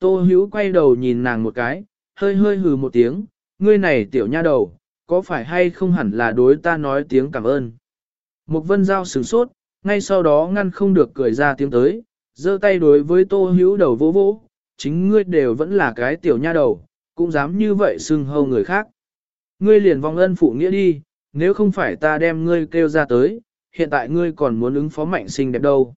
Tô hữu quay đầu nhìn nàng một cái, hơi hơi hừ một tiếng, ngươi này tiểu nha đầu, có phải hay không hẳn là đối ta nói tiếng cảm ơn. Một vân giao sửng sốt, ngay sau đó ngăn không được cười ra tiếng tới, giơ tay đối với tô hữu đầu vỗ vỗ. chính ngươi đều vẫn là cái tiểu nha đầu, cũng dám như vậy xưng hâu người khác. Ngươi liền vong ân phụ nghĩa đi, nếu không phải ta đem ngươi kêu ra tới, hiện tại ngươi còn muốn ứng phó mạnh sinh đẹp đâu.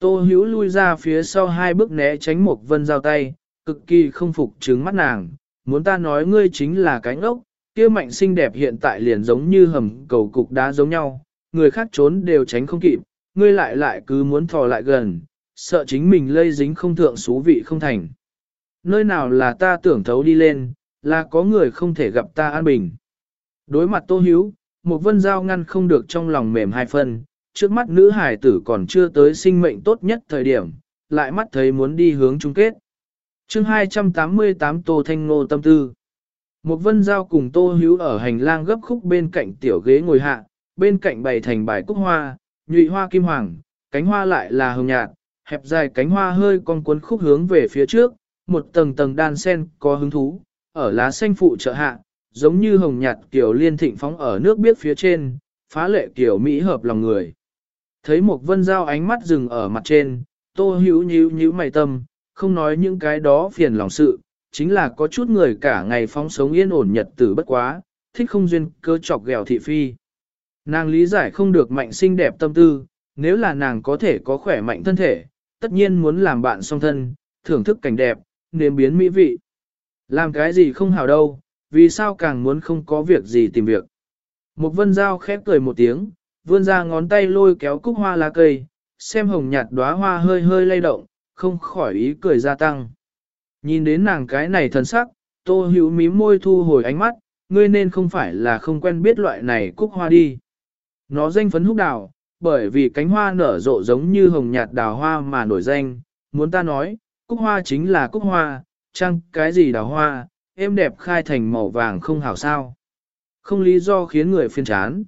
Tô hữu lui ra phía sau hai bước né tránh một vân giao tay, cực kỳ không phục trứng mắt nàng, muốn ta nói ngươi chính là cánh ngốc, kia mạnh sinh đẹp hiện tại liền giống như hầm cầu cục đá giống nhau, người khác trốn đều tránh không kịp, ngươi lại lại cứ muốn thò lại gần, sợ chính mình lây dính không thượng xú vị không thành. Nơi nào là ta tưởng thấu đi lên, là có người không thể gặp ta an bình. Đối mặt tô hiếu, một vân giao ngăn không được trong lòng mềm hai phân, trước mắt nữ hải tử còn chưa tới sinh mệnh tốt nhất thời điểm, lại mắt thấy muốn đi hướng chung kết. chương 288 Tô Thanh Ngô Tâm Tư Một vân giao cùng Tô Hiếu ở hành lang gấp khúc bên cạnh tiểu ghế ngồi hạ, bên cạnh bày thành bài cúc hoa, nhụy hoa kim hoàng, cánh hoa lại là hồng nhạt, hẹp dài cánh hoa hơi con cuốn khúc hướng về phía trước, một tầng tầng đan sen có hứng thú, ở lá xanh phụ trợ hạ, giống như hồng nhạt kiểu liên thịnh phóng ở nước biếc phía trên, phá lệ kiểu Mỹ hợp lòng người. Thấy một vân dao ánh mắt dừng ở mặt trên, tô hữu nhíu nhíu mày tâm, không nói những cái đó phiền lòng sự, chính là có chút người cả ngày phóng sống yên ổn nhật tử bất quá, thích không duyên cơ chọc ghẹo thị phi. Nàng lý giải không được mạnh xinh đẹp tâm tư, nếu là nàng có thể có khỏe mạnh thân thể, tất nhiên muốn làm bạn song thân, thưởng thức cảnh đẹp, nếm biến mỹ vị. Làm cái gì không hào đâu, vì sao càng muốn không có việc gì tìm việc. Một vân dao khép cười một tiếng, vươn ra ngón tay lôi kéo cúc hoa lá cây, xem hồng nhạt đóa hoa hơi hơi lay động, không khỏi ý cười gia tăng. Nhìn đến nàng cái này thần sắc, tô hữu mím môi thu hồi ánh mắt, ngươi nên không phải là không quen biết loại này cúc hoa đi. Nó danh phấn húc đào, bởi vì cánh hoa nở rộ giống như hồng nhạt đào hoa mà nổi danh, muốn ta nói, cúc hoa chính là cúc hoa, chăng cái gì đào hoa, êm đẹp khai thành màu vàng không hảo sao. Không lý do khiến người phiên chán.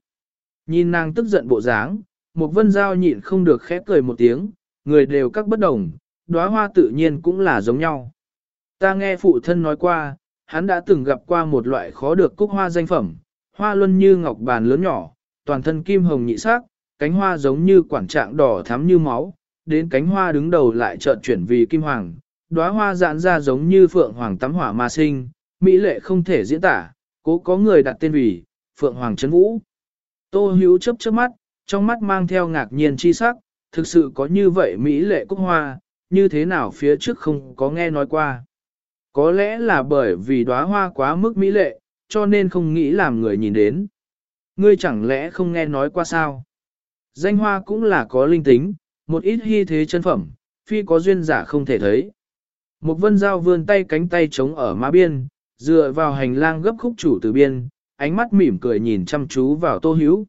Nhìn nàng tức giận bộ dáng, một vân giao nhịn không được khép cười một tiếng, người đều các bất đồng, đóa hoa tự nhiên cũng là giống nhau. Ta nghe phụ thân nói qua, hắn đã từng gặp qua một loại khó được cúc hoa danh phẩm, hoa luân như ngọc bàn lớn nhỏ, toàn thân kim hồng nhị sắc, cánh hoa giống như quảng trạng đỏ thắm như máu, đến cánh hoa đứng đầu lại chợt chuyển vì kim hoàng, đóa hoa giãn ra giống như phượng hoàng tắm hỏa ma sinh, mỹ lệ không thể diễn tả, cố có người đặt tên vì Phượng Hoàng Trấn Vũ. Tô Hữu chớp chớp mắt, trong mắt mang theo ngạc nhiên chi sắc, thực sự có như vậy mỹ lệ cúc hoa, như thế nào phía trước không có nghe nói qua. Có lẽ là bởi vì đóa hoa quá mức mỹ lệ, cho nên không nghĩ làm người nhìn đến. Ngươi chẳng lẽ không nghe nói qua sao? Danh hoa cũng là có linh tính, một ít hy thế chân phẩm, phi có duyên giả không thể thấy. Một vân dao vươn tay cánh tay chống ở má biên, dựa vào hành lang gấp khúc chủ từ biên, ánh mắt mỉm cười nhìn chăm chú vào tô hữu.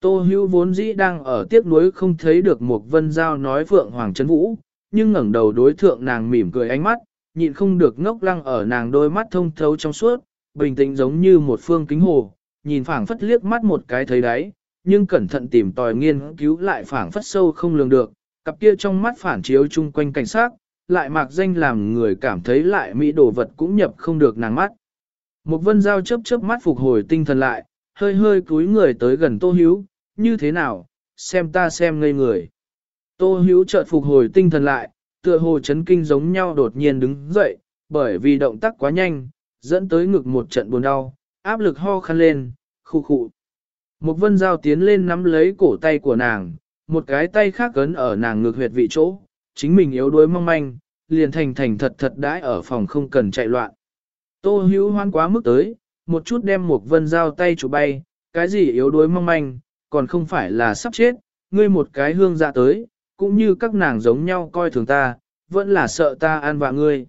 Tô hữu vốn dĩ đang ở tiếc nuối không thấy được một vân giao nói phượng hoàng trấn vũ, nhưng ngẩng đầu đối thượng nàng mỉm cười ánh mắt, nhịn không được ngốc lăng ở nàng đôi mắt thông thấu trong suốt, bình tĩnh giống như một phương kính hồ, nhìn phảng phất liếc mắt một cái thấy đáy, nhưng cẩn thận tìm tòi nghiên cứu lại phảng phất sâu không lường được, cặp kia trong mắt phản chiếu chung quanh cảnh sát, lại mạc danh làm người cảm thấy lại mỹ đồ vật cũng nhập không được nàng mắt. Một vân giao chớp chớp mắt phục hồi tinh thần lại, hơi hơi cúi người tới gần tô hiếu, như thế nào, xem ta xem ngây người. Tô hiếu chợt phục hồi tinh thần lại, tựa hồ chấn kinh giống nhau đột nhiên đứng dậy, bởi vì động tác quá nhanh, dẫn tới ngực một trận buồn đau, áp lực ho khăn lên, khu khụ. Một vân giao tiến lên nắm lấy cổ tay của nàng, một cái tay khác cấn ở nàng ngực huyệt vị chỗ, chính mình yếu đuối mong manh, liền thành thành thật thật đãi ở phòng không cần chạy loạn. Tô hữu hoan quá mức tới, một chút đem một vân dao tay chủ bay, cái gì yếu đuối mong manh, còn không phải là sắp chết, ngươi một cái hương dạ tới, cũng như các nàng giống nhau coi thường ta, vẫn là sợ ta an vạ ngươi.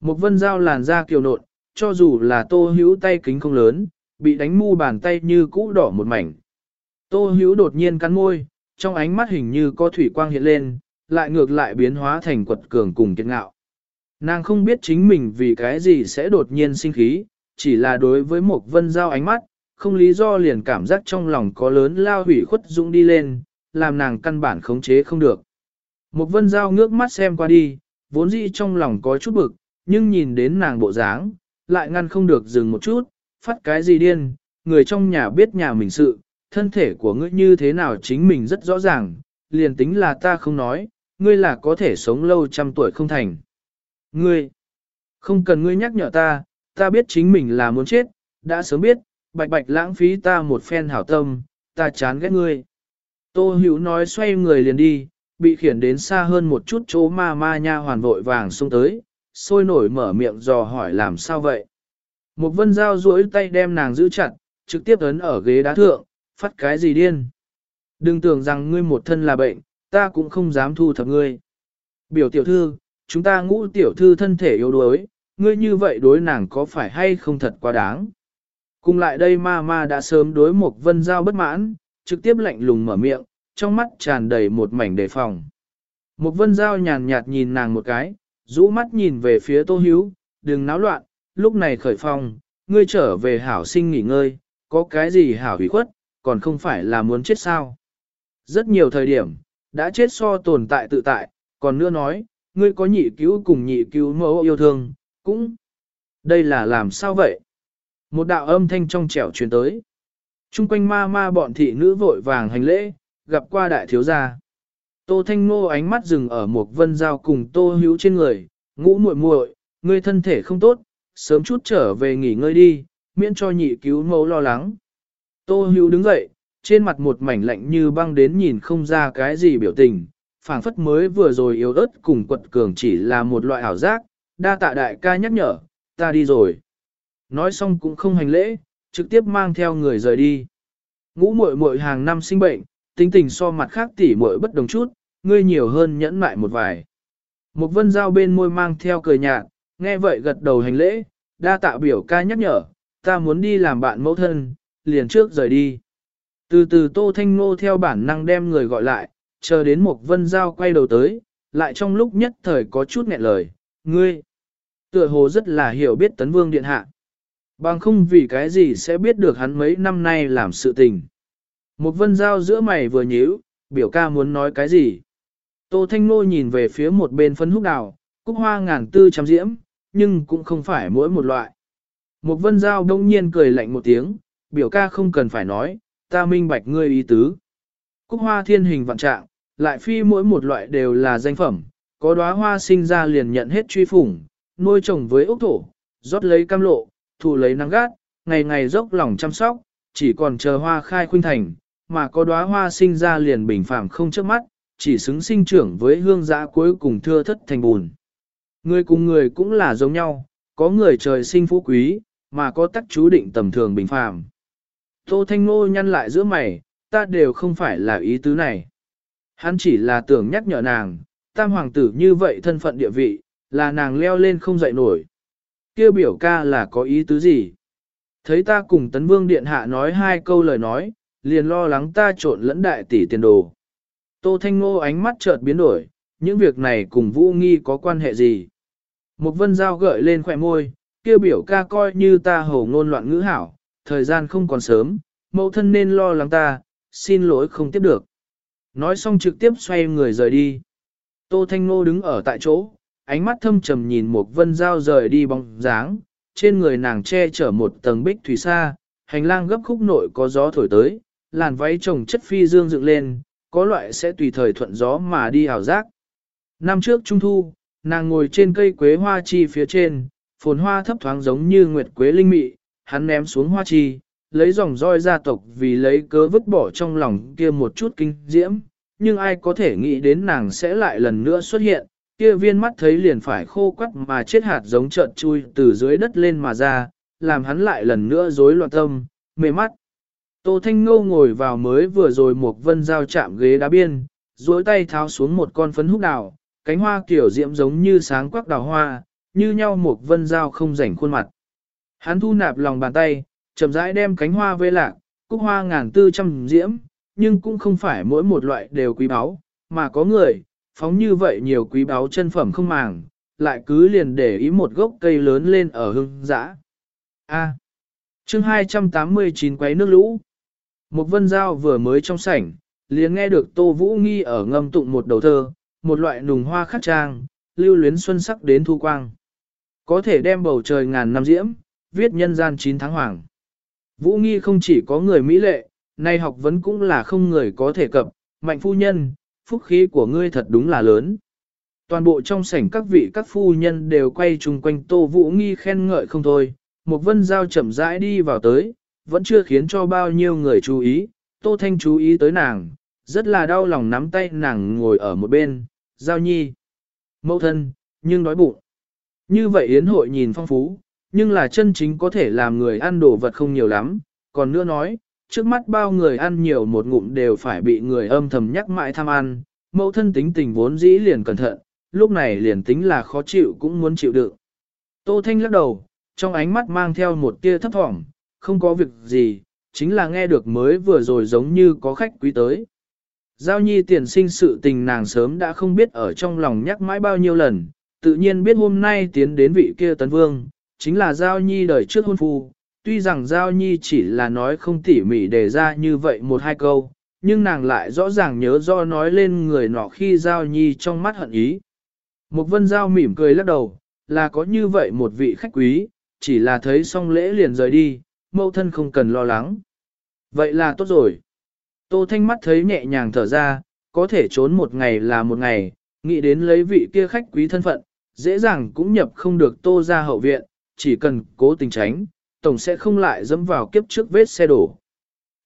Một vân dao làn da kiều nộn, cho dù là tô hữu tay kính không lớn, bị đánh mu bàn tay như cũ đỏ một mảnh. Tô hữu đột nhiên cắn môi, trong ánh mắt hình như có thủy quang hiện lên, lại ngược lại biến hóa thành quật cường cùng kiệt ngạo. Nàng không biết chính mình vì cái gì sẽ đột nhiên sinh khí, chỉ là đối với một vân giao ánh mắt, không lý do liền cảm giác trong lòng có lớn lao hủy khuất dũng đi lên, làm nàng căn bản khống chế không được. Một vân giao ngước mắt xem qua đi, vốn dĩ trong lòng có chút bực, nhưng nhìn đến nàng bộ dáng, lại ngăn không được dừng một chút, phát cái gì điên, người trong nhà biết nhà mình sự, thân thể của ngươi như thế nào chính mình rất rõ ràng, liền tính là ta không nói, ngươi là có thể sống lâu trăm tuổi không thành. Ngươi, không cần ngươi nhắc nhở ta, ta biết chính mình là muốn chết, đã sớm biết, bạch bạch lãng phí ta một phen hảo tâm, ta chán ghét ngươi. Tô hữu nói xoay người liền đi, bị khiển đến xa hơn một chút chỗ ma ma nha hoàn vội vàng xông tới, sôi nổi mở miệng dò hỏi làm sao vậy. Một vân dao duỗi tay đem nàng giữ chặt, trực tiếp ấn ở ghế đá thượng, phát cái gì điên. Đừng tưởng rằng ngươi một thân là bệnh, ta cũng không dám thu thập ngươi. Biểu tiểu thư, chúng ta ngũ tiểu thư thân thể yếu đuối, ngươi như vậy đối nàng có phải hay không thật quá đáng. Cùng lại đây ma ma đã sớm đối một vân giao bất mãn, trực tiếp lạnh lùng mở miệng, trong mắt tràn đầy một mảnh đề phòng. Một vân giao nhàn nhạt nhìn nàng một cái, rũ mắt nhìn về phía tô hiếu, đừng náo loạn, lúc này khởi phong, ngươi trở về hảo sinh nghỉ ngơi, có cái gì hảo hủy khuất, còn không phải là muốn chết sao. Rất nhiều thời điểm, đã chết so tồn tại tự tại, còn nữa nói, ngươi có nhị cứu cùng nhị cứu mẫu yêu thương, cũng... Đây là làm sao vậy? Một đạo âm thanh trong trẻo truyền tới. Trung quanh ma ma bọn thị nữ vội vàng hành lễ, gặp qua đại thiếu gia. Tô Thanh Ngô ánh mắt dừng ở một vân giao cùng Tô Hữu trên người, ngũ muội muội, ngươi thân thể không tốt, sớm chút trở về nghỉ ngơi đi, miễn cho nhị cứu mẫu lo lắng. Tô Hữu đứng dậy, trên mặt một mảnh lạnh như băng đến nhìn không ra cái gì biểu tình, phảng phất mới vừa rồi yếu ớt cùng quật cường chỉ là một loại ảo giác, đa tạ đại ca nhắc nhở, ta đi rồi. Nói xong cũng không hành lễ, trực tiếp mang theo người rời đi. Ngũ muội muội hàng năm sinh bệnh, tính tình so mặt khác tỉ muội bất đồng chút, ngươi nhiều hơn nhẫn mại một vài. Một vân giao bên môi mang theo cười nhạt, nghe vậy gật đầu hành lễ, đa tạ biểu ca nhắc nhở, ta muốn đi làm bạn mẫu thân, liền trước rời đi. Từ từ Tô Thanh Ngô theo bản năng đem người gọi lại, chờ đến một vân giao quay đầu tới, lại trong lúc nhất thời có chút nghẹn lời, ngươi. Tựa hồ rất là hiểu biết tấn vương điện hạ. Bằng không vì cái gì sẽ biết được hắn mấy năm nay làm sự tình. Một vân giao giữa mày vừa nhíu, biểu ca muốn nói cái gì. Tô Thanh Nô nhìn về phía một bên phân húc đào, cúc hoa ngàn tư trăm diễm, nhưng cũng không phải mỗi một loại. Một vân giao đông nhiên cười lạnh một tiếng, biểu ca không cần phải nói, ta minh bạch ngươi ý tứ. Cúc hoa thiên hình vạn trạng, lại phi mỗi một loại đều là danh phẩm, có đóa hoa sinh ra liền nhận hết truy phủng, nuôi trồng với ốc thổ, rót lấy cam lộ, thụ lấy nắng gát, ngày ngày dốc lòng chăm sóc, chỉ còn chờ hoa khai khuynh thành, mà có đóa hoa sinh ra liền bình phàm không trước mắt, chỉ xứng sinh trưởng với hương giã cuối cùng thưa thất thành bùn. Người cùng người cũng là giống nhau, có người trời sinh phú quý, mà có tắc chú định tầm thường bình phàm. Tô Thanh Ngô nhăn lại giữa mày, ta đều không phải là ý tứ này. Hắn chỉ là tưởng nhắc nhở nàng, tam hoàng tử như vậy thân phận địa vị, là nàng leo lên không dậy nổi. Kêu biểu ca là có ý tứ gì? Thấy ta cùng tấn vương điện hạ nói hai câu lời nói, liền lo lắng ta trộn lẫn đại tỷ tiền đồ. Tô Thanh Ngô ánh mắt chợt biến đổi, những việc này cùng Vũ Nghi có quan hệ gì? Một vân giao gợi lên khỏe môi, kêu biểu ca coi như ta hầu ngôn loạn ngữ hảo, thời gian không còn sớm, mẫu thân nên lo lắng ta, xin lỗi không tiếp được. Nói xong trực tiếp xoay người rời đi. Tô Thanh Ngô đứng ở tại chỗ, ánh mắt thâm trầm nhìn một vân dao rời đi bóng dáng, trên người nàng che chở một tầng bích thủy sa, hành lang gấp khúc nội có gió thổi tới, làn váy trồng chất phi dương dựng lên, có loại sẽ tùy thời thuận gió mà đi hào giác. Năm trước trung thu, nàng ngồi trên cây quế hoa chi phía trên, phồn hoa thấp thoáng giống như nguyệt quế linh mị, hắn ném xuống hoa chi, lấy dòng roi gia tộc vì lấy cớ vứt bỏ trong lòng kia một chút kinh diễm, nhưng ai có thể nghĩ đến nàng sẽ lại lần nữa xuất hiện, kia viên mắt thấy liền phải khô quắt mà chết hạt giống trợn chui từ dưới đất lên mà ra, làm hắn lại lần nữa rối loạn tâm, mê mắt. Tô Thanh Ngô ngồi vào mới vừa rồi một vân dao chạm ghế đá biên, duỗi tay tháo xuống một con phấn húc đào, cánh hoa kiểu diễm giống như sáng quắc đào hoa, như nhau một vân dao không rảnh khuôn mặt. Hắn thu nạp lòng bàn tay, chậm rãi đem cánh hoa vê lạc, cúc hoa ngàn tư trăm diễm, nhưng cũng không phải mỗi một loại đều quý báu, mà có người, phóng như vậy nhiều quý báu chân phẩm không màng, lại cứ liền để ý một gốc cây lớn lên ở hưng dã. A. chương 289 quấy nước lũ. Một vân giao vừa mới trong sảnh, liền nghe được Tô Vũ Nghi ở ngâm tụng một đầu thơ, một loại nùng hoa khắc trang, lưu luyến xuân sắc đến thu quang. Có thể đem bầu trời ngàn năm diễm, viết nhân gian chín tháng hoàng. Vũ nghi không chỉ có người mỹ lệ, nay học vấn cũng là không người có thể cập, mạnh phu nhân, phúc khí của ngươi thật đúng là lớn. Toàn bộ trong sảnh các vị các phu nhân đều quay chung quanh Tô Vũ Nghi khen ngợi không thôi, một vân giao chậm rãi đi vào tới, vẫn chưa khiến cho bao nhiêu người chú ý, Tô Thanh chú ý tới nàng, rất là đau lòng nắm tay nàng ngồi ở một bên, giao nhi. Mẫu thân, nhưng đói bụng. Như vậy yến hội nhìn phong phú, nhưng là chân chính có thể làm người ăn đồ vật không nhiều lắm, còn nữa nói, trước mắt bao người ăn nhiều một ngụm đều phải bị người âm thầm nhắc mãi tham ăn, mẫu thân tính tình vốn dĩ liền cẩn thận, lúc này liền tính là khó chịu cũng muốn chịu đựng. Tô Thanh lắc đầu, trong ánh mắt mang theo một tia thấp thỏm, không có việc gì, chính là nghe được mới vừa rồi giống như có khách quý tới. Giao nhi tiền sinh sự tình nàng sớm đã không biết ở trong lòng nhắc mãi bao nhiêu lần, tự nhiên biết hôm nay tiến đến vị kia tấn vương, chính là Giao nhi đời trước hôn phu. Tuy rằng Giao nhi chỉ là nói không tỉ mỉ đề ra như vậy một hai câu, nhưng nàng lại rõ ràng nhớ do nói lên người nọ khi Giao nhi trong mắt hận ý. Một vân Giao mỉm cười lắc đầu, là có như vậy một vị khách quý, chỉ là thấy xong lễ liền rời đi, mẫu thân không cần lo lắng. Vậy là tốt rồi. Tô Thanh mắt thấy nhẹ nhàng thở ra, có thể trốn một ngày là một ngày, nghĩ đến lấy vị kia khách quý thân phận, dễ dàng cũng nhập không được tô ra hậu viện, chỉ cần cố tình tránh, tổng sẽ không lại dẫm vào kiếp trước vết xe đổ.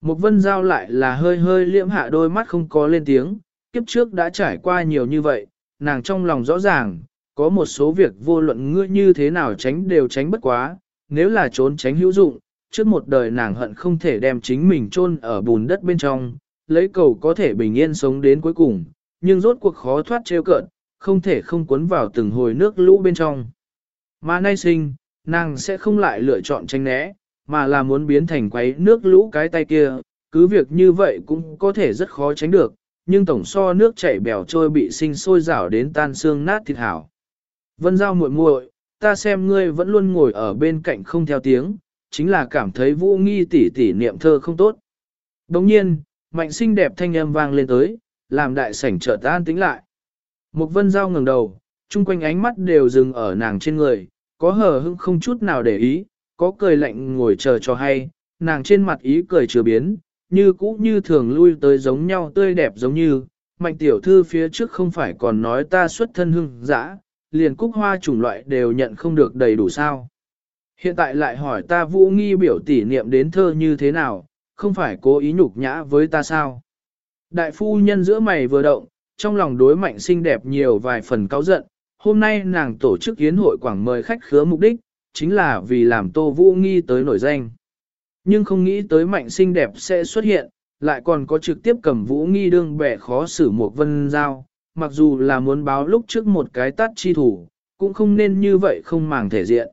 Một vân giao lại là hơi hơi liễm hạ đôi mắt không có lên tiếng, kiếp trước đã trải qua nhiều như vậy, nàng trong lòng rõ ràng, có một số việc vô luận ngươi như thế nào tránh đều tránh bất quá, nếu là trốn tránh hữu dụng, trước một đời nàng hận không thể đem chính mình chôn ở bùn đất bên trong, lấy cầu có thể bình yên sống đến cuối cùng, nhưng rốt cuộc khó thoát trêu cợt, không thể không cuốn vào từng hồi nước lũ bên trong. Mà nay sinh, nàng sẽ không lại lựa chọn tranh né, mà là muốn biến thành quấy nước lũ cái tay kia, cứ việc như vậy cũng có thể rất khó tránh được, nhưng tổng so nước chảy bèo trôi bị sinh sôi rảo đến tan xương nát thịt hảo. Vân giao muội muội, ta xem ngươi vẫn luôn ngồi ở bên cạnh không theo tiếng, chính là cảm thấy vũ nghi tỉ tỉ niệm thơ không tốt. Đồng nhiên, mạnh xinh đẹp thanh âm vang lên tới, làm đại sảnh chợt an tĩnh lại. Một vân giao ngẩng đầu, chung quanh ánh mắt đều dừng ở nàng trên người, có hờ hững không chút nào để ý, có cười lạnh ngồi chờ cho hay, nàng trên mặt ý cười chưa biến, như cũ như thường lui tới giống nhau tươi đẹp giống như, mạnh tiểu thư phía trước không phải còn nói ta xuất thân hưng dã, liền cúc hoa chủng loại đều nhận không được đầy đủ sao. Hiện tại lại hỏi ta vũ nghi biểu tỉ niệm đến thơ như thế nào, không phải cố ý nhục nhã với ta sao. Đại phu nhân giữa mày vừa động, trong lòng đối mạnh xinh đẹp nhiều vài phần cáu giận, hôm nay nàng tổ chức yến hội quảng mời khách khứa mục đích, chính là vì làm tô vũ nghi tới nổi danh. Nhưng không nghĩ tới mạnh xinh đẹp sẽ xuất hiện, lại còn có trực tiếp cầm vũ nghi đương bẻ khó xử một vân giao, mặc dù là muốn báo lúc trước một cái tát chi thủ, cũng không nên như vậy không màng thể diện.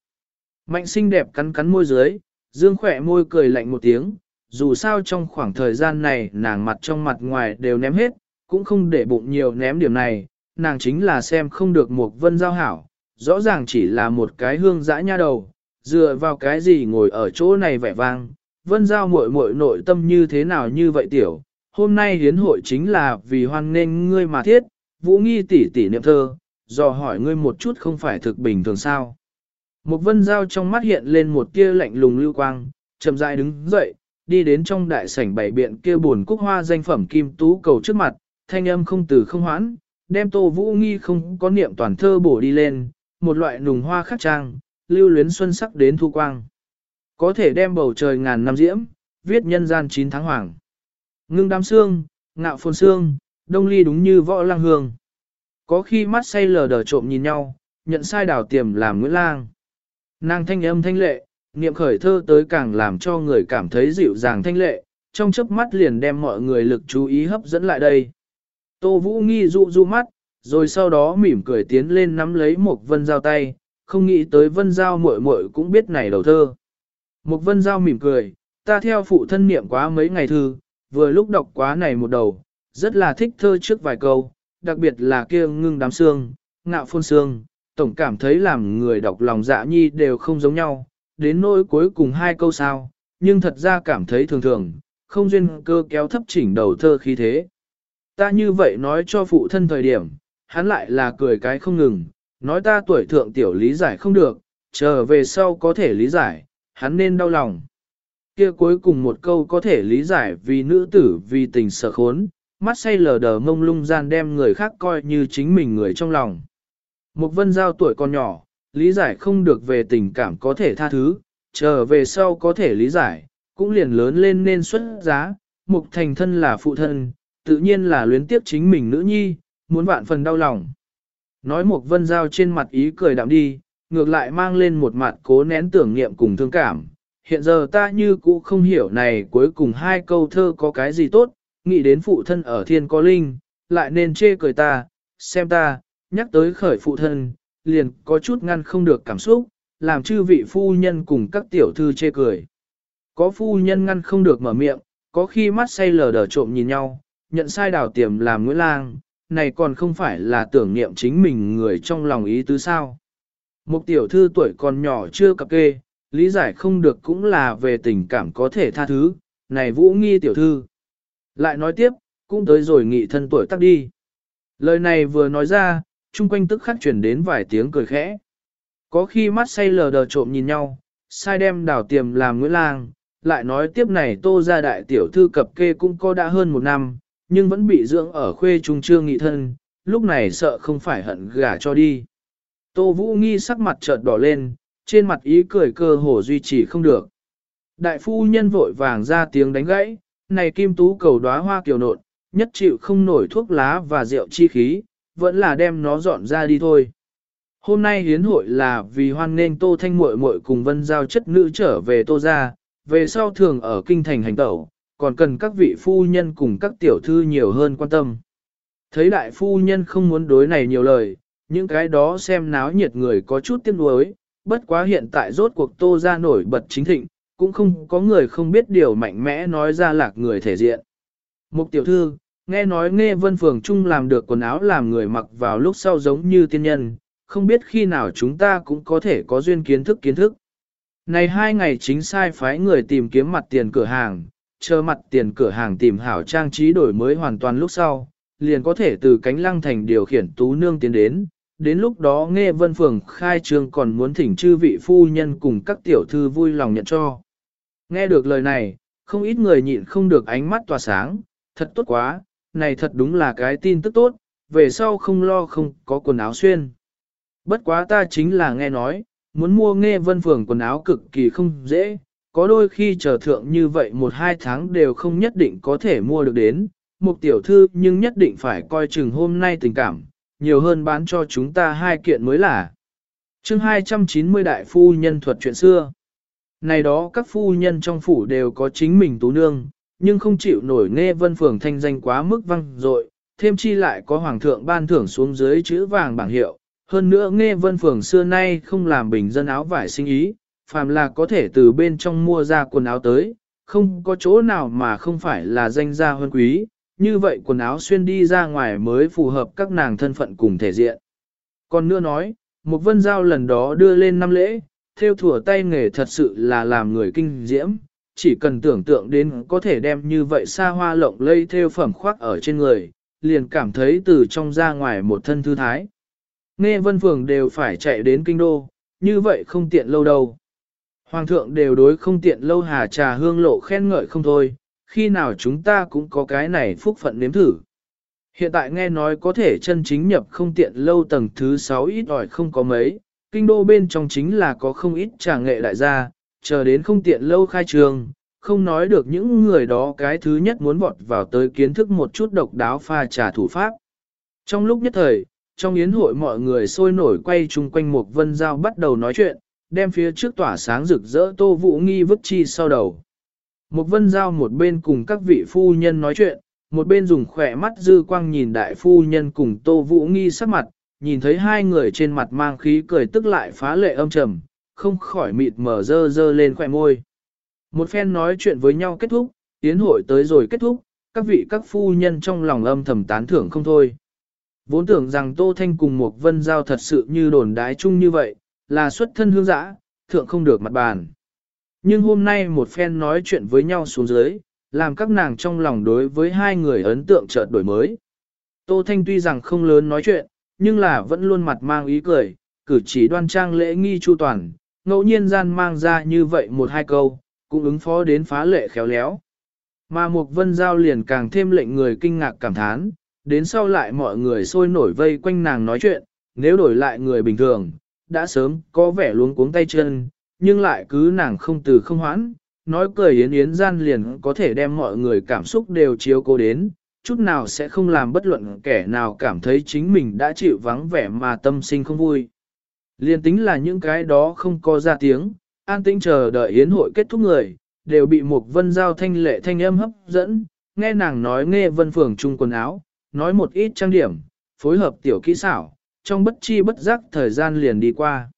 Mạnh xinh đẹp cắn cắn môi dưới, dương khỏe môi cười lạnh một tiếng, dù sao trong khoảng thời gian này nàng mặt trong mặt ngoài đều ném hết, cũng không để bụng nhiều ném điểm này, nàng chính là xem không được một vân giao hảo, rõ ràng chỉ là một cái hương dã nha đầu, dựa vào cái gì ngồi ở chỗ này vẻ vang, vân giao muội muội nội tâm như thế nào như vậy tiểu, hôm nay hiến hội chính là vì hoan nghênh ngươi mà thiết, vũ nghi tỷ tỷ niệm thơ, dò hỏi ngươi một chút không phải thực bình thường sao. Một vân giao trong mắt hiện lên một tia lạnh lùng lưu quang, chậm rãi đứng dậy, đi đến trong đại sảnh bảy biện kia buồn cúc hoa danh phẩm kim tú cầu trước mặt, thanh âm không từ không hoãn, đem tô vũ nghi không có niệm toàn thơ bổ đi lên, một loại nùng hoa khắc trang, lưu luyến xuân sắc đến thu quang. Có thể đem bầu trời ngàn năm diễm, viết nhân gian chín tháng hoàng. Ngưng đám xương, ngạo phồn xương, đông ly đúng như võ lang hương. Có khi mắt say lờ đờ trộm nhìn nhau, nhận sai đảo tiềm làm Nguyễn Lang. Nàng thanh âm thanh lệ, niệm khởi thơ tới càng làm cho người cảm thấy dịu dàng thanh lệ, trong chớp mắt liền đem mọi người lực chú ý hấp dẫn lại đây. Tô Vũ nghi dụ dụ mắt, rồi sau đó mỉm cười tiến lên nắm lấy một vân giao tay, không nghĩ tới vân giao muội muội cũng biết này đầu thơ. Một vân giao mỉm cười, ta theo phụ thân niệm quá mấy ngày thư, vừa lúc đọc quá này một đầu, rất là thích thơ trước vài câu, đặc biệt là kia ngưng đám xương, ngạo phôn xương, tổng cảm thấy làm người đọc lòng dạ nhi đều không giống nhau, đến nỗi cuối cùng hai câu sao, nhưng thật ra cảm thấy thường thường, không duyên cơ kéo thấp chỉnh đầu thơ khí thế. Ta như vậy nói cho phụ thân thời điểm, hắn lại là cười cái không ngừng, nói ta tuổi thượng tiểu lý giải không được, chờ về sau có thể lý giải, hắn nên đau lòng. Kia cuối cùng một câu có thể lý giải vì nữ tử vì tình sợ khốn, mắt say lờ đờ mông lung gian đem người khác coi như chính mình người trong lòng. Một vân giao tuổi còn nhỏ, lý giải không được về tình cảm có thể tha thứ, chờ về sau có thể lý giải, cũng liền lớn lên nên xuất giá, mục thành thân là phụ thân, tự nhiên là luyến tiếc chính mình nữ nhi, muốn vạn phần đau lòng. Nói một vân giao trên mặt ý cười đạm đi, ngược lại mang lên một mặt cố nén tưởng niệm cùng thương cảm. Hiện giờ ta như cũ không hiểu này cuối cùng hai câu thơ có cái gì tốt, nghĩ đến phụ thân ở thiên có linh, lại nên chê cười ta, xem ta, nhắc tới khởi phụ thân, liền có chút ngăn không được cảm xúc, làm chư vị phu nhân cùng các tiểu thư chê cười. Có phu nhân ngăn không được mở miệng, có khi mắt say lờ đờ trộm nhìn nhau, nhận sai đào tiềm làm Nguyễn Lang, này còn không phải là tưởng niệm chính mình người trong lòng ý tứ sao. Một tiểu thư tuổi còn nhỏ chưa cập kê, lý giải không được cũng là về tình cảm có thể tha thứ, này vũ nghi tiểu thư. Lại nói tiếp, cũng tới rồi nghị thân tuổi tắc đi. Lời này vừa nói ra, chung quanh tức khắc chuyển đến vài tiếng cười khẽ. Có khi mắt say lờ đờ trộm nhìn nhau, sai đem đảo tiềm làm Nguyễn Lang, lại nói tiếp này tô ra đại tiểu thư cập kê cũng có đã hơn một năm, nhưng vẫn bị dưỡng ở khuê trung trương nghị thân, lúc này sợ không phải hận gả cho đi. Tô Vũ Nghi sắc mặt chợt đỏ lên, trên mặt ý cười cơ hồ duy trì không được. Đại phu nhân vội vàng ra tiếng đánh gãy, này kim tú cầu đóa hoa kiều nộn, nhất chịu không nổi thuốc lá và rượu chi khí, vẫn là đem nó dọn ra đi thôi. Hôm nay hiến hội là vì hoan nên Tô Thanh muội muội cùng Vân Giao chất nữ trở về Tô gia, về sau thường ở kinh thành hành tẩu, còn cần các vị phu nhân cùng các tiểu thư nhiều hơn quan tâm. Thấy đại phu nhân không muốn đối này nhiều lời, những cái đó xem náo nhiệt người có chút tiếc nuối, bất quá hiện tại rốt cuộc tô ra nổi bật chính thịnh, cũng không có người không biết điều mạnh mẽ nói ra lạc người thể diện. Mục tiểu thư, nghe nói nghe vân phường trung làm được quần áo làm người mặc vào lúc sau giống như tiên nhân, không biết khi nào chúng ta cũng có thể có duyên kiến thức kiến thức. Này hai ngày chính sai phái người tìm kiếm mặt tiền cửa hàng, chờ mặt tiền cửa hàng tìm hảo trang trí đổi mới hoàn toàn lúc sau, liền có thể từ cánh lăng thành điều khiển tú nương tiến đến. Đến lúc đó nghe vân phường khai trương còn muốn thỉnh chư vị phu nhân cùng các tiểu thư vui lòng nhận cho. Nghe được lời này, không ít người nhịn không được ánh mắt tỏa sáng, thật tốt quá, này thật đúng là cái tin tức tốt, về sau không lo không có quần áo xuyên. Bất quá ta chính là nghe nói, muốn mua nghe vân phường quần áo cực kỳ không dễ, có đôi khi chờ thượng như vậy một hai tháng đều không nhất định có thể mua được đến, một tiểu thư nhưng nhất định phải coi chừng hôm nay tình cảm, nhiều hơn bán cho chúng ta hai kiện mới là. chương 290 đại phu nhân thuật chuyện xưa. Này đó các phu nhân trong phủ đều có chính mình tú nương, nhưng không chịu nổi nghe vân phường thanh danh quá mức văng dội thêm chi lại có hoàng thượng ban thưởng xuống dưới chữ vàng bảng hiệu. Hơn nữa nghe vân phường xưa nay không làm bình dân áo vải sinh ý, phàm là có thể từ bên trong mua ra quần áo tới, không có chỗ nào mà không phải là danh gia hơn quý, như vậy quần áo xuyên đi ra ngoài mới phù hợp các nàng thân phận cùng thể diện. Còn nữa nói, một vân giao lần đó đưa lên năm lễ, theo thủa tay nghề thật sự là làm người kinh diễm, chỉ cần tưởng tượng đến có thể đem như vậy xa hoa lộng lây theo phẩm khoác ở trên người, liền cảm thấy từ trong ra ngoài một thân thư thái. Nghe vân phường đều phải chạy đến kinh đô, như vậy không tiện lâu đâu. Hoàng thượng đều đối không tiện lâu hà trà hương lộ khen ngợi không thôi, khi nào chúng ta cũng có cái này phúc phận nếm thử. Hiện tại nghe nói có thể chân chính nhập không tiện lâu tầng thứ 6 ít ỏi không có mấy, kinh đô bên trong chính là có không ít trà nghệ đại gia, chờ đến không tiện lâu khai trường, không nói được những người đó cái thứ nhất muốn vọt vào tới kiến thức một chút độc đáo pha trà thủ pháp. Trong lúc nhất thời, trong yến hội mọi người sôi nổi quay chung quanh một vân giao bắt đầu nói chuyện, đem phía trước tỏa sáng rực rỡ tô vũ nghi vứt chi sau đầu. Một vân giao một bên cùng các vị phu nhân nói chuyện, một bên dùng khỏe mắt dư quang nhìn đại phu nhân cùng tô vũ nghi sắc mặt, nhìn thấy hai người trên mặt mang khí cười tức lại phá lệ âm trầm, không khỏi mịt mở dơ dơ lên khỏe môi. Một phen nói chuyện với nhau kết thúc, tiến hội tới rồi kết thúc, các vị các phu nhân trong lòng âm thầm tán thưởng không thôi. Vốn tưởng rằng Tô Thanh cùng một vân giao thật sự như đồn đái chung như vậy, là xuất thân hương giã, thượng không được mặt bàn. Nhưng hôm nay một phen nói chuyện với nhau xuống dưới, làm các nàng trong lòng đối với hai người ấn tượng chợt đổi mới. Tô Thanh tuy rằng không lớn nói chuyện, nhưng là vẫn luôn mặt mang ý cười, cử chỉ đoan trang lễ nghi chu toàn, ngẫu nhiên gian mang ra như vậy một hai câu, cũng ứng phó đến phá lệ khéo léo. Mà Mục Vân Giao liền càng thêm lệnh người kinh ngạc cảm thán, đến sau lại mọi người sôi nổi vây quanh nàng nói chuyện, nếu đổi lại người bình thường, đã sớm có vẻ luống cuống tay chân, nhưng lại cứ nàng không từ không hoãn, nói cười yến yến gian liền có thể đem mọi người cảm xúc đều chiếu cô đến, chút nào sẽ không làm bất luận kẻ nào cảm thấy chính mình đã chịu vắng vẻ mà tâm sinh không vui. Liên tính là những cái đó không có ra tiếng, an tĩnh chờ đợi yến hội kết thúc người, đều bị một vân giao thanh lệ thanh âm hấp dẫn, nghe nàng nói nghe vân phường chung quần áo, nói một ít trang điểm, phối hợp tiểu kỹ xảo, trong bất chi bất giác thời gian liền đi qua.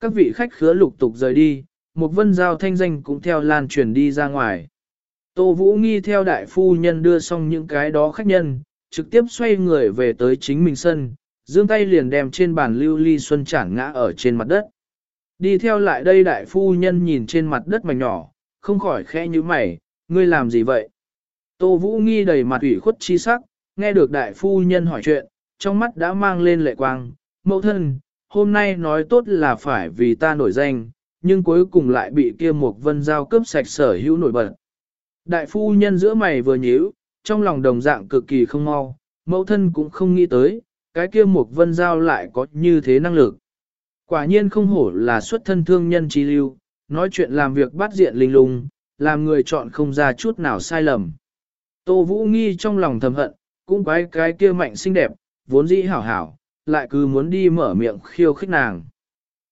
Các vị khách khứa lục tục rời đi, một vân giao thanh danh cũng theo lan truyền đi ra ngoài. Tô Vũ Nghi theo đại phu nhân đưa xong những cái đó khách nhân, trực tiếp xoay người về tới chính mình sân, dương tay liền đem trên bàn lưu ly xuân chản ngã ở trên mặt đất. Đi theo lại đây đại phu nhân nhìn trên mặt đất mảnh nhỏ, không khỏi khẽ như mày, ngươi làm gì vậy? Tô Vũ Nghi đầy mặt ủy khuất chi sắc, nghe được đại phu nhân hỏi chuyện, trong mắt đã mang lên lệ quang, mẫu thân, hôm nay nói tốt là phải vì ta nổi danh, nhưng cuối cùng lại bị kia một vân giao cướp sạch sở hữu nổi bật. Đại phu nhân giữa mày vừa nhíu, trong lòng đồng dạng cực kỳ không mau, mẫu thân cũng không nghĩ tới, cái kia một vân giao lại có như thế năng lực. Quả nhiên không hổ là xuất thân thương nhân trí lưu, nói chuyện làm việc bắt diện linh lung, làm người chọn không ra chút nào sai lầm. Tô Vũ Nghi trong lòng thầm hận, cũng quái cái kia mạnh xinh đẹp, vốn dĩ hảo hảo, lại cứ muốn đi mở miệng khiêu khích nàng.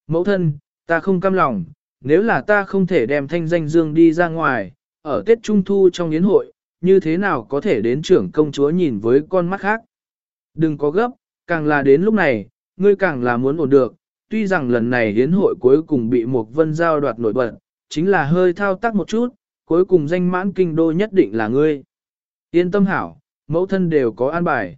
Mẫu thân, ta không cam lòng, nếu là ta không thể đem thanh danh dương đi ra ngoài, ở Tết Trung Thu trong yến hội, như thế nào có thể đến trưởng công chúa nhìn với con mắt khác. Đừng có gấp, càng là đến lúc này, ngươi càng là muốn ổn được, tuy rằng lần này yến hội cuối cùng bị một vân giao đoạt nổi bật, chính là hơi thao tác một chút, cuối cùng danh mãn kinh đô nhất định là ngươi. Yên tâm hảo, mẫu thân đều có an bài.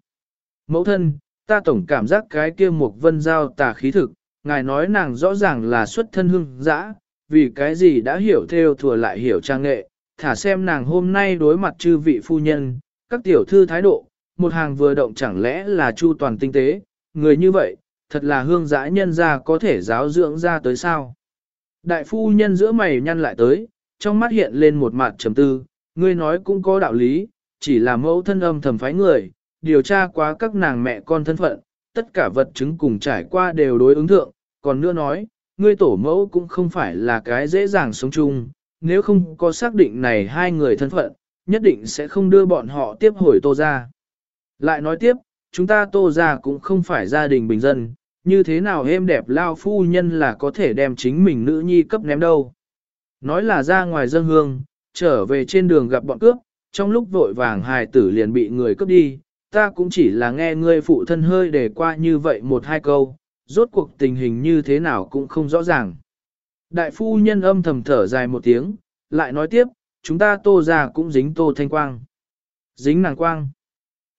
Mẫu thân, ta tổng cảm giác cái kia Mục vân giao tà khí thực, ngài nói nàng rõ ràng là xuất thân hương dã, vì cái gì đã hiểu theo thừa lại hiểu trang nghệ, thả xem nàng hôm nay đối mặt chư vị phu nhân, các tiểu thư thái độ, một hàng vừa động chẳng lẽ là chu toàn tinh tế, người như vậy, thật là hương dã nhân ra có thể giáo dưỡng ra tới sao. Đại phu nhân giữa mày nhăn lại tới, trong mắt hiện lên một mặt trầm tư, ngươi nói cũng có đạo lý, chỉ là mẫu thân âm thầm phái người, điều tra quá các nàng mẹ con thân phận, tất cả vật chứng cùng trải qua đều đối ứng thượng, còn nữa nói, ngươi tổ mẫu cũng không phải là cái dễ dàng sống chung, nếu không có xác định này hai người thân phận, nhất định sẽ không đưa bọn họ tiếp hồi tô ra. Lại nói tiếp, chúng ta tô ra cũng không phải gia đình bình dân, như thế nào êm đẹp lao phu nhân là có thể đem chính mình nữ nhi cấp ném đâu. Nói là ra ngoài dân hương, trở về trên đường gặp bọn cướp, trong lúc vội vàng hài tử liền bị người cướp đi, ta cũng chỉ là nghe ngươi phụ thân hơi để qua như vậy một hai câu, rốt cuộc tình hình như thế nào cũng không rõ ràng. Đại phu nhân âm thầm thở dài một tiếng, lại nói tiếp, chúng ta tô ra cũng dính tô thanh quang. Dính nàng quang.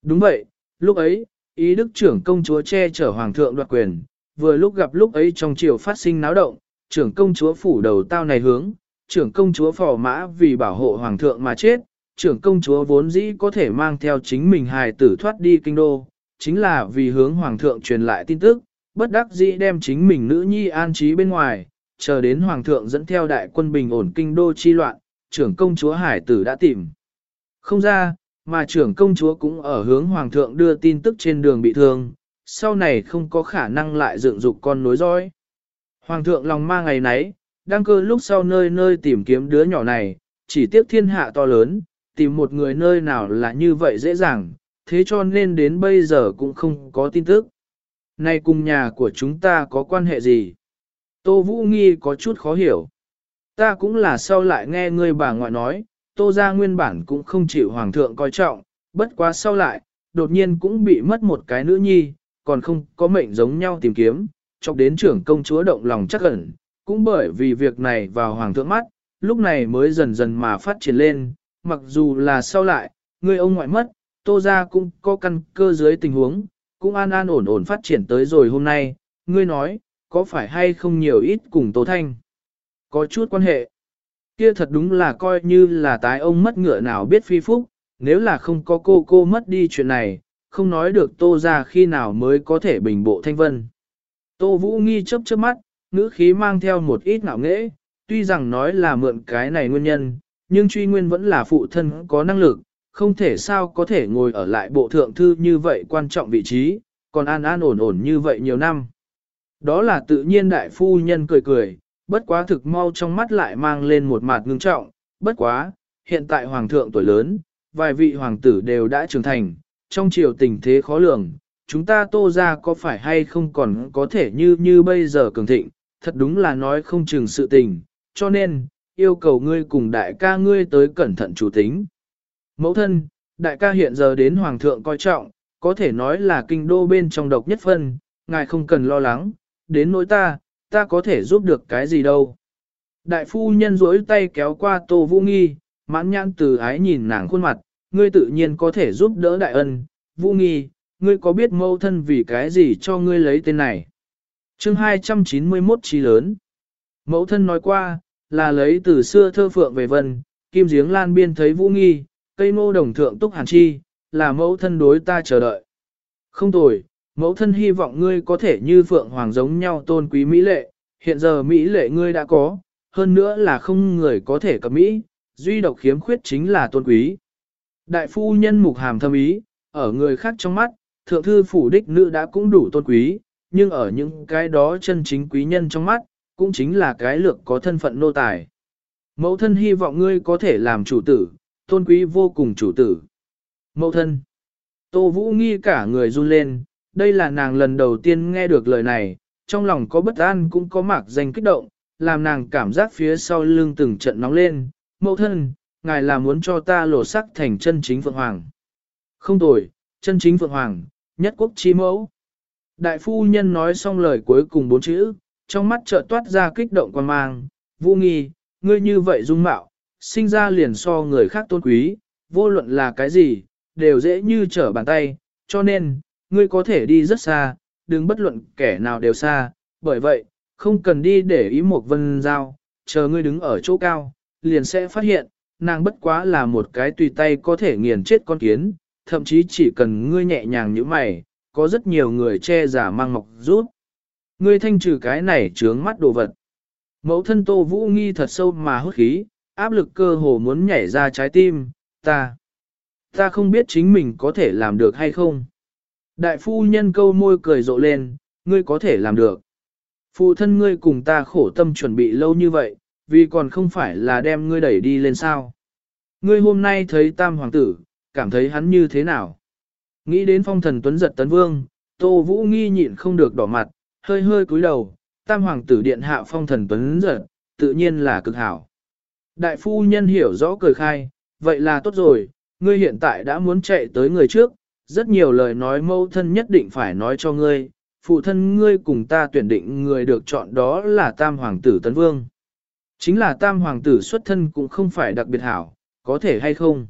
Đúng vậy, lúc ấy, ý đức trưởng công chúa che chở hoàng thượng đoạt quyền, vừa lúc gặp lúc ấy trong triều phát sinh náo động, trưởng công chúa phủ đầu tao này hướng, trưởng công chúa phò mã vì bảo hộ hoàng thượng mà chết, trưởng công chúa vốn dĩ có thể mang theo chính mình hài tử thoát đi kinh đô, chính là vì hướng hoàng thượng truyền lại tin tức, bất đắc dĩ đem chính mình nữ nhi an trí bên ngoài, chờ đến hoàng thượng dẫn theo đại quân bình ổn kinh đô chi loạn, trưởng công chúa hải tử đã tìm. Không ra, mà trưởng công chúa cũng ở hướng hoàng thượng đưa tin tức trên đường bị thương, sau này không có khả năng lại dựng dục con nối dõi. Hoàng thượng lòng ma ngày nấy, đang cơ lúc sau nơi nơi tìm kiếm đứa nhỏ này, chỉ tiếc thiên hạ to lớn, tìm một người nơi nào là như vậy dễ dàng, thế cho nên đến bây giờ cũng không có tin tức. Này cùng nhà của chúng ta có quan hệ gì? Tô Vũ Nghi có chút khó hiểu. Ta cũng là sau lại nghe người bà ngoại nói, Tô ra nguyên bản cũng không chịu hoàng thượng coi trọng, bất quá sau lại, đột nhiên cũng bị mất một cái nữ nhi, còn không có mệnh giống nhau tìm kiếm, chọc đến trưởng công chúa động lòng chắc ẩn, cũng bởi vì việc này vào hoàng thượng mắt, lúc này mới dần dần mà phát triển lên, mặc dù là sau lại, người ông ngoại mất, tô ra cũng có căn cơ dưới tình huống, cũng an an ổn ổn phát triển tới rồi hôm nay, ngươi nói, có phải hay không nhiều ít cùng tô thanh? Có chút quan hệ. Kia thật đúng là coi như là tái ông mất ngựa nào biết phi phúc, nếu là không có cô cô mất đi chuyện này, không nói được tô ra khi nào mới có thể bình bộ thanh vân. Tô Vũ nghi chớp chớp mắt, ngữ khí mang theo một ít ngạo nghễ, tuy rằng nói là mượn cái này nguyên nhân, nhưng truy nguyên vẫn là phụ thân có năng lực, không thể sao có thể ngồi ở lại bộ thượng thư như vậy quan trọng vị trí, còn an an ổn ổn như vậy nhiều năm. Đó là tự nhiên đại phu nhân cười cười, bất quá thực mau trong mắt lại mang lên một mặt ngưng trọng, bất quá, hiện tại hoàng thượng tuổi lớn, vài vị hoàng tử đều đã trưởng thành, trong triều tình thế khó lường, chúng ta tô ra có phải hay không còn có thể như như bây giờ cường thịnh, thật đúng là nói không chừng sự tình, cho nên, yêu cầu ngươi cùng đại ca ngươi tới cẩn thận chủ tính. Mẫu thân, đại ca hiện giờ đến hoàng thượng coi trọng, có thể nói là kinh đô bên trong độc nhất phân, ngài không cần lo lắng, đến nỗi ta, ta có thể giúp được cái gì đâu. Đại phu nhân duỗi tay kéo qua tô vũ nghi, mãn nhãn từ ái nhìn nàng khuôn mặt, ngươi tự nhiên có thể giúp đỡ đại ân, vũ nghi, ngươi có biết mẫu thân vì cái gì cho ngươi lấy tên này. chương 291 chi lớn. Mẫu thân nói qua, là lấy từ xưa thơ phượng về vân, kim giếng lan biên thấy vũ nghi, cây ngô đồng thượng túc hàn chi, là mẫu thân đối ta chờ đợi. Không tồi, mẫu thân hy vọng ngươi có thể như phượng hoàng giống nhau tôn quý mỹ lệ, hiện giờ mỹ lệ ngươi đã có, hơn nữa là không người có thể cập mỹ, duy độc khiếm khuyết chính là tôn quý. Đại phu nhân mục hàm thâm ý, ở người khác trong mắt, thượng thư phủ đích nữ đã cũng đủ tôn quý, nhưng ở những cái đó chân chính quý nhân trong mắt, cũng chính là cái lược có thân phận nô tài. Mẫu thân hy vọng ngươi có thể làm chủ tử, tôn quý vô cùng chủ tử. Mẫu thân. Tô Vũ nghi cả người run lên, đây là nàng lần đầu tiên nghe được lời này, trong lòng có bất an cũng có mạc danh kích động, làm nàng cảm giác phía sau lưng từng trận nóng lên. Mẫu thân, ngài là muốn cho ta lộ sắc thành chân chính Phượng Hoàng. Không tồi, chân chính Phượng Hoàng, nhất quốc chi mẫu. Đại phu nhân nói xong lời cuối cùng bốn chữ, trong mắt chợt toát ra kích động quan mang, vũ nghi, ngươi như vậy dung mạo, sinh ra liền so người khác tôn quý, vô luận là cái gì, đều dễ như trở bàn tay, cho nên, ngươi có thể đi rất xa, đừng bất luận kẻ nào đều xa, bởi vậy, không cần đi để ý một vân giao, chờ ngươi đứng ở chỗ cao, liền sẽ phát hiện, nàng bất quá là một cái tùy tay có thể nghiền chết con kiến, thậm chí chỉ cần ngươi nhẹ nhàng như mày, có rất nhiều người che giả mang mọc rút. Ngươi thanh trừ cái này trướng mắt đồ vật. Mẫu thân Tô Vũ nghi thật sâu mà hốt khí, áp lực cơ hồ muốn nhảy ra trái tim, ta. Ta không biết chính mình có thể làm được hay không. Đại phu nhân câu môi cười rộ lên, ngươi có thể làm được. Phụ thân ngươi cùng ta khổ tâm chuẩn bị lâu như vậy, vì còn không phải là đem ngươi đẩy đi lên sao. Ngươi hôm nay thấy tam hoàng tử, cảm thấy hắn như thế nào? Nghĩ đến phong thần tuấn giật tấn vương, tô vũ nghi nhịn không được đỏ mặt, hơi hơi cúi đầu, tam hoàng tử điện hạ phong thần tuấn giật, tự nhiên là cực hảo. Đại phu nhân hiểu rõ cười khai, vậy là tốt rồi, ngươi hiện tại đã muốn chạy tới người trước, rất nhiều lời nói mâu thân nhất định phải nói cho ngươi, phụ thân ngươi cùng ta tuyển định người được chọn đó là tam hoàng tử tấn vương. Chính là tam hoàng tử xuất thân cũng không phải đặc biệt hảo, có thể hay không?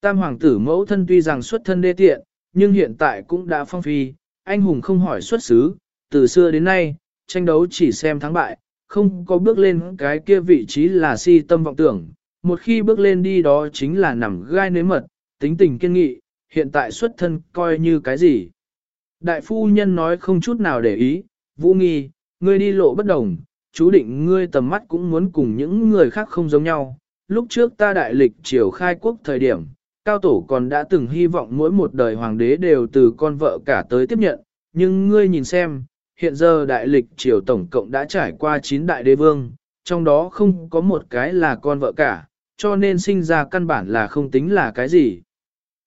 Tam hoàng tử mẫu thân tuy rằng xuất thân đê tiện, nhưng hiện tại cũng đã phong phi, anh hùng không hỏi xuất xứ, từ xưa đến nay, tranh đấu chỉ xem thắng bại, không có bước lên cái kia vị trí là si tâm vọng tưởng, một khi bước lên đi đó chính là nằm gai nếm mật, tính tình kiên nghị, hiện tại xuất thân coi như cái gì. Đại phu nhân nói không chút nào để ý, vũ nghi, ngươi đi lộ bất đồng, chú định ngươi tầm mắt cũng muốn cùng những người khác không giống nhau. Lúc trước ta đại lịch triều khai quốc thời điểm, cao tổ còn đã từng hy vọng mỗi một đời hoàng đế đều từ con vợ cả tới tiếp nhận, nhưng ngươi nhìn xem, hiện giờ đại lịch triều tổng cộng đã trải qua 9 đại đế vương, trong đó không có một cái là con vợ cả, cho nên sinh ra căn bản là không tính là cái gì.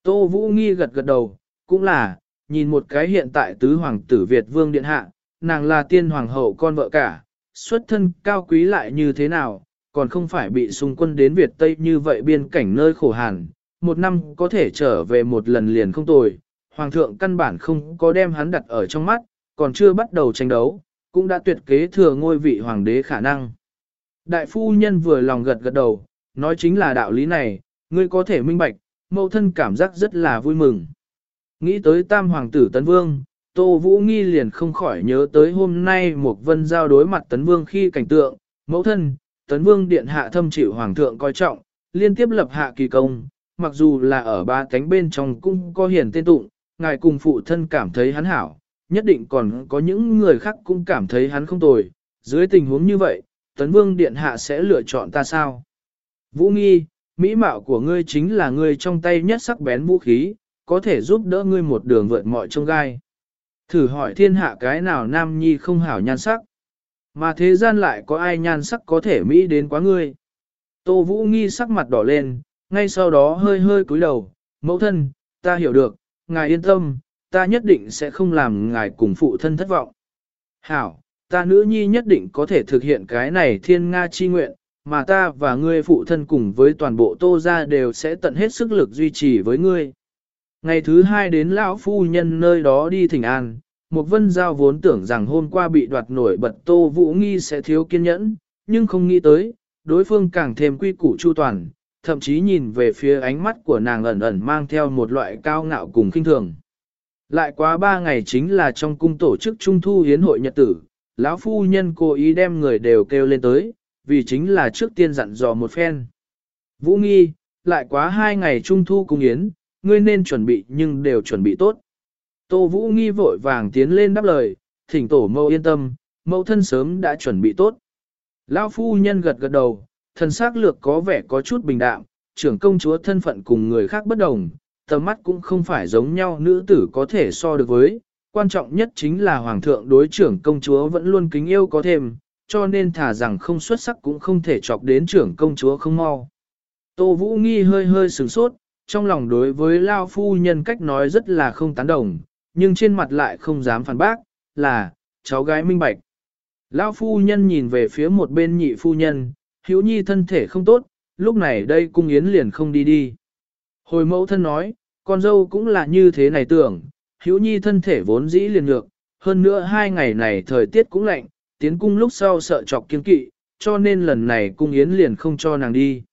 Tô Vũ Nghi gật gật đầu, cũng là, nhìn một cái hiện tại tứ hoàng tử Việt vương điện hạ, nàng là tiên hoàng hậu con vợ cả, xuất thân cao quý lại như thế nào, còn không phải bị xung quân đến Việt Tây như vậy biên cảnh nơi khổ hàn, một năm có thể trở về một lần liền không tồi, hoàng thượng căn bản không có đem hắn đặt ở trong mắt, còn chưa bắt đầu tranh đấu, cũng đã tuyệt kế thừa ngôi vị hoàng đế khả năng. Đại phu nhân vừa lòng gật gật đầu, nói chính là đạo lý này, ngươi có thể minh bạch, mẫu thân cảm giác rất là vui mừng. Nghĩ tới tam hoàng tử Tấn Vương, Tô Vũ Nghi liền không khỏi nhớ tới hôm nay một vân giao đối mặt Tấn Vương khi cảnh tượng, mẫu thân, Tấn Vương điện hạ thâm chịu hoàng thượng coi trọng, liên tiếp lập hạ kỳ công, mặc dù là ở ba cánh bên trong cũng có hiển tên tụng, ngài cùng phụ thân cảm thấy hắn hảo, nhất định còn có những người khác cũng cảm thấy hắn không tồi, dưới tình huống như vậy, tấn vương điện hạ sẽ lựa chọn ta sao? Vũ nghi, mỹ mạo của ngươi chính là ngươi trong tay nhất sắc bén vũ khí, có thể giúp đỡ ngươi một đường vượt mọi trông gai. Thử hỏi thiên hạ cái nào nam nhi không hảo nhan sắc. Mà thế gian lại có ai nhan sắc có thể mỹ đến quá ngươi. Tô Vũ nghi sắc mặt đỏ lên, ngay sau đó hơi hơi cúi đầu, mẫu thân, ta hiểu được, ngài yên tâm, ta nhất định sẽ không làm ngài cùng phụ thân thất vọng. Hảo, ta nữ nhi nhất định có thể thực hiện cái này thiên Nga chi nguyện, mà ta và ngươi phụ thân cùng với toàn bộ tô gia đều sẽ tận hết sức lực duy trì với ngươi. Ngày thứ hai đến lão phu nhân nơi đó đi thỉnh an, một vân giao vốn tưởng rằng hôm qua bị đoạt nổi bật tô vũ nghi sẽ thiếu kiên nhẫn, nhưng không nghĩ tới, đối phương càng thêm quy củ chu toàn, thậm chí nhìn về phía ánh mắt của nàng ẩn ẩn mang theo một loại cao ngạo cùng kinh thường. Lại quá ba ngày chính là trong cung tổ chức trung thu hiến hội nhật tử, lão phu nhân cố ý đem người đều kêu lên tới, vì chính là trước tiên dặn dò một phen. Vũ nghi, lại quá hai ngày trung thu cung yến, ngươi nên chuẩn bị nhưng đều chuẩn bị tốt. Tô Vũ nghi vội vàng tiến lên đáp lời, thỉnh tổ mâu yên tâm, mẫu thân sớm đã chuẩn bị tốt. Lão phu nhân gật gật đầu, thần sắc lược có vẻ có chút bình đạm, trưởng công chúa thân phận cùng người khác bất đồng, tầm mắt cũng không phải giống nhau nữ tử có thể so được với, quan trọng nhất chính là hoàng thượng đối trưởng công chúa vẫn luôn kính yêu có thêm, cho nên thả rằng không xuất sắc cũng không thể chọc đến trưởng công chúa không mau. Tô Vũ Nghi hơi hơi sửng sốt, trong lòng đối với Lao Phu Nhân cách nói rất là không tán đồng, nhưng trên mặt lại không dám phản bác, là, cháu gái minh bạch. Lao Phu Nhân nhìn về phía một bên nhị Phu Nhân, Hiếu Nhi thân thể không tốt, lúc này đây cung yến liền không đi đi. Hồi mẫu thân nói, con dâu cũng là như thế này tưởng, Hữu Nhi thân thể vốn dĩ liền ngược, hơn nữa hai ngày này thời tiết cũng lạnh, tiến cung lúc sau sợ chọc kiên kỵ, cho nên lần này cung yến liền không cho nàng đi.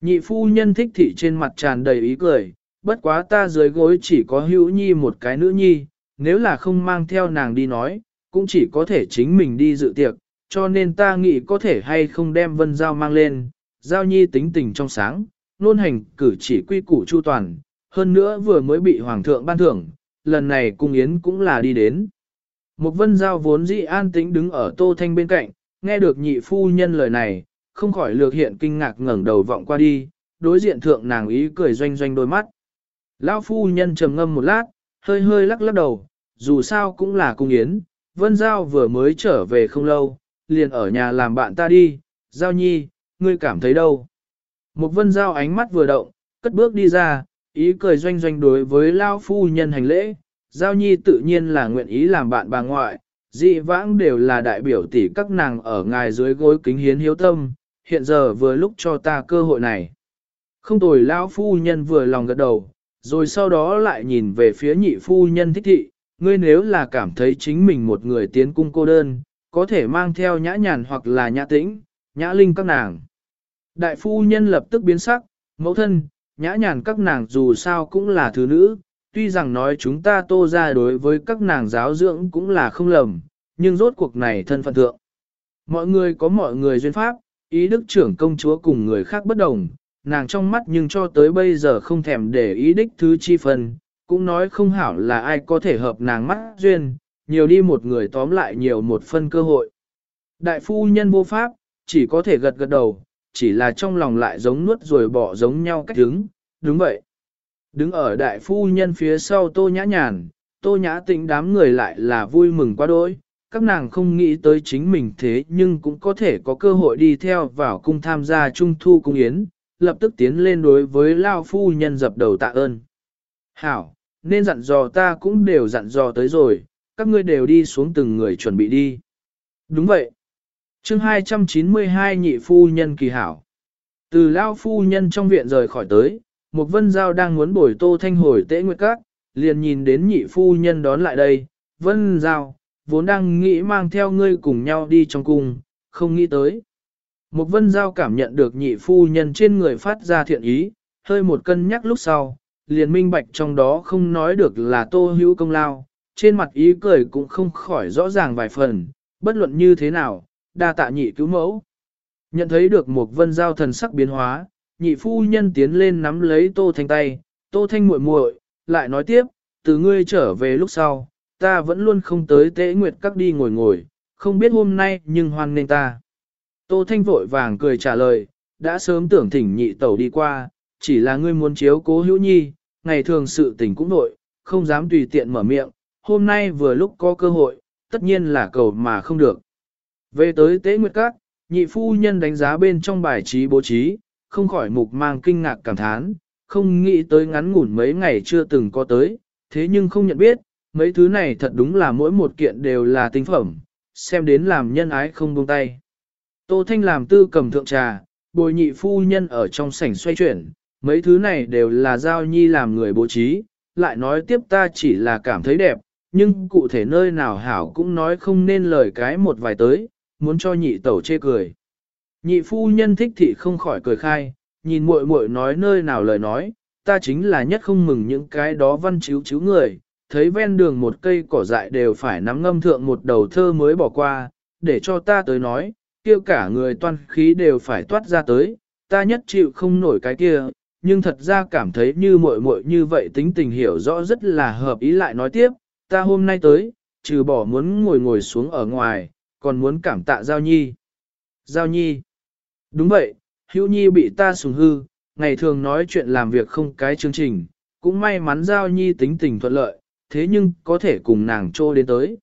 Nhị phu nhân thích thị trên mặt tràn đầy ý cười, bất quá ta dưới gối chỉ có hữu nhi một cái nữ nhi, nếu là không mang theo nàng đi nói, cũng chỉ có thể chính mình đi dự tiệc, cho nên ta nghĩ có thể hay không đem vân giao mang lên, giao nhi tính tình trong sáng, nôn hành cử chỉ quy củ chu toàn, hơn nữa vừa mới bị hoàng thượng ban thưởng, lần này cung yến cũng là đi đến. Một vân giao vốn dĩ an tĩnh đứng ở tô thanh bên cạnh, nghe được nhị phu nhân lời này, không khỏi lược hiện kinh ngạc ngẩng đầu vọng qua đi, đối diện thượng nàng ý cười doanh doanh đôi mắt. Lão phu nhân trầm ngâm một lát, hơi hơi lắc lắc đầu, dù sao cũng là cung yến, vân giao vừa mới trở về không lâu, liền ở nhà làm bạn ta đi, giao nhi, ngươi cảm thấy đâu? Một vân giao ánh mắt vừa động, cất bước đi ra, ý cười doanh doanh đối với Lão phu nhân hành lễ, Giao Nhi tự nhiên là nguyện ý làm bạn bà ngoại, dị vãng đều là đại biểu tỷ các nàng ở ngài dưới gối kính hiến hiếu tâm, hiện giờ vừa lúc cho ta cơ hội này. Không tồi lão phu nhân vừa lòng gật đầu, rồi sau đó lại nhìn về phía nhị phu nhân thích thị, ngươi nếu là cảm thấy chính mình một người tiến cung cô đơn, có thể mang theo nhã nhàn hoặc là nhã tĩnh, nhã linh các nàng. Đại phu nhân lập tức biến sắc, mẫu thân, nhã nhàn các nàng dù sao cũng là thứ nữ, tuy rằng nói chúng ta tô ra đối với các nàng giáo dưỡng cũng là không lầm, nhưng rốt cuộc này thân phận thượng. Mọi người có mọi người duyên pháp, ý đức trưởng công chúa cùng người khác bất đồng, nàng trong mắt nhưng cho tới bây giờ không thèm để ý đích thứ chi phần, cũng nói không hảo là ai có thể hợp nàng mắt duyên, nhiều đi một người tóm lại nhiều một phân cơ hội. Đại phu nhân vô pháp, chỉ có thể gật gật đầu, chỉ là trong lòng lại giống nuốt rồi bỏ giống nhau cách đứng, đúng vậy. Đứng ở đại phu nhân phía sau tô nhã nhàn, tô nhã tĩnh đám người lại là vui mừng quá đôi. Các nàng không nghĩ tới chính mình thế nhưng cũng có thể có cơ hội đi theo vào cung tham gia trung thu cung yến, lập tức tiến lên đối với lao phu nhân dập đầu tạ ơn. Hảo, nên dặn dò ta cũng đều dặn dò tới rồi, các ngươi đều đi xuống từng người chuẩn bị đi. Đúng vậy chương 292 nhị phu nhân kỳ hảo. Từ lao phu nhân trong viện rời khỏi tới, một vân giao đang muốn bồi tô thanh hồi tễ nguyệt các, liền nhìn đến nhị phu nhân đón lại đây, vân giao, vốn đang nghĩ mang theo ngươi cùng nhau đi trong cung, không nghĩ tới. Một vân giao cảm nhận được nhị phu nhân trên người phát ra thiện ý, hơi một cân nhắc lúc sau, liền minh bạch trong đó không nói được là tô hữu công lao, trên mặt ý cười cũng không khỏi rõ ràng vài phần, bất luận như thế nào, đa tạ nhị cứu mẫu. Nhận thấy được một vân giao thần sắc biến hóa, nhị phu nhân tiến lên nắm lấy tô thanh tay, tô thanh muội muội, lại nói tiếp, từ ngươi trở về lúc sau, ta vẫn luôn không tới tế nguyệt các đi ngồi ngồi, không biết hôm nay nhưng hoan nên ta. Tô Thanh vội vàng cười trả lời, đã sớm tưởng thỉnh nhị tẩu đi qua, chỉ là ngươi muốn chiếu cố hữu nhi, ngày thường sự tình cũng nội, không dám tùy tiện mở miệng, hôm nay vừa lúc có cơ hội, tất nhiên là cầu mà không được. Về tới tế nguyệt các, nhị phu nhân đánh giá bên trong bài trí bố trí, không khỏi mục mang kinh ngạc cảm thán, không nghĩ tới ngắn ngủn mấy ngày chưa từng có tới, thế nhưng không nhận biết, mấy thứ này thật đúng là mỗi một kiện đều là tinh phẩm, xem đến làm nhân ái không buông tay. Tô Thanh làm tư cầm thượng trà, bồi nhị phu nhân ở trong sảnh xoay chuyển, mấy thứ này đều là giao nhi làm người bố trí, lại nói tiếp ta chỉ là cảm thấy đẹp, nhưng cụ thể nơi nào hảo cũng nói không nên lời cái một vài tới, muốn cho nhị tẩu chê cười. Nhị phu nhân thích thị không khỏi cười khai, nhìn muội muội nói nơi nào lời nói, ta chính là nhất không mừng những cái đó văn chiếu chiếu người, thấy ven đường một cây cỏ dại đều phải nắm ngâm thượng một đầu thơ mới bỏ qua, để cho ta tới nói, kia cả người toan khí đều phải toát ra tới, ta nhất chịu không nổi cái kia, nhưng thật ra cảm thấy như muội muội như vậy tính tình hiểu rõ rất là hợp ý lại nói tiếp, ta hôm nay tới, trừ bỏ muốn ngồi ngồi xuống ở ngoài, còn muốn cảm tạ Giao Nhi. Giao Nhi. Đúng vậy, Hữu Nhi bị ta sùng hư, ngày thường nói chuyện làm việc không cái chương trình, cũng may mắn Giao Nhi tính tình thuận lợi, thế nhưng có thể cùng nàng trô đến tới.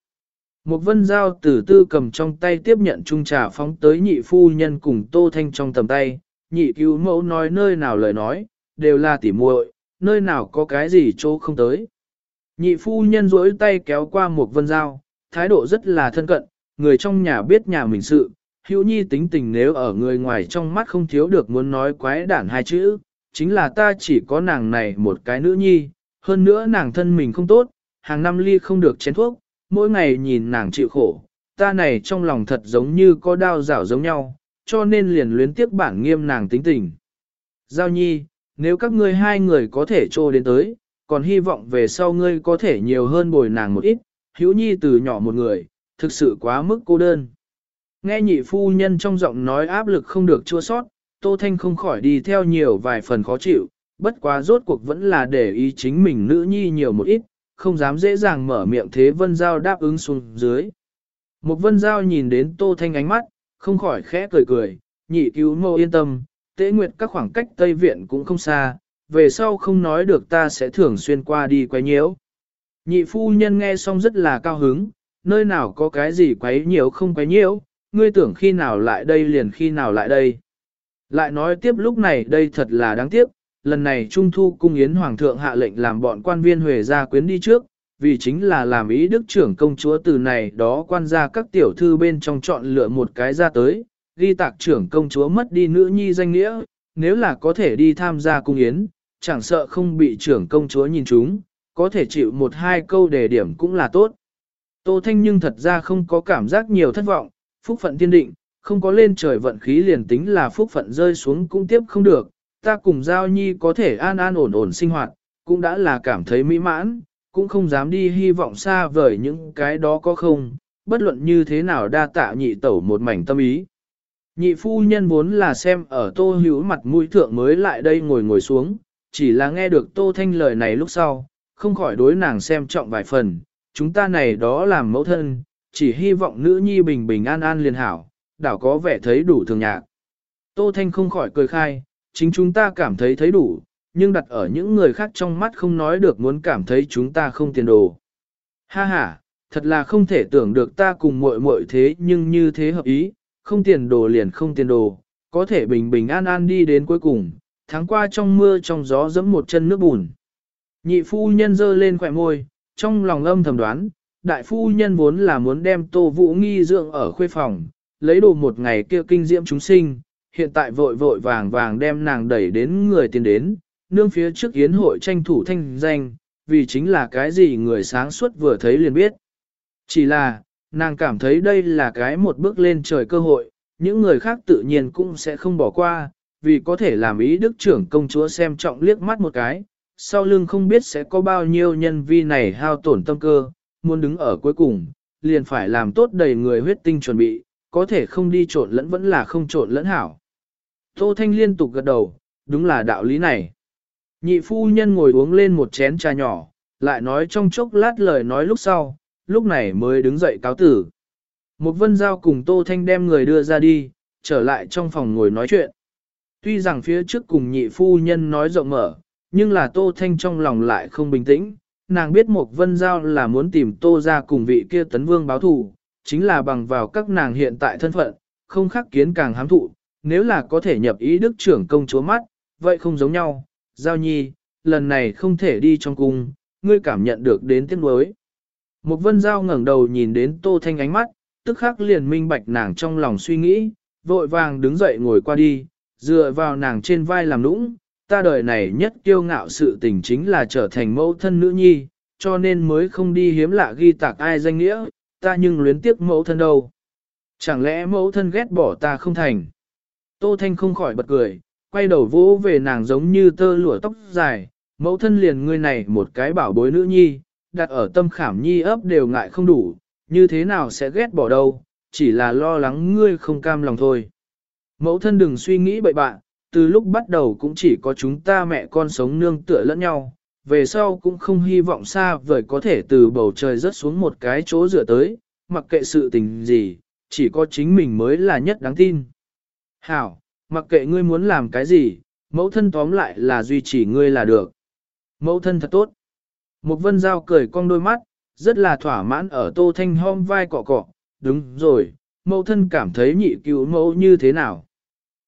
Một vân giao từ tư cầm trong tay tiếp nhận chung trà phóng tới nhị phu nhân cùng tô thanh trong tầm tay, nhị cứu mẫu nói nơi nào lời nói, đều là tỉ muội, nơi nào có cái gì chỗ không tới. Nhị phu nhân duỗi tay kéo qua một vân giao, thái độ rất là thân cận, người trong nhà biết nhà mình sự, hữu nhi tính tình nếu ở người ngoài trong mắt không thiếu được muốn nói quái đản hai chữ, chính là ta chỉ có nàng này một cái nữ nhi, hơn nữa nàng thân mình không tốt, hàng năm ly không được chén thuốc, mỗi ngày nhìn nàng chịu khổ, ta này trong lòng thật giống như có đau rảo giống nhau, cho nên liền luyến tiếc bản nghiêm nàng tính tình. Giao nhi, nếu các ngươi hai người có thể trô đến tới, còn hy vọng về sau ngươi có thể nhiều hơn bồi nàng một ít, hữu nhi từ nhỏ một người, thực sự quá mức cô đơn. Nghe nhị phu nhân trong giọng nói áp lực không được chua sót, Tô Thanh không khỏi đi theo nhiều vài phần khó chịu, bất quá rốt cuộc vẫn là để ý chính mình nữ nhi nhiều một ít, không dám dễ dàng mở miệng thế Vân Giao đáp ứng xuống dưới. Một Vân Giao nhìn đến Tô Thanh ánh mắt, không khỏi khẽ cười cười, nhị cứu mô yên tâm, tế nguyệt các khoảng cách Tây Viện cũng không xa, về sau không nói được ta sẽ thường xuyên qua đi quay nhiễu. Nhị phu nhân nghe xong rất là cao hứng, nơi nào có cái gì quấy nhiễu không quấy nhiễu, ngươi tưởng khi nào lại đây liền khi nào lại đây. Lại nói tiếp lúc này đây thật là đáng tiếc, lần này Trung Thu Cung Yến Hoàng thượng hạ lệnh làm bọn quan viên Huệ gia quyến đi trước, vì chính là làm ý đức trưởng công chúa từ này đó quan gia các tiểu thư bên trong chọn lựa một cái ra tới, ghi tạc trưởng công chúa mất đi nữ nhi danh nghĩa, nếu là có thể đi tham gia cung yến, chẳng sợ không bị trưởng công chúa nhìn chúng, có thể chịu một hai câu đề điểm cũng là tốt. Tô Thanh nhưng thật ra không có cảm giác nhiều thất vọng, phúc phận tiên định, không có lên trời vận khí liền tính là phúc phận rơi xuống cũng tiếp không được, ta cùng Giao Nhi có thể an an ổn ổn sinh hoạt, cũng đã là cảm thấy mỹ mãn, cũng không dám đi hy vọng xa vời những cái đó có không, bất luận như thế nào đa tạ nhị tẩu một mảnh tâm ý. Nhị phu nhân vốn là xem ở tô hữu mặt mũi thượng mới lại đây ngồi ngồi xuống, chỉ là nghe được tô thanh lời này lúc sau, không khỏi đối nàng xem trọng vài phần, chúng ta này đó làm mẫu thân, chỉ hy vọng nữ nhi bình bình an an liền hảo, đảo có vẻ thấy đủ thường nhạc. Tô thanh không khỏi cười khai, chính chúng ta cảm thấy thấy đủ, nhưng đặt ở những người khác trong mắt không nói được muốn cảm thấy chúng ta không tiền đồ. Ha ha, thật là không thể tưởng được ta cùng muội muội thế nhưng như thế hợp ý, không tiền đồ liền không tiền đồ, có thể bình bình an an đi đến cuối cùng, tháng qua trong mưa trong gió dẫm một chân nước bùn. Nhị phu nhân dơ lên khỏe môi, trong lòng âm thầm đoán, đại phu nhân vốn là muốn đem tô vũ nghi dưỡng ở khuê phòng, lấy đồ một ngày kia kinh diễm chúng sinh, hiện tại vội vội vàng vàng đem nàng đẩy đến người tiền đến, nương phía trước yến hội tranh thủ thanh danh, vì chính là cái gì người sáng suốt vừa thấy liền biết. Chỉ là, nàng cảm thấy đây là cái một bước lên trời cơ hội, những người khác tự nhiên cũng sẽ không bỏ qua, vì có thể làm ý đức trưởng công chúa xem trọng liếc mắt một cái, sau lưng không biết sẽ có bao nhiêu nhân vi này hao tổn tâm cơ, muốn đứng ở cuối cùng, liền phải làm tốt đầy người huyết tinh chuẩn bị, có thể không đi trộn lẫn vẫn là không trộn lẫn hảo. Tô Thanh liên tục gật đầu, đúng là đạo lý này. Nhị phu nhân ngồi uống lên một chén trà nhỏ, lại nói trong chốc lát lời nói lúc sau, lúc này mới đứng dậy cáo tử. Một vân giao cùng Tô Thanh đem người đưa ra đi, trở lại trong phòng ngồi nói chuyện. Tuy rằng phía trước cùng nhị phu nhân nói rộng mở, nhưng là Tô Thanh trong lòng lại không bình tĩnh. Nàng biết Mộc vân giao là muốn tìm Tô ra cùng vị kia tấn vương báo thù, chính là bằng vào các nàng hiện tại thân phận, không khắc kiến càng hám thụ, nếu là có thể nhập ý đức trưởng công chúa mắt, vậy không giống nhau. Giao nhi, lần này không thể đi trong cung, ngươi cảm nhận được đến tiếng đối. Mộc vân giao ngẩng đầu nhìn đến Tô Thanh ánh mắt, tức khắc liền minh bạch nàng trong lòng suy nghĩ, vội vàng đứng dậy ngồi qua đi, dựa vào nàng trên vai làm nũng, ta đời này nhất kiêu ngạo sự tình chính là trở thành mẫu thân nữ nhi, cho nên mới không đi hiếm lạ ghi tạc ai danh nghĩa, ta nhưng luyến tiếc mẫu thân đâu. Chẳng lẽ mẫu thân ghét bỏ ta không thành? Tô Thanh không khỏi bật cười, quay đầu vỗ về nàng giống như tơ lụa tóc dài, mẫu thân liền ngươi này một cái bảo bối nữ nhi, đặt ở tâm khảm nhi ấp đều ngại không đủ, như thế nào sẽ ghét bỏ đâu, chỉ là lo lắng ngươi không cam lòng thôi. Mẫu thân đừng suy nghĩ bậy bạn, từ lúc bắt đầu cũng chỉ có chúng ta mẹ con sống nương tựa lẫn nhau, về sau cũng không hy vọng xa vời có thể từ bầu trời rớt xuống một cái chỗ dựa tới, mặc kệ sự tình gì, chỉ có chính mình mới là nhất đáng tin. Hảo, mặc kệ ngươi muốn làm cái gì, mẫu thân tóm lại là duy trì ngươi là được. Mẫu thân thật tốt. Một vân giao cười cong đôi mắt, rất là thỏa mãn ở tô thanh hom vai cọ cọ, đúng rồi, mẫu thân cảm thấy nhị cứu mẫu như thế nào.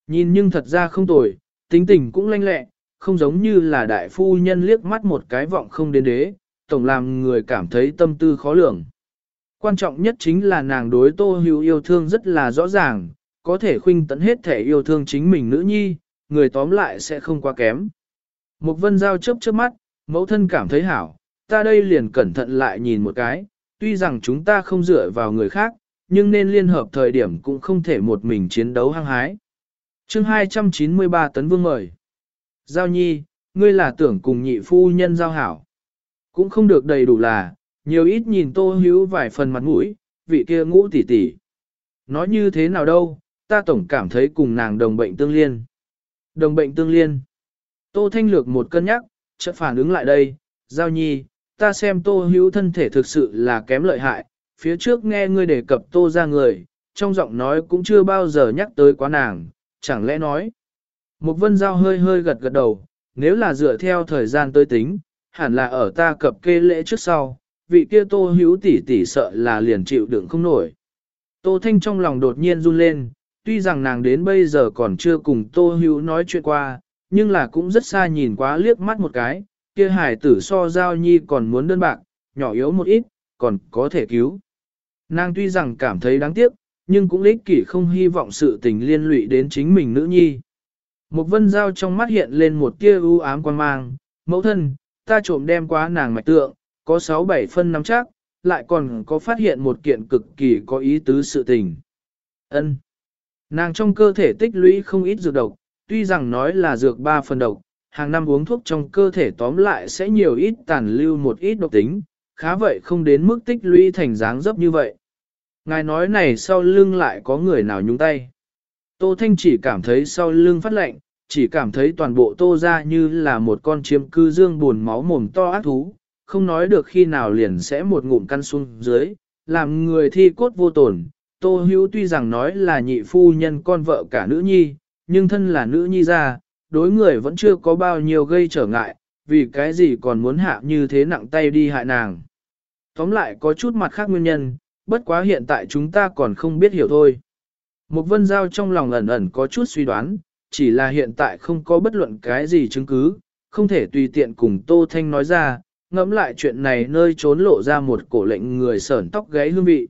Nhìn nhưng thật ra không tồi, tính tình cũng lanh lẹ, không giống như là đại phu nhân liếc mắt một cái vọng không đến đế, tổng làm người cảm thấy tâm tư khó lường. Quan trọng nhất chính là nàng đối tô hữu yêu thương rất là rõ ràng, có thể khuynh tận hết thể yêu thương chính mình nữ nhi, người tóm lại sẽ không quá kém. Một vân giao chớp chớp mắt, mẫu thân cảm thấy hảo, ta đây liền cẩn thận lại nhìn một cái, tuy rằng chúng ta không dựa vào người khác, nhưng nên liên hợp thời điểm cũng không thể một mình chiến đấu hăng hái chương 293 tấn vương mời. Giao nhi, ngươi là tưởng cùng nhị phu nhân giao hảo. Cũng không được đầy đủ là, nhiều ít nhìn tô hữu vài phần mặt mũi, vị kia ngũ tỷ tỷ. Nói như thế nào đâu, ta tổng cảm thấy cùng nàng đồng bệnh tương liên. Đồng bệnh tương liên. Tô Thanh Lược một cân nhắc, chợt phản ứng lại đây, giao nhi, ta xem tô hữu thân thể thực sự là kém lợi hại, phía trước nghe ngươi đề cập tô ra người, trong giọng nói cũng chưa bao giờ nhắc tới quá nàng, chẳng lẽ nói. Một vân giao hơi hơi gật gật đầu, nếu là dựa theo thời gian tới tính, hẳn là ở ta cập kê lễ trước sau, vị kia tô hữu tỷ tỷ sợ là liền chịu đựng không nổi. Tô Thanh trong lòng đột nhiên run lên, tuy rằng nàng đến bây giờ còn chưa cùng tô hữu nói chuyện qua, nhưng là cũng rất xa nhìn quá liếc mắt một cái, kia hải tử so giao nhi còn muốn đơn bạc, nhỏ yếu một ít, còn có thể cứu. Nàng tuy rằng cảm thấy đáng tiếc, nhưng cũng lích kỷ không hy vọng sự tình liên lụy đến chính mình nữ nhi. Một vân giao trong mắt hiện lên một tia ưu ám quan mang, mẫu thân, ta trộm đem quá nàng mạch tượng, có 6-7 phân nắm chắc, lại còn có phát hiện một kiện cực kỳ có ý tứ sự tình. Ân. Nàng trong cơ thể tích lũy không ít dược độc, tuy rằng nói là dược 3 phần độc, hàng năm uống thuốc trong cơ thể tóm lại sẽ nhiều ít tàn lưu một ít độc tính, khá vậy không đến mức tích lũy thành dáng dấp như vậy. Ngài nói này sau lưng lại có người nào nhúng tay. Tô Thanh chỉ cảm thấy sau lưng phát lạnh, chỉ cảm thấy toàn bộ tô ra như là một con chiếm cư dương buồn máu mồm to ác thú, không nói được khi nào liền sẽ một ngụm căn xuống dưới, làm người thi cốt vô tổn. Tô hữu tuy rằng nói là nhị phu nhân con vợ cả nữ nhi, nhưng thân là nữ nhi ra, đối người vẫn chưa có bao nhiêu gây trở ngại, vì cái gì còn muốn hạ như thế nặng tay đi hại nàng. Tóm lại có chút mặt khác nguyên nhân, bất quá hiện tại chúng ta còn không biết hiểu thôi. Một vân giao trong lòng ẩn ẩn có chút suy đoán, chỉ là hiện tại không có bất luận cái gì chứng cứ, không thể tùy tiện cùng Tô Thanh nói ra, ngẫm lại chuyện này nơi trốn lộ ra một cổ lệnh người sởn tóc gáy hương vị.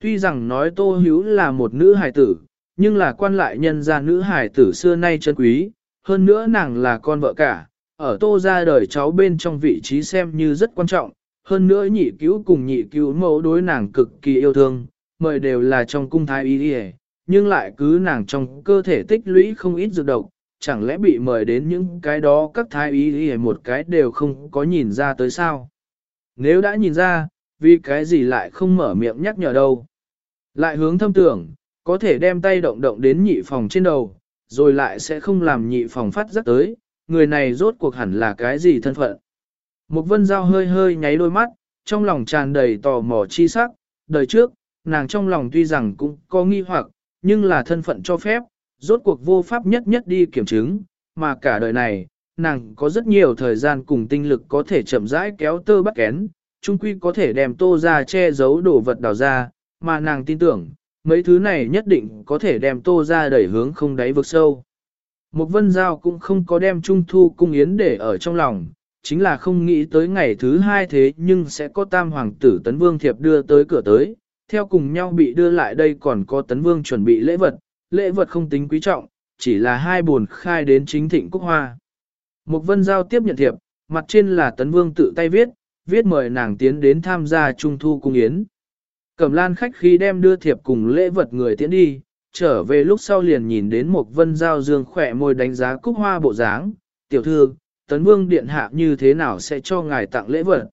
Tuy rằng nói Tô Hữu là một nữ hài tử, nhưng là quan lại nhân gia nữ hài tử xưa nay chân quý, hơn nữa nàng là con vợ cả, ở Tô ra đời cháu bên trong vị trí xem như rất quan trọng, hơn nữa nhị cứu cùng nhị cứu mẫu đối nàng cực kỳ yêu thương, mời đều là trong cung thái y đi nhưng lại cứ nàng trong cơ thể tích lũy không ít dược độc, chẳng lẽ bị mời đến những cái đó các thái y đi một cái đều không có nhìn ra tới sao. Nếu đã nhìn ra, vì cái gì lại không mở miệng nhắc nhở đâu. Lại hướng thâm tưởng, có thể đem tay động động đến nhị phòng trên đầu, rồi lại sẽ không làm nhị phòng phát giác tới, người này rốt cuộc hẳn là cái gì thân phận. Một vân giao hơi hơi nháy đôi mắt, trong lòng tràn đầy tò mò chi sắc, đời trước, nàng trong lòng tuy rằng cũng có nghi hoặc, nhưng là thân phận cho phép, rốt cuộc vô pháp nhất nhất đi kiểm chứng, mà cả đời này, nàng có rất nhiều thời gian cùng tinh lực có thể chậm rãi kéo tơ bắt kén, chung quy có thể đem tô ra che giấu đồ vật đào ra, mà nàng tin tưởng, mấy thứ này nhất định có thể đem tô ra đẩy hướng không đáy vực sâu. Một vân giao cũng không có đem trung thu cung yến để ở trong lòng, chính là không nghĩ tới ngày thứ hai thế nhưng sẽ có tam hoàng tử tấn vương thiệp đưa tới cửa tới, theo cùng nhau bị đưa lại đây còn có tấn vương chuẩn bị lễ vật, lễ vật không tính quý trọng, chỉ là hai buồn khai đến chính thịnh quốc hoa. mục vân giao tiếp nhận thiệp, mặt trên là tấn vương tự tay viết, viết mời nàng tiến đến tham gia trung thu cung yến. Cẩm lan khách khi đem đưa thiệp cùng lễ vật người tiến đi, trở về lúc sau liền nhìn đến một vân giao dương khỏe môi đánh giá cúc hoa bộ dáng, tiểu thư, tấn vương điện hạ như thế nào sẽ cho ngài tặng lễ vật.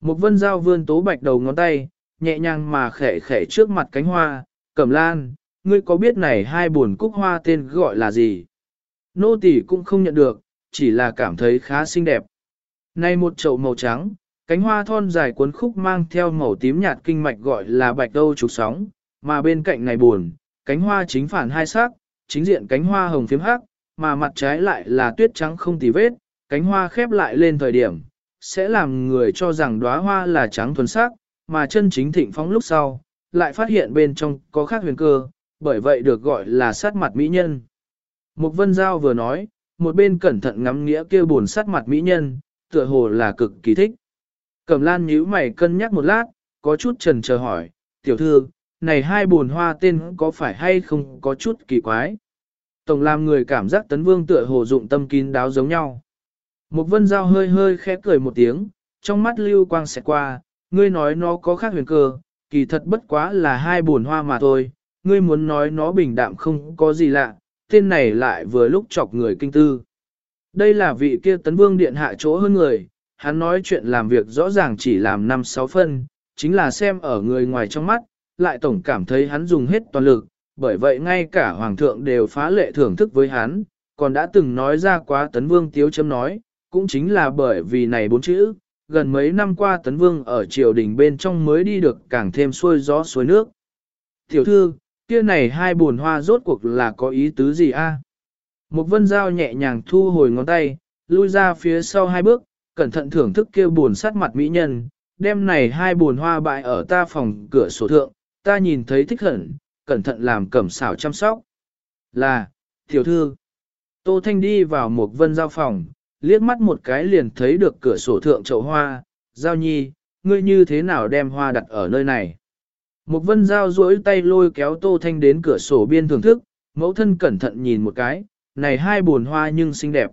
Một vân giao vươn tố bạch đầu ngón tay, nhẹ nhàng mà khẽ khẽ trước mặt cánh hoa, cẩm lan, ngươi có biết này hai buồn cúc hoa tên gọi là gì? Nô tỳ cũng không nhận được, chỉ là cảm thấy khá xinh đẹp. Này một chậu màu trắng, cánh hoa thon dài cuốn khúc mang theo màu tím nhạt kinh mạch gọi là bạch đâu trục sóng, mà bên cạnh này buồn, cánh hoa chính phản hai sắc, chính diện cánh hoa hồng phiếm hắc, mà mặt trái lại là tuyết trắng không tì vết, cánh hoa khép lại lên thời điểm, sẽ làm người cho rằng đóa hoa là trắng thuần sắc, mà chân chính thịnh phóng lúc sau, lại phát hiện bên trong có khác huyền cơ, bởi vậy được gọi là sát mặt mỹ nhân. Mục Vân Giao vừa nói, một bên cẩn thận ngắm nghĩa kia buồn sát mặt mỹ nhân, tựa hồ là cực kỳ thích. Cẩm lan nhíu mày cân nhắc một lát, có chút trần chờ hỏi, tiểu thư, này hai buồn hoa tên có phải hay không có chút kỳ quái. Tổng làm người cảm giác tấn vương tựa hồ dụng tâm kín đáo giống nhau. Một vân giao hơi hơi khẽ cười một tiếng, trong mắt lưu quang sẽ qua, ngươi nói nó có khác huyền cơ, kỳ thật bất quá là hai buồn hoa mà thôi, ngươi muốn nói nó bình đạm không có gì lạ, tên này lại vừa lúc chọc người kinh tư. Đây là vị kia tấn vương điện hạ chỗ hơn người, hắn nói chuyện làm việc rõ ràng chỉ làm 5-6 phân, chính là xem ở người ngoài trong mắt, lại tổng cảm thấy hắn dùng hết toàn lực, bởi vậy ngay cả hoàng thượng đều phá lệ thưởng thức với hắn, còn đã từng nói ra quá tấn vương tiếu chấm nói, cũng chính là bởi vì này bốn chữ, gần mấy năm qua tấn vương ở triều đình bên trong mới đi được càng thêm xuôi gió suối nước. Tiểu thư, kia này hai buồn hoa rốt cuộc là có ý tứ gì a? Một vân dao nhẹ nhàng thu hồi ngón tay, lui ra phía sau hai bước, cẩn thận thưởng thức kia buồn sát mặt mỹ nhân, đem này hai buồn hoa bại ở ta phòng cửa sổ thượng, ta nhìn thấy thích hẳn, cẩn thận làm cẩm xảo chăm sóc. Là, tiểu thư, Tô Thanh đi vào một vân giao phòng, liếc mắt một cái liền thấy được cửa sổ thượng chậu hoa, giao nhi, ngươi như thế nào đem hoa đặt ở nơi này. Một vân giao duỗi tay lôi kéo Tô Thanh đến cửa sổ biên thưởng thức, mẫu thân cẩn thận nhìn một cái, này hai buồn hoa nhưng xinh đẹp.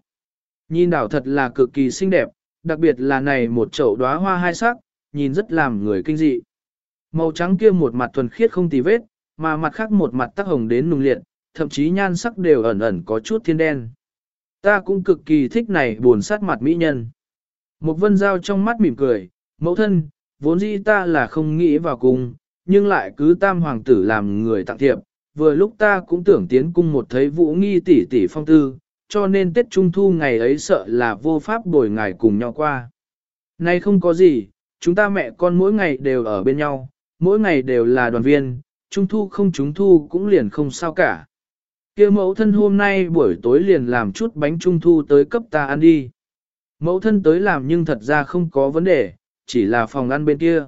Nhìn đảo thật là cực kỳ xinh đẹp, đặc biệt là này một chậu đóa hoa hai sắc, nhìn rất làm người kinh dị. Màu trắng kia một mặt thuần khiết không tì vết, mà mặt khác một mặt tắc hồng đến nùng liệt, thậm chí nhan sắc đều ẩn ẩn có chút thiên đen. Ta cũng cực kỳ thích này buồn sát mặt mỹ nhân. Một vân giao trong mắt mỉm cười, mẫu thân, vốn dĩ ta là không nghĩ vào cung nhưng lại cứ tam hoàng tử làm người tặng thiệp, vừa lúc ta cũng tưởng tiến cung một thấy vũ nghi tỷ tỷ phong tư, cho nên Tết Trung Thu ngày ấy sợ là vô pháp bồi ngài cùng nhau qua. Nay không có gì, chúng ta mẹ con mỗi ngày đều ở bên nhau, mỗi ngày đều là đoàn viên, Trung Thu không Trung Thu cũng liền không sao cả kia mẫu thân hôm nay buổi tối liền làm chút bánh Trung Thu tới cấp ta ăn đi. Mẫu thân tới làm nhưng thật ra không có vấn đề, chỉ là phòng ăn bên kia.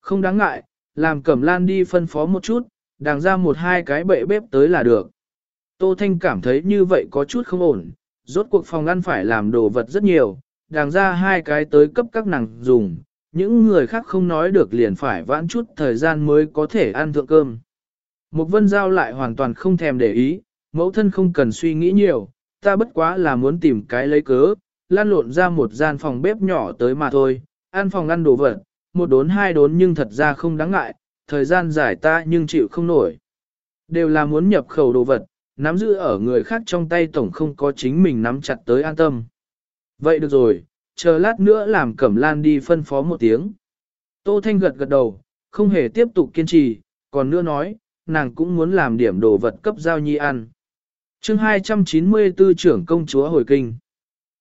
Không đáng ngại, làm cẩm lan đi phân phó một chút, đàng ra một hai cái bệ bếp tới là được. Tô Thanh cảm thấy như vậy có chút không ổn, rốt cuộc phòng ăn phải làm đồ vật rất nhiều, đàng ra hai cái tới cấp các nàng dùng, những người khác không nói được liền phải vãn chút thời gian mới có thể ăn thượng cơm. Một vân giao lại hoàn toàn không thèm để ý, mẫu thân không cần suy nghĩ nhiều, ta bất quá là muốn tìm cái lấy cớ, lan lộn ra một gian phòng bếp nhỏ tới mà thôi, ăn phòng ăn đồ vật, một đốn hai đốn nhưng thật ra không đáng ngại, thời gian dài ta nhưng chịu không nổi. Đều là muốn nhập khẩu đồ vật, nắm giữ ở người khác trong tay tổng không có chính mình nắm chặt tới an tâm. Vậy được rồi, chờ lát nữa làm Cẩm Lan đi phân phó một tiếng. Tô Thanh gật gật đầu, không hề tiếp tục kiên trì, còn nữa nói, nàng cũng muốn làm điểm đồ vật cấp giao nhi ăn chương 294 trưởng công chúa hồi kinh.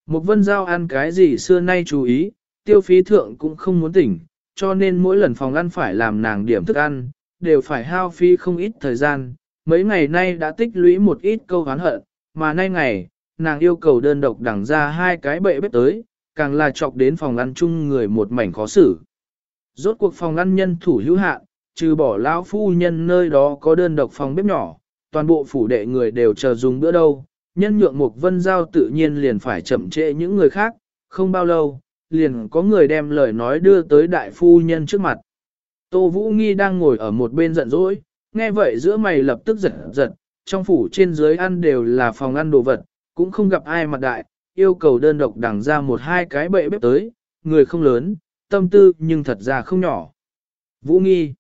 Một vân giao ăn cái gì xưa nay chú ý, tiêu phí thượng cũng không muốn tỉnh, cho nên mỗi lần phòng ăn phải làm nàng điểm thức ăn, đều phải hao phí không ít thời gian. Mấy ngày nay đã tích lũy một ít câu hán hận, mà nay ngày, nàng yêu cầu đơn độc đẳng ra hai cái bệ bếp tới, càng là chọc đến phòng ăn chung người một mảnh khó xử. Rốt cuộc phòng ăn nhân thủ hữu hạn, trừ bỏ lão phu nhân nơi đó có đơn độc phòng bếp nhỏ, toàn bộ phủ đệ người đều chờ dùng bữa đâu, nhân nhượng mục vân giao tự nhiên liền phải chậm trễ những người khác, không bao lâu, liền có người đem lời nói đưa tới đại phu nhân trước mặt. Tô Vũ Nghi đang ngồi ở một bên giận dỗi, nghe vậy giữa mày lập tức giật giật, trong phủ trên dưới ăn đều là phòng ăn đồ vật, cũng không gặp ai mặt đại, yêu cầu đơn độc đằng ra một hai cái bệ bếp tới, người không lớn, tâm tư nhưng thật ra không nhỏ. Vũ Nghi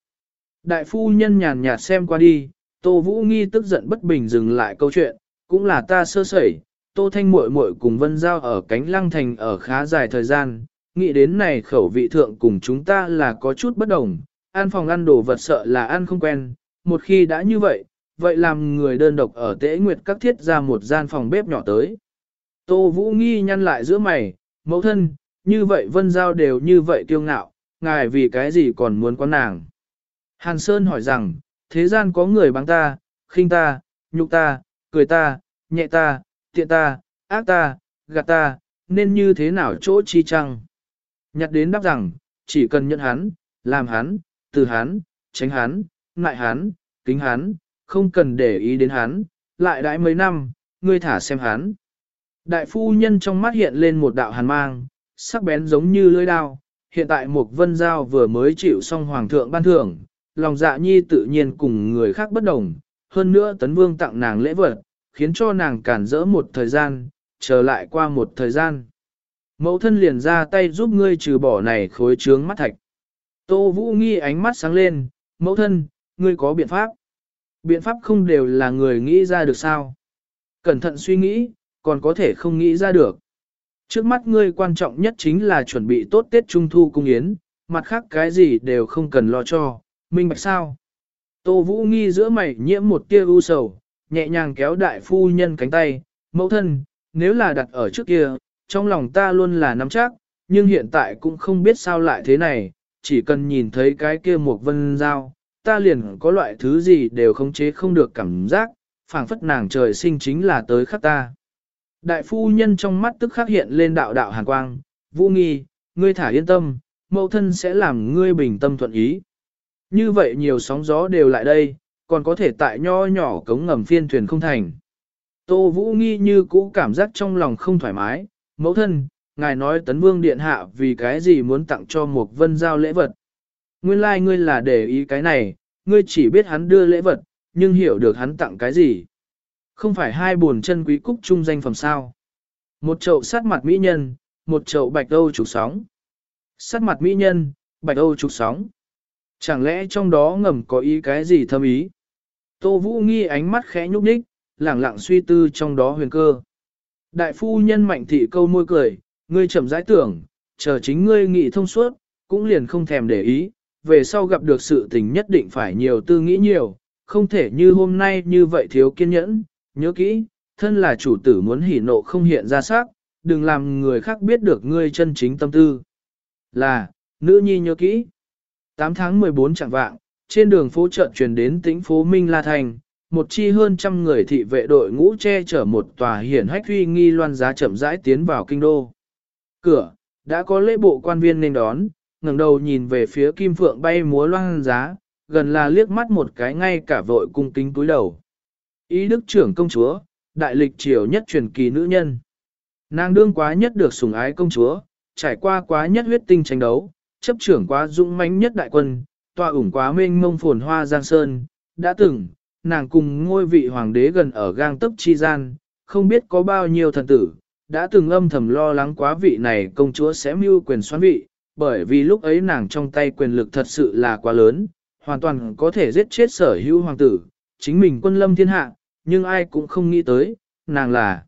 Đại phu nhân nhàn nhạt xem qua đi, Tô Vũ Nghi tức giận bất bình dừng lại câu chuyện, cũng là ta sơ sẩy, Tô Thanh muội muội cùng Vân Giao ở cánh lăng thành ở khá dài thời gian, nghĩ đến này khẩu vị thượng cùng chúng ta là có chút bất đồng, ăn phòng ăn đồ vật sợ là ăn không quen, một khi đã như vậy, vậy làm người đơn độc ở Tế nguyệt các thiết ra một gian phòng bếp nhỏ tới. Tô Vũ Nghi nhăn lại giữa mày, mẫu thân, như vậy Vân Giao đều như vậy kiêu ngạo, ngài vì cái gì còn muốn con nàng. Hàn Sơn hỏi rằng, thế gian có người báng ta, khinh ta, nhục ta, cười ta, nhẹ ta, tiện ta, ác ta, gạt ta, nên như thế nào chỗ chi chăng? Nhặt đến đáp rằng, chỉ cần nhận hắn, làm hắn, từ hắn, tránh hắn, ngại hắn, kính hắn, không cần để ý đến hắn, lại đãi mấy năm, ngươi thả xem hắn. Đại phu nhân trong mắt hiện lên một đạo hàn mang, sắc bén giống như lưỡi đao, hiện tại một vân giao vừa mới chịu xong hoàng thượng ban thưởng, lòng dạ nhi tự nhiên cùng người khác bất đồng, hơn nữa tấn vương tặng nàng lễ vật, khiến cho nàng cản rỡ một thời gian, trở lại qua một thời gian. Mẫu thân liền ra tay giúp ngươi trừ bỏ này khối trướng mắt thạch. Tô Vũ nghi ánh mắt sáng lên, mẫu thân, ngươi có biện pháp. Biện pháp không đều là người nghĩ ra được sao. Cẩn thận suy nghĩ, còn có thể không nghĩ ra được. Trước mắt ngươi quan trọng nhất chính là chuẩn bị tốt Tết Trung Thu cung yến, mặt khác cái gì đều không cần lo cho, minh bạch sao. Tô Vũ nghi giữa mày nhiễm một tia u sầu, nhẹ nhàng kéo đại phu nhân cánh tay, mẫu thân, nếu là đặt ở trước kia, trong lòng ta luôn là nắm chắc, nhưng hiện tại cũng không biết sao lại thế này, chỉ cần nhìn thấy cái kia một vân dao, ta liền có loại thứ gì đều khống chế không được cảm giác, phảng phất nàng trời sinh chính là tới khắc ta. Đại phu nhân trong mắt tức khắc hiện lên đạo đạo hàn quang, vũ nghi, ngươi thả yên tâm, mẫu thân sẽ làm ngươi bình tâm thuận ý. Như vậy nhiều sóng gió đều lại đây, còn có thể tại nho nhỏ cống ngầm phiên thuyền không thành. Tô Vũ nghi như cũ cảm giác trong lòng không thoải mái, mẫu thân, ngài nói tấn vương điện hạ vì cái gì muốn tặng cho một vân giao lễ vật. Nguyên lai like ngươi là để ý cái này, ngươi chỉ biết hắn đưa lễ vật, nhưng hiểu được hắn tặng cái gì. Không phải hai buồn chân quý cúc trung danh phẩm sao. Một chậu sát mặt mỹ nhân, một chậu bạch âu trục sóng. Sát mặt mỹ nhân, bạch âu trục sóng. Chẳng lẽ trong đó ngầm có ý cái gì thâm ý? Tô Vũ nghi ánh mắt khẽ nhúc nhích, lẳng lặng suy tư trong đó huyền cơ. Đại phu nhân mạnh thị câu môi cười, ngươi chậm rãi tưởng, chờ chính ngươi nghĩ thông suốt, cũng liền không thèm để ý, về sau gặp được sự tình nhất định phải nhiều tư nghĩ nhiều, không thể như hôm nay như vậy thiếu kiên nhẫn, nhớ kỹ, thân là chủ tử muốn hỉ nộ không hiện ra sắc, đừng làm người khác biết được ngươi chân chính tâm tư. Là, nữ nhi nhớ kỹ. 8 tháng 14 chẳng vạng, trên đường phố chợ truyền đến tĩnh phố Minh La Thành, một chi hơn trăm người thị vệ đội ngũ che chở một tòa hiển hách huy nghi loan giá chậm rãi tiến vào kinh đô. Cửa, đã có lễ bộ quan viên nên đón, ngẩng đầu nhìn về phía kim phượng bay múa loan giá, gần là liếc mắt một cái ngay cả vội cung kính túi đầu. Ý đức trưởng công chúa, đại lịch triều nhất truyền kỳ nữ nhân. Nàng đương quá nhất được sủng ái công chúa, trải qua quá nhất huyết tinh tranh đấu, chấp trưởng quá dũng mãnh nhất đại quân, tọa ủng quá mênh mông phồn hoa giang sơn, đã từng, nàng cùng ngôi vị hoàng đế gần ở gang tấc chi gian, không biết có bao nhiêu thần tử, đã từng âm thầm lo lắng quá vị này công chúa sẽ mưu quyền xoán vị, bởi vì lúc ấy nàng trong tay quyền lực thật sự là quá lớn, hoàn toàn có thể giết chết sở hữu hoàng tử, chính mình quân lâm thiên hạ, nhưng ai cũng không nghĩ tới, nàng là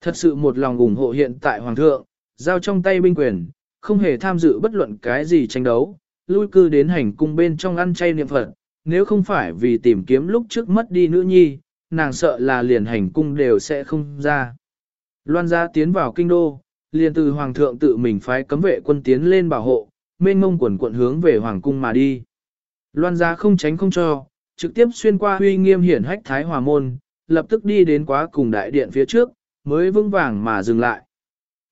thật sự một lòng ủng hộ hiện tại hoàng thượng, giao trong tay binh quyền, không hề tham dự bất luận cái gì tranh đấu, lui cư đến hành cung bên trong ăn chay niệm Phật, nếu không phải vì tìm kiếm lúc trước mất đi nữ nhi, nàng sợ là liền hành cung đều sẽ không ra. Loan gia tiến vào kinh đô, liền từ hoàng thượng tự mình phái cấm vệ quân tiến lên bảo hộ, mênh ngông quần quận hướng về hoàng cung mà đi. Loan gia không tránh không cho, trực tiếp xuyên qua huy nghiêm hiển hách thái hòa môn, lập tức đi đến quá cùng đại điện phía trước, mới vững vàng mà dừng lại.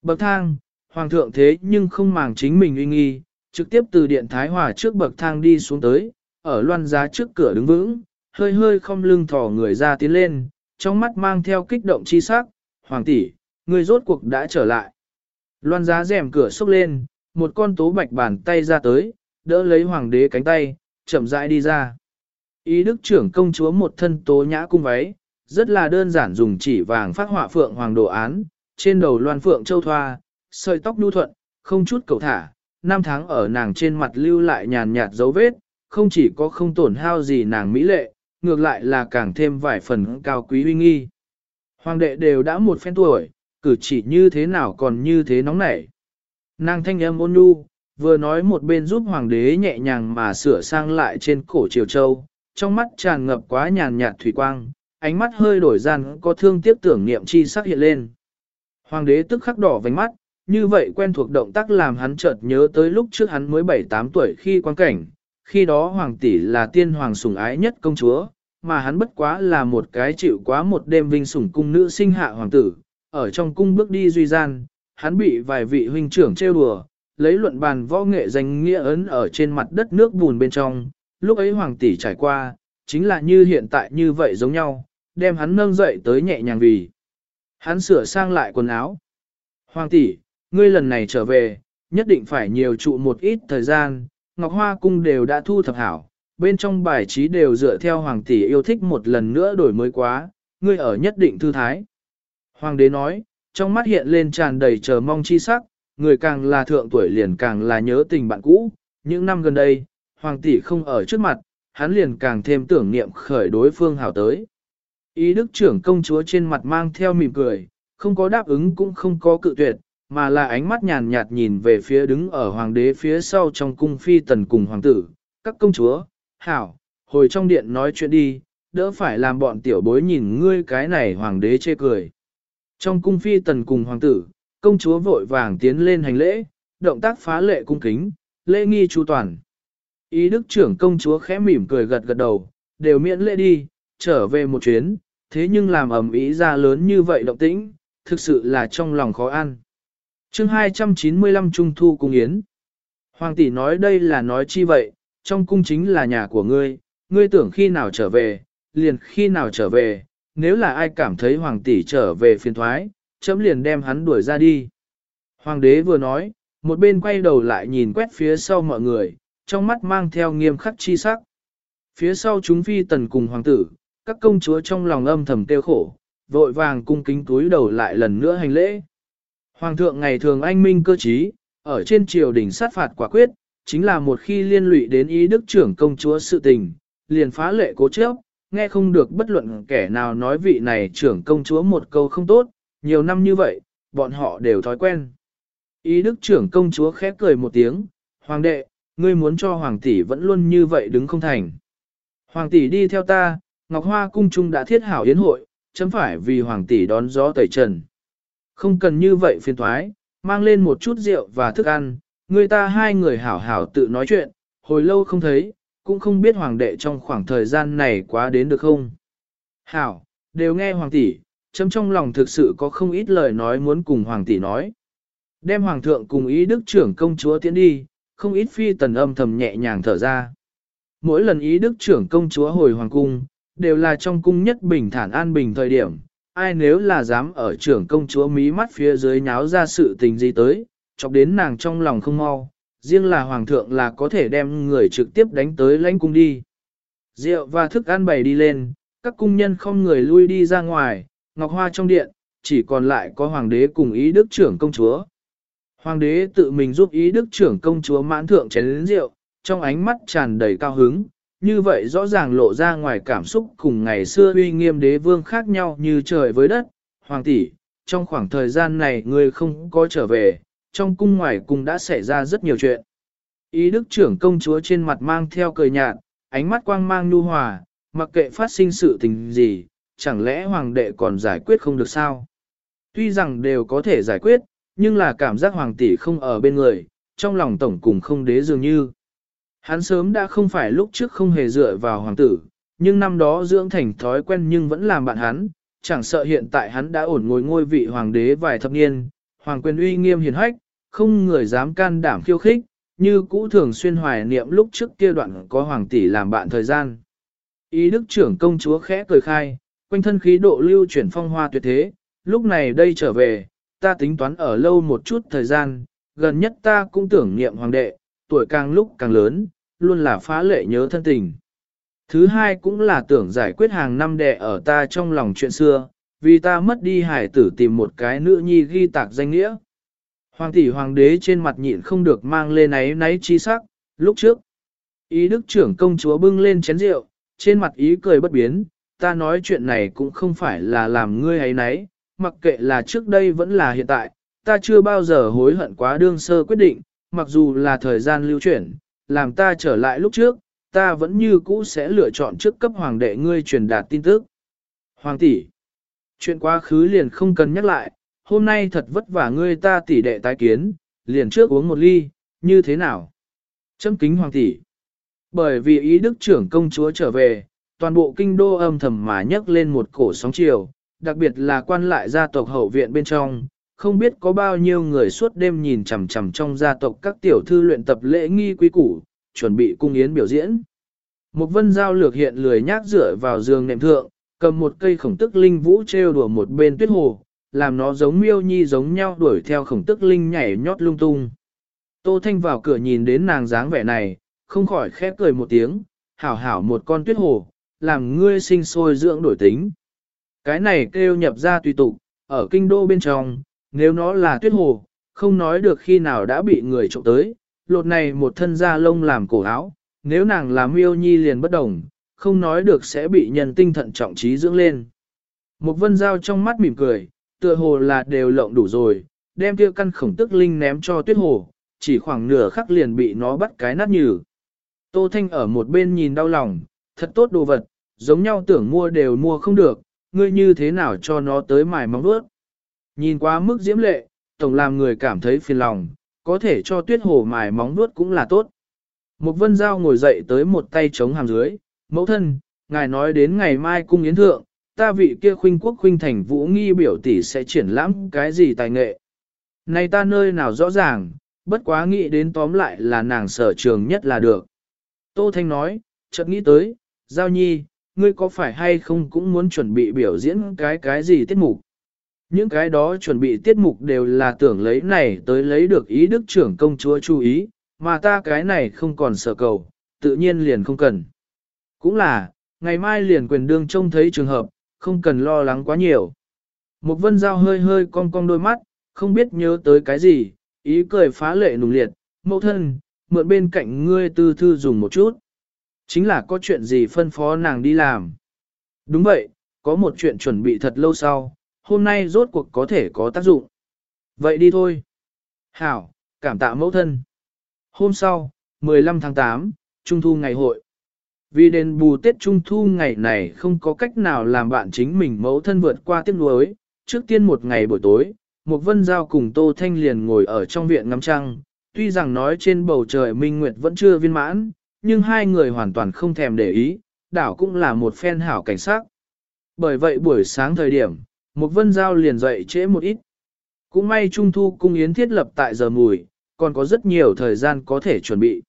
Bậc thang, hoàng thượng thế nhưng không màng chính mình uy nghi, trực tiếp từ điện thái hòa trước bậc thang đi xuống tới, ở loan giá trước cửa đứng vững, hơi hơi không lưng thò người ra tiến lên, trong mắt mang theo kích động chi sắc, hoàng tỷ, người rốt cuộc đã trở lại. Loan giá rèm cửa xốc lên, một con tố bạch bàn tay ra tới, đỡ lấy hoàng đế cánh tay, chậm rãi đi ra. Ý đức trưởng công chúa một thân tố nhã cung váy, rất là đơn giản dùng chỉ vàng phát họa phượng hoàng đồ án, trên đầu loan phượng châu thoa, sợi tóc nhu thuận, không chút cầu thả, năm tháng ở nàng trên mặt lưu lại nhàn nhạt dấu vết, không chỉ có không tổn hao gì nàng mỹ lệ, ngược lại là càng thêm vài phần cao quý uy nghi. Hoàng đệ đều đã một phen tuổi, cử chỉ như thế nào còn như thế nóng nảy. Nàng thanh âm ôn nhu, vừa nói một bên giúp hoàng đế nhẹ nhàng mà sửa sang lại trên cổ triều châu, trong mắt tràn ngập quá nhàn nhạt thủy quang, ánh mắt hơi đổi gian có thương tiếc tưởng niệm chi sắc hiện lên. Hoàng đế tức khắc đỏ vành mắt, như vậy quen thuộc động tác làm hắn chợt nhớ tới lúc trước hắn mới 7-8 tuổi khi quan cảnh, khi đó hoàng tỷ là tiên hoàng sủng ái nhất công chúa, mà hắn bất quá là một cái chịu quá một đêm vinh sủng cung nữ sinh hạ hoàng tử, ở trong cung bước đi duy gian, hắn bị vài vị huynh trưởng trêu đùa, lấy luận bàn võ nghệ danh nghĩa ấn ở trên mặt đất nước bùn bên trong, lúc ấy hoàng tỷ trải qua, chính là như hiện tại như vậy giống nhau, đem hắn nâng dậy tới nhẹ nhàng vì. Hắn sửa sang lại quần áo. Hoàng tỷ, ngươi lần này trở về, nhất định phải nhiều trụ một ít thời gian, Ngọc Hoa Cung đều đã thu thập hảo, bên trong bài trí đều dựa theo Hoàng tỷ yêu thích một lần nữa đổi mới quá, ngươi ở nhất định thư thái. Hoàng đế nói, trong mắt hiện lên tràn đầy chờ mong chi sắc, người càng là thượng tuổi liền càng là nhớ tình bạn cũ. Những năm gần đây, Hoàng tỷ không ở trước mặt, hắn liền càng thêm tưởng niệm khởi đối phương hảo tới. Ý đức trưởng công chúa trên mặt mang theo mỉm cười, không có đáp ứng cũng không có cự tuyệt, mà là ánh mắt nhàn nhạt nhìn về phía đứng ở hoàng đế phía sau trong cung phi tần cùng hoàng tử, các công chúa, hảo, hồi trong điện nói chuyện đi, đỡ phải làm bọn tiểu bối nhìn ngươi cái này hoàng đế chê cười. Trong cung phi tần cùng hoàng tử, công chúa vội vàng tiến lên hành lễ, động tác phá lệ cung kính, lễ nghi chu toàn. Ý đức trưởng công chúa khẽ mỉm cười gật gật đầu, đều miễn lễ đi, trở về một chuyến, thế nhưng làm ẩm ý ra lớn như vậy động tĩnh, thực sự là trong lòng khó ăn chương 295 Trung Thu Cung Yến Hoàng tỷ nói đây là nói chi vậy, trong cung chính là nhà của ngươi, ngươi tưởng khi nào trở về, liền khi nào trở về, nếu là ai cảm thấy hoàng tỷ trở về phiền thoái, chấm liền đem hắn đuổi ra đi. Hoàng đế vừa nói, một bên quay đầu lại nhìn quét phía sau mọi người, trong mắt mang theo nghiêm khắc chi sắc. Phía sau chúng phi tần cùng hoàng tử, các công chúa trong lòng âm thầm tiêu khổ, vội vàng cung kính túi đầu lại lần nữa hành lễ. Hoàng thượng ngày thường anh minh cơ trí, ở trên triều đình sát phạt quả quyết, chính là một khi liên lụy đến ý đức trưởng công chúa sự tình, liền phá lệ cố chấp, nghe không được bất luận kẻ nào nói vị này trưởng công chúa một câu không tốt, nhiều năm như vậy, bọn họ đều thói quen. Ý đức trưởng công chúa khép cười một tiếng, Hoàng đệ, ngươi muốn cho Hoàng tỷ vẫn luôn như vậy đứng không thành. Hoàng tỷ đi theo ta, Ngọc Hoa cung trung đã thiết hảo yến hội, chấm phải vì Hoàng tỷ đón gió tẩy trần. Không cần như vậy phiền thoái, mang lên một chút rượu và thức ăn, người ta hai người hảo hảo tự nói chuyện, hồi lâu không thấy, cũng không biết hoàng đệ trong khoảng thời gian này quá đến được không. Hảo, đều nghe hoàng tỷ, chấm trong lòng thực sự có không ít lời nói muốn cùng hoàng tỷ nói. Đem hoàng thượng cùng ý đức trưởng công chúa tiến đi, không ít phi tần âm thầm nhẹ nhàng thở ra. Mỗi lần ý đức trưởng công chúa hồi hoàng cung, đều là trong cung nhất bình thản an bình thời điểm, ai nếu là dám ở trưởng công chúa mí mắt phía dưới nháo ra sự tình gì tới, chọc đến nàng trong lòng không mau, riêng là hoàng thượng là có thể đem người trực tiếp đánh tới lãnh cung đi. Rượu và thức ăn bày đi lên, các cung nhân không người lui đi ra ngoài, ngọc hoa trong điện, chỉ còn lại có hoàng đế cùng ý đức trưởng công chúa. Hoàng đế tự mình giúp ý đức trưởng công chúa mãn thượng chén lĩnh rượu, trong ánh mắt tràn đầy cao hứng, như vậy rõ ràng lộ ra ngoài cảm xúc cùng ngày xưa uy nghiêm đế vương khác nhau như trời với đất. Hoàng tỷ, trong khoảng thời gian này ngươi không có trở về, trong cung ngoài cung đã xảy ra rất nhiều chuyện. Ý đức trưởng công chúa trên mặt mang theo cười nhạt, ánh mắt quang mang nhu hòa, mặc kệ phát sinh sự tình gì, chẳng lẽ hoàng đệ còn giải quyết không được sao? Tuy rằng đều có thể giải quyết, nhưng là cảm giác hoàng tỷ không ở bên người, trong lòng tổng cùng không đế dường như. Hắn sớm đã không phải lúc trước không hề dựa vào hoàng tử, nhưng năm đó dưỡng thành thói quen nhưng vẫn làm bạn hắn, chẳng sợ hiện tại hắn đã ổn ngồi ngôi vị hoàng đế vài thập niên, hoàng quyền uy nghiêm hiền hách, không người dám can đảm khiêu khích, như cũ thường xuyên hoài niệm lúc trước kia đoạn có hoàng tỷ làm bạn thời gian. Ý đức trưởng công chúa khẽ cười khai, quanh thân khí độ lưu chuyển phong hoa tuyệt thế, lúc này đây trở về, ta tính toán ở lâu một chút thời gian, gần nhất ta cũng tưởng niệm hoàng đệ, tuổi càng lúc càng lớn, luôn là phá lệ nhớ thân tình. Thứ hai cũng là tưởng giải quyết hàng năm đệ ở ta trong lòng chuyện xưa, vì ta mất đi hải tử tìm một cái nữ nhi ghi tạc danh nghĩa. Hoàng tỷ hoàng đế trên mặt nhịn không được mang lên náy náy chi sắc, lúc trước. Ý đức trưởng công chúa bưng lên chén rượu, trên mặt ý cười bất biến, ta nói chuyện này cũng không phải là làm ngươi ấy náy, mặc kệ là trước đây vẫn là hiện tại, ta chưa bao giờ hối hận quá đương sơ quyết định, mặc dù là thời gian lưu chuyển, làm ta trở lại lúc trước, ta vẫn như cũ sẽ lựa chọn trước cấp hoàng đệ ngươi truyền đạt tin tức. Hoàng tỷ, chuyện quá khứ liền không cần nhắc lại, hôm nay thật vất vả ngươi ta tỷ đệ tái kiến, liền trước uống một ly, như thế nào? Châm kính hoàng tỷ. Bởi vì ý đức trưởng công chúa trở về, toàn bộ kinh đô âm thầm mà nhấc lên một cổ sóng chiều, đặc biệt là quan lại gia tộc hậu viện bên trong, không biết có bao nhiêu người suốt đêm nhìn chằm chằm trong gia tộc các tiểu thư luyện tập lễ nghi quý củ, chuẩn bị cung yến biểu diễn. Một vân giao lược hiện lười nhác dựa vào giường nệm thượng, cầm một cây khổng tức linh vũ treo đùa một bên tuyết hồ, làm nó giống miêu nhi giống nhau đuổi theo khổng tức linh nhảy nhót lung tung. Tô Thanh vào cửa nhìn đến nàng dáng vẻ này, không khỏi khép cười một tiếng, hảo hảo một con tuyết hồ, làm ngươi sinh sôi dưỡng đổi tính. Cái này kêu nhập ra tùy tục, ở kinh đô bên trong, nếu nó là tuyết hồ, không nói được khi nào đã bị người trộm tới, lột này một thân da lông làm cổ áo, nếu nàng là miêu nhi liền bất đồng, không nói được sẽ bị nhân tinh thận trọng trí dưỡng lên. Một vân dao trong mắt mỉm cười, tựa hồ là đều lộng đủ rồi, đem kia căn khổng tức linh ném cho tuyết hồ, chỉ khoảng nửa khắc liền bị nó bắt cái nát nhừ. Tô Thanh ở một bên nhìn đau lòng, thật tốt đồ vật, giống nhau tưởng mua đều mua không được, ngươi như thế nào cho nó tới mài móng vuốt. Nhìn quá mức diễm lệ, tổng làm người cảm thấy phiền lòng, có thể cho tuyết hồ mài móng vuốt cũng là tốt. Một vân giao ngồi dậy tới một tay chống hàm dưới, mẫu thân, ngài nói đến ngày mai cung yến thượng, ta vị kia khuynh quốc khuynh thành vũ nghi biểu tỷ sẽ triển lãm cái gì tài nghệ. Này ta nơi nào rõ ràng, bất quá nghĩ đến tóm lại là nàng sở trường nhất là được. Tô Thanh nói, chợt nghĩ tới, Giao Nhi, ngươi có phải hay không cũng muốn chuẩn bị biểu diễn cái cái gì tiết mục? Những cái đó chuẩn bị tiết mục đều là tưởng lấy này tới lấy được ý đức trưởng công chúa chú ý, mà ta cái này không còn sợ cầu, tự nhiên liền không cần. Cũng là, ngày mai liền quyền đương trông thấy trường hợp, không cần lo lắng quá nhiều. Một vân giao hơi hơi cong cong đôi mắt, không biết nhớ tới cái gì, ý cười phá lệ nùng liệt, mẫu thân, mượn bên cạnh ngươi tư thư dùng một chút. Chính là có chuyện gì phân phó nàng đi làm. Đúng vậy, có một chuyện chuẩn bị thật lâu sau, hôm nay rốt cuộc có thể có tác dụng. Vậy đi thôi. Hảo, cảm tạ mẫu thân. Hôm sau, 15 tháng 8, Trung thu ngày hội. Vì đền bù Tết Trung thu ngày này không có cách nào làm bạn chính mình mẫu thân vượt qua tiếc nuối. Trước tiên một ngày buổi tối, một vân giao cùng Tô Thanh liền ngồi ở trong viện ngắm trăng. Tuy rằng nói trên bầu trời minh nguyệt vẫn chưa viên mãn, nhưng hai người hoàn toàn không thèm để ý, đảo cũng là một phen hảo cảnh sát. Bởi vậy buổi sáng thời điểm, một vân giao liền dậy trễ một ít. Cũng may Trung thu cung yến thiết lập tại giờ mùi, còn có rất nhiều thời gian có thể chuẩn bị.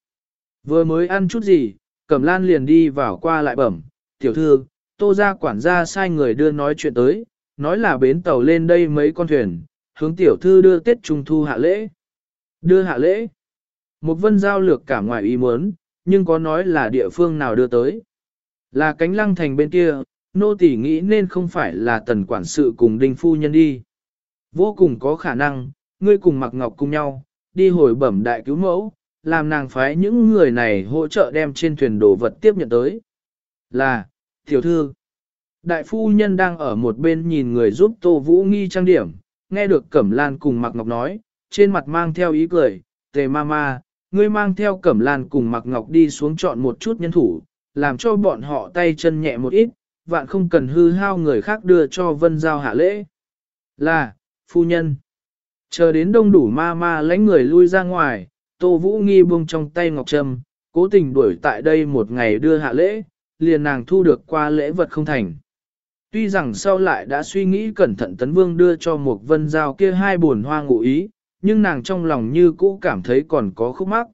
Vừa mới ăn chút gì, Cẩm Lan liền đi vào qua lại bẩm, tiểu thư, tô ra quản gia sai người đưa nói chuyện tới, nói là bến tàu lên đây mấy con thuyền, hướng tiểu thư đưa Tết Trung Thu hạ lễ. Đưa hạ lễ. Một vân giao lược cả ngoài ý muốn, nhưng có nói là địa phương nào đưa tới. Là cánh lăng thành bên kia, nô tỳ nghĩ nên không phải là tần quản sự cùng đinh phu nhân đi. Vô cùng có khả năng, ngươi cùng mặc ngọc cùng nhau, đi hồi bẩm đại cứu mẫu, làm nàng phái những người này hỗ trợ đem trên thuyền đồ vật tiếp nhận tới. Là, tiểu thư, đại phu nhân đang ở một bên nhìn người giúp Tô Vũ Nghi trang điểm, nghe được Cẩm Lan cùng Mạc Ngọc nói, trên mặt mang theo ý cười, tề ma ma, ngươi mang theo Cẩm Lan cùng Mạc Ngọc đi xuống chọn một chút nhân thủ, làm cho bọn họ tay chân nhẹ một ít, vạn không cần hư hao người khác đưa cho vân giao hạ lễ. Là, phu nhân. Chờ đến đông đủ ma ma lãnh người lui ra ngoài, Tô Vũ Nghi buông trong tay Ngọc Trâm, cố tình đuổi tại đây một ngày đưa hạ lễ, liền nàng thu được qua lễ vật không thành. Tuy rằng sau lại đã suy nghĩ cẩn thận Tấn Vương đưa cho một vân giao kia hai buồn hoa ngụ ý, nhưng nàng trong lòng như cũ cảm thấy còn có khúc mắc.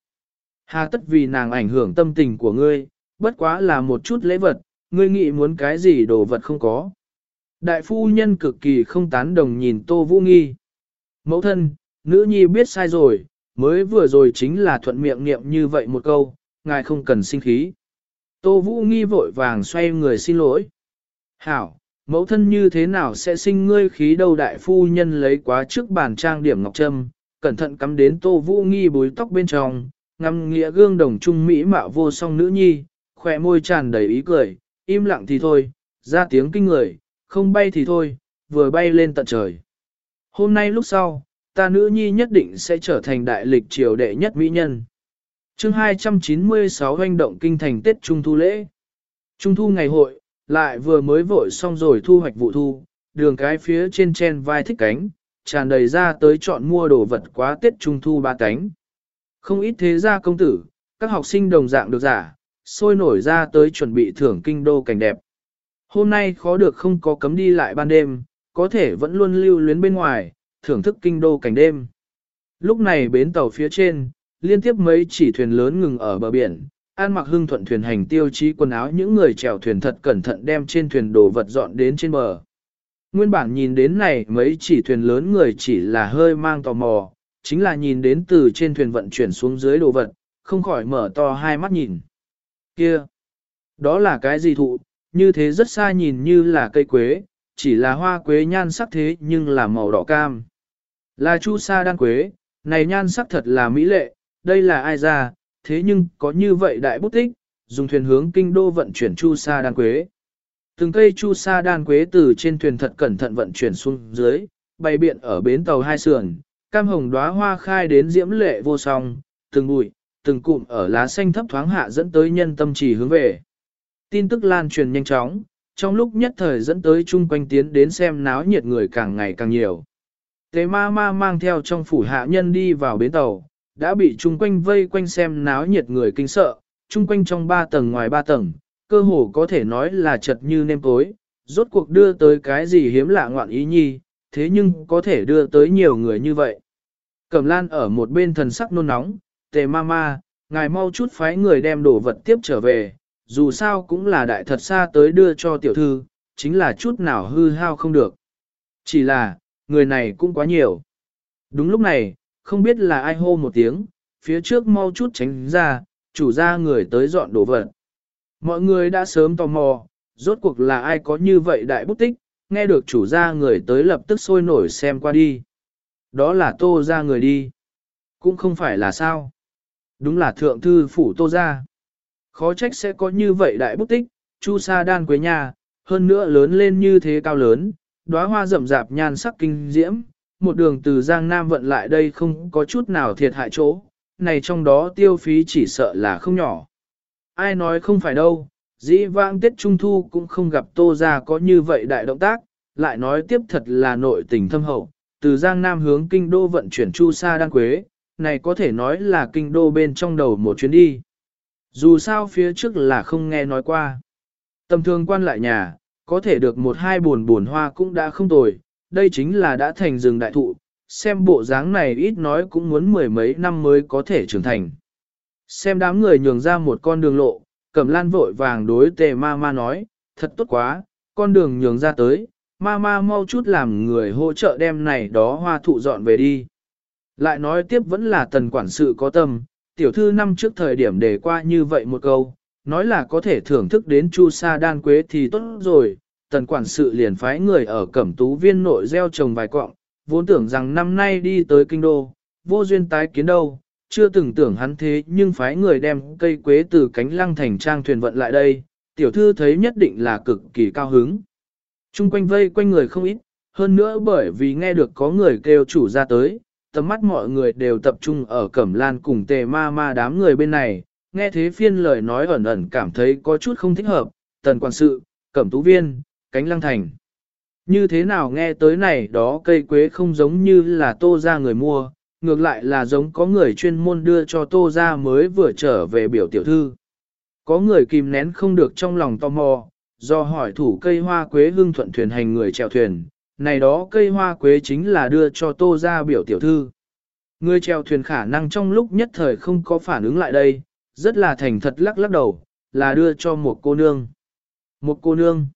Hà tất vì nàng ảnh hưởng tâm tình của ngươi, bất quá là một chút lễ vật, ngươi nghĩ muốn cái gì đồ vật không có. Đại phu nhân cực kỳ không tán đồng nhìn Tô Vũ Nghi. Mẫu thân, nữ nhi biết sai rồi, mới vừa rồi chính là thuận miệng niệm như vậy một câu, ngài không cần sinh khí. Tô Vũ Nghi vội vàng xoay người xin lỗi. Hảo, mẫu thân như thế nào sẽ sinh ngươi khí đâu đại phu nhân lấy quá trước bàn trang điểm ngọc trâm, cẩn thận cắm đến Tô Vũ Nghi búi tóc bên trong, ngắm nghĩa gương đồng trung mỹ mạo vô song nữ nhi, khỏe môi tràn đầy ý cười, im lặng thì thôi, ra tiếng kinh người, không bay thì thôi, vừa bay lên tận trời. Hôm nay lúc sau, ta nữ nhi nhất định sẽ trở thành đại lịch triều đệ nhất mỹ nhân. chương 296 hoành động kinh thành Tết Trung Thu lễ. Trung Thu ngày hội, lại vừa mới vội xong rồi thu hoạch vụ thu, đường cái phía trên trên vai thích cánh, tràn đầy ra tới chọn mua đồ vật quá Tết Trung Thu ba cánh. Không ít thế gia công tử, các học sinh đồng dạng được giả, sôi nổi ra tới chuẩn bị thưởng kinh đô cảnh đẹp. Hôm nay khó được không có cấm đi lại ban đêm, có thể vẫn luôn lưu luyến bên ngoài, thưởng thức kinh đô cảnh đêm. Lúc này bến tàu phía trên, liên tiếp mấy chỉ thuyền lớn ngừng ở bờ biển, an mặc hưng thuận thuyền hành tiêu chí quần áo những người chèo thuyền thật cẩn thận đem trên thuyền đồ vật dọn đến trên bờ. Nguyên bản nhìn đến này mấy chỉ thuyền lớn người chỉ là hơi mang tò mò, chính là nhìn đến từ trên thuyền vận chuyển xuống dưới đồ vật, không khỏi mở to hai mắt nhìn. Kia! Đó là cái gì thụ, như thế rất xa nhìn như là cây quế, chỉ là hoa quế nhan sắc thế nhưng là màu đỏ cam. Là chu sa đan quế, này nhan sắc thật là mỹ lệ, đây là ai ra, thế nhưng có như vậy đại bút tích, dùng thuyền hướng kinh đô vận chuyển chu sa đan quế. Từng cây chu sa đan quế từ trên thuyền thật cẩn thận vận chuyển xuống dưới, bay biện ở bến tàu hai sườn, cam hồng đóa hoa khai đến diễm lệ vô song, từng bụi, từng cụm ở lá xanh thấp thoáng hạ dẫn tới nhân tâm chỉ hướng về. Tin tức lan truyền nhanh chóng, trong lúc nhất thời dẫn tới chung quanh tiến đến xem náo nhiệt người càng ngày càng nhiều. Tế ma ma mang theo trong phủ hạ nhân đi vào bến tàu, đã bị chung quanh vây quanh xem náo nhiệt người kinh sợ, chung quanh trong ba tầng ngoài ba tầng, cơ hồ có thể nói là chật như nêm tối, rốt cuộc đưa tới cái gì hiếm lạ ngoạn ý nhi, thế nhưng có thể đưa tới nhiều người như vậy. Cẩm lan ở một bên thần sắc nôn nóng, tề ma ma, ngài mau chút phái người đem đồ vật tiếp trở về, dù sao cũng là đại thật xa tới đưa cho tiểu thư, chính là chút nào hư hao không được. Chỉ là, người này cũng quá nhiều. Đúng lúc này, không biết là ai hô một tiếng, phía trước mau chút tránh ra, chủ ra người tới dọn đồ vật. Mọi người đã sớm tò mò, rốt cuộc là ai có như vậy đại bút tích, nghe được chủ gia người tới lập tức sôi nổi xem qua đi. Đó là tô ra người đi. Cũng không phải là sao. Đúng là thượng thư phủ tô ra. Khó trách sẽ có như vậy đại bút tích, chu sa đan quế nhà, hơn nữa lớn lên như thế cao lớn, đóa hoa rậm rạp nhan sắc kinh diễm, một đường từ Giang Nam vận lại đây không có chút nào thiệt hại chỗ, này trong đó tiêu phí chỉ sợ là không nhỏ. Ai nói không phải đâu, dĩ vãng Tết Trung Thu cũng không gặp Tô Gia có như vậy đại động tác, lại nói tiếp thật là nội tình thâm hậu, từ Giang Nam hướng kinh đô vận chuyển chu sa đan quế, này có thể nói là kinh đô bên trong đầu một chuyến đi. Dù sao phía trước là không nghe nói qua. Tầm thường quan lại nhà, có thể được một hai buồn buồn hoa cũng đã không tồi, đây chính là đã thành rừng đại thụ, xem bộ dáng này ít nói cũng muốn mười mấy năm mới có thể trưởng thành. Xem đám người nhường ra một con đường lộ, cẩm lan vội vàng đối tề ma ma nói, thật tốt quá, con đường nhường ra tới, ma ma mau chút làm người hỗ trợ đem này đó hoa thụ dọn về đi. Lại nói tiếp vẫn là tần quản sự có tâm, tiểu thư năm trước thời điểm để qua như vậy một câu, nói là có thể thưởng thức đến chu sa đan quế thì tốt rồi, tần quản sự liền phái người ở cẩm tú viên nội gieo trồng vài cọng, vốn tưởng rằng năm nay đi tới kinh đô, vô duyên tái kiến đâu, chưa từng tưởng hắn thế nhưng phái người đem cây quế từ cánh lăng thành trang thuyền vận lại đây, tiểu thư thấy nhất định là cực kỳ cao hứng. Trung quanh vây quanh người không ít, hơn nữa bởi vì nghe được có người kêu chủ ra tới, tầm mắt mọi người đều tập trung ở cẩm lan cùng tề ma ma đám người bên này, nghe thế phiên lời nói ẩn ẩn cảm thấy có chút không thích hợp, tần quản sự, cẩm tú viên, cánh lăng thành. Như thế nào nghe tới này đó cây quế không giống như là tô ra người mua, ngược lại là giống có người chuyên môn đưa cho tô ra mới vừa trở về biểu tiểu thư. Có người kìm nén không được trong lòng tò mò, do hỏi thủ cây hoa quế hương thuận thuyền hành người chèo thuyền, này đó cây hoa quế chính là đưa cho tô ra biểu tiểu thư. Người chèo thuyền khả năng trong lúc nhất thời không có phản ứng lại đây, rất là thành thật lắc lắc đầu, là đưa cho một cô nương. Một cô nương.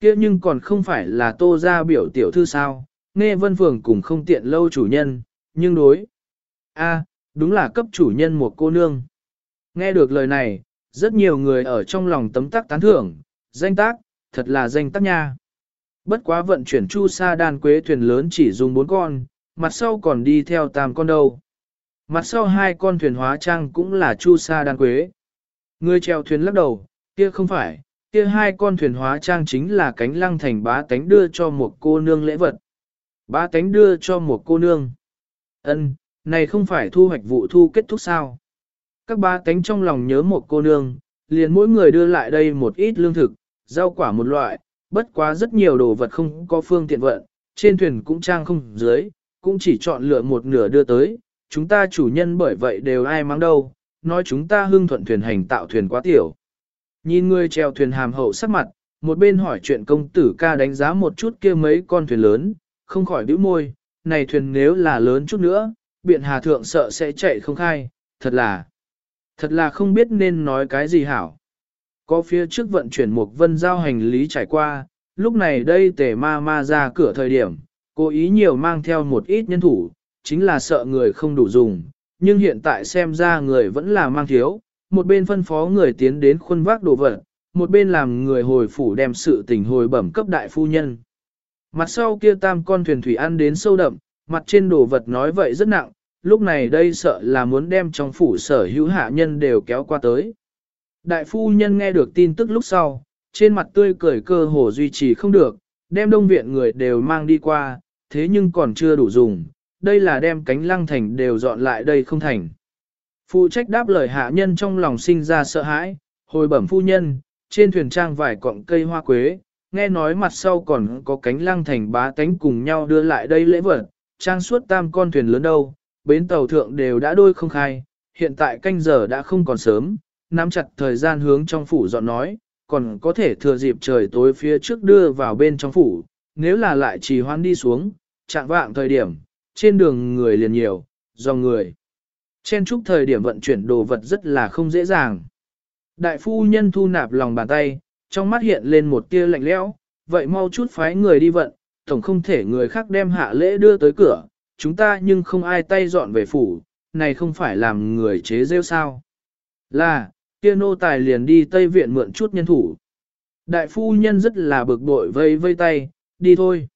kia nhưng còn không phải là tô ra biểu tiểu thư sao, nghe vân phường cũng không tiện lâu chủ nhân, nhưng đối. a đúng là cấp chủ nhân một cô nương. Nghe được lời này, rất nhiều người ở trong lòng tấm tắc tán thưởng, danh tác, thật là danh tác nha. Bất quá vận chuyển chu sa đan quế thuyền lớn chỉ dùng bốn con, mặt sau còn đi theo tam con đâu. Mặt sau hai con thuyền hóa trang cũng là chu sa đan quế. Người treo thuyền lắc đầu, kia không phải, kia hai con thuyền hóa trang chính là cánh lăng thành bá tánh đưa cho một cô nương lễ vật. Bá tánh đưa cho một cô nương. Ân, này không phải thu hoạch vụ thu kết thúc sao? Các bá tánh trong lòng nhớ một cô nương, liền mỗi người đưa lại đây một ít lương thực, rau quả một loại, bất quá rất nhiều đồ vật không có phương tiện vận, trên thuyền cũng trang không dưới, cũng chỉ chọn lựa một nửa đưa tới, chúng ta chủ nhân bởi vậy đều ai mang đâu, nói chúng ta hưng thuận thuyền hành tạo thuyền quá tiểu. Nhìn người treo thuyền hàm hậu sắc mặt, một bên hỏi chuyện công tử ca đánh giá một chút kia mấy con thuyền lớn, không khỏi bĩu môi, này thuyền nếu là lớn chút nữa, biện hà thượng sợ sẽ chạy không khai, thật là, thật là không biết nên nói cái gì hảo. Có phía trước vận chuyển một vân giao hành lý trải qua, lúc này đây tề ma ma ra cửa thời điểm, cố ý nhiều mang theo một ít nhân thủ, chính là sợ người không đủ dùng, nhưng hiện tại xem ra người vẫn là mang thiếu, một bên phân phó người tiến đến khuôn vác đồ vật, một bên làm người hồi phủ đem sự tình hồi bẩm cấp đại phu nhân. Mặt sau kia tam con thuyền thủy ăn đến sâu đậm, mặt trên đồ vật nói vậy rất nặng, lúc này đây sợ là muốn đem trong phủ sở hữu hạ nhân đều kéo qua tới. Đại phu nhân nghe được tin tức lúc sau, trên mặt tươi cười cơ hồ duy trì không được, đem đông viện người đều mang đi qua, thế nhưng còn chưa đủ dùng, đây là đem cánh lăng thành đều dọn lại đây không thành. Phụ trách đáp lời hạ nhân trong lòng sinh ra sợ hãi, hồi bẩm phu nhân, trên thuyền trang vài cọng cây hoa quế, nghe nói mặt sau còn có cánh lăng thành bá tánh cùng nhau đưa lại đây lễ vật, trang suốt tam con thuyền lớn đâu, bến tàu thượng đều đã đôi không khai, hiện tại canh giờ đã không còn sớm, nắm chặt thời gian hướng trong phủ dọn nói, còn có thể thừa dịp trời tối phía trước đưa vào bên trong phủ, nếu là lại trì hoãn đi xuống, chạm vạng thời điểm, trên đường người liền nhiều, do người. trên chúc thời điểm vận chuyển đồ vật rất là không dễ dàng. Đại phu nhân thu nạp lòng bàn tay, trong mắt hiện lên một tia lạnh lẽo, vậy mau chút phái người đi vận, tổng không thể người khác đem hạ lễ đưa tới cửa, chúng ta nhưng không ai tay dọn về phủ, này không phải làm người chế rêu sao. Là, kia nô tài liền đi Tây Viện mượn chút nhân thủ. Đại phu nhân rất là bực bội vây vây tay, đi thôi.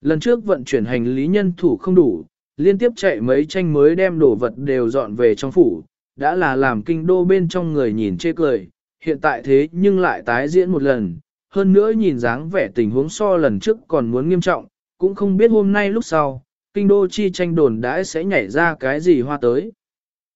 Lần trước vận chuyển hành lý nhân thủ không đủ, liên tiếp chạy mấy tranh mới đem đồ vật đều dọn về trong phủ, đã là làm kinh đô bên trong người nhìn chê cười, hiện tại thế nhưng lại tái diễn một lần, hơn nữa nhìn dáng vẻ tình huống so lần trước còn muốn nghiêm trọng, cũng không biết hôm nay lúc sau, kinh đô chi tranh đồn đãi sẽ nhảy ra cái gì hoa tới.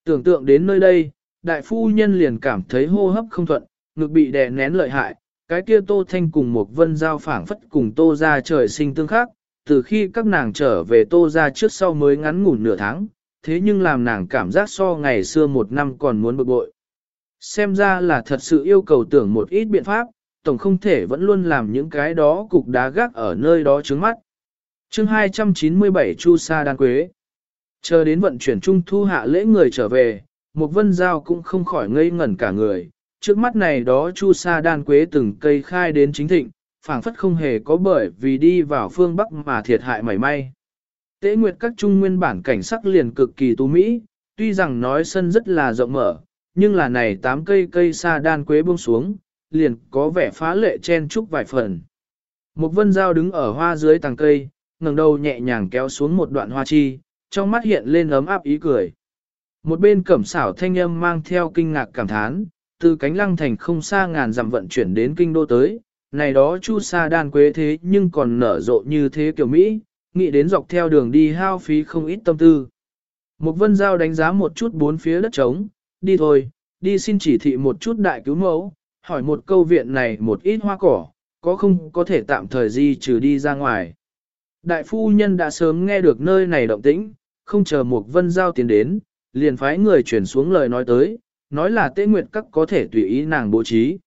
Tưởng tượng đến nơi đây, đại phu nhân liền cảm thấy hô hấp không thuận, ngực bị đè nén lợi hại, cái kia tô thanh cùng một vân giao phảng phất cùng tô ra trời sinh tương khắc, từ khi các nàng trở về tô ra trước sau mới ngắn ngủn nửa tháng, thế nhưng làm nàng cảm giác so ngày xưa một năm còn muốn bực bội. Xem ra là thật sự yêu cầu tưởng một ít biện pháp, tổng không thể vẫn luôn làm những cái đó cục đá gác ở nơi đó trứng mắt. chương 297 Chu Sa Đan Quế Chờ đến vận chuyển trung thu hạ lễ người trở về, một vân giao cũng không khỏi ngây ngẩn cả người. Trước mắt này đó Chu Sa Đan Quế từng cây khai đến chính thịnh, phảng phất không hề có bởi vì đi vào phương Bắc mà thiệt hại mảy may. Tế nguyệt các trung nguyên bản cảnh sắc liền cực kỳ tú mỹ, tuy rằng nói sân rất là rộng mở, nhưng là này tám cây cây sa đan quế buông xuống, liền có vẻ phá lệ chen chúc vài phần. Một vân dao đứng ở hoa dưới tàng cây, ngẩng đầu nhẹ nhàng kéo xuống một đoạn hoa chi, trong mắt hiện lên ấm áp ý cười. Một bên cẩm xảo thanh âm mang theo kinh ngạc cảm thán, từ cánh lăng thành không xa ngàn dặm vận chuyển đến kinh đô tới, này đó chu sa đan quế thế nhưng còn nở rộ như thế kiểu Mỹ, nghĩ đến dọc theo đường đi hao phí không ít tâm tư. Một vân giao đánh giá một chút bốn phía đất trống, đi thôi, đi xin chỉ thị một chút đại cứu mẫu, hỏi một câu viện này một ít hoa cỏ, có không có thể tạm thời di trừ đi ra ngoài. Đại phu nhân đã sớm nghe được nơi này động tĩnh, không chờ một vân giao tiến đến, liền phái người chuyển xuống lời nói tới, nói là tế nguyệt các có thể tùy ý nàng bố trí.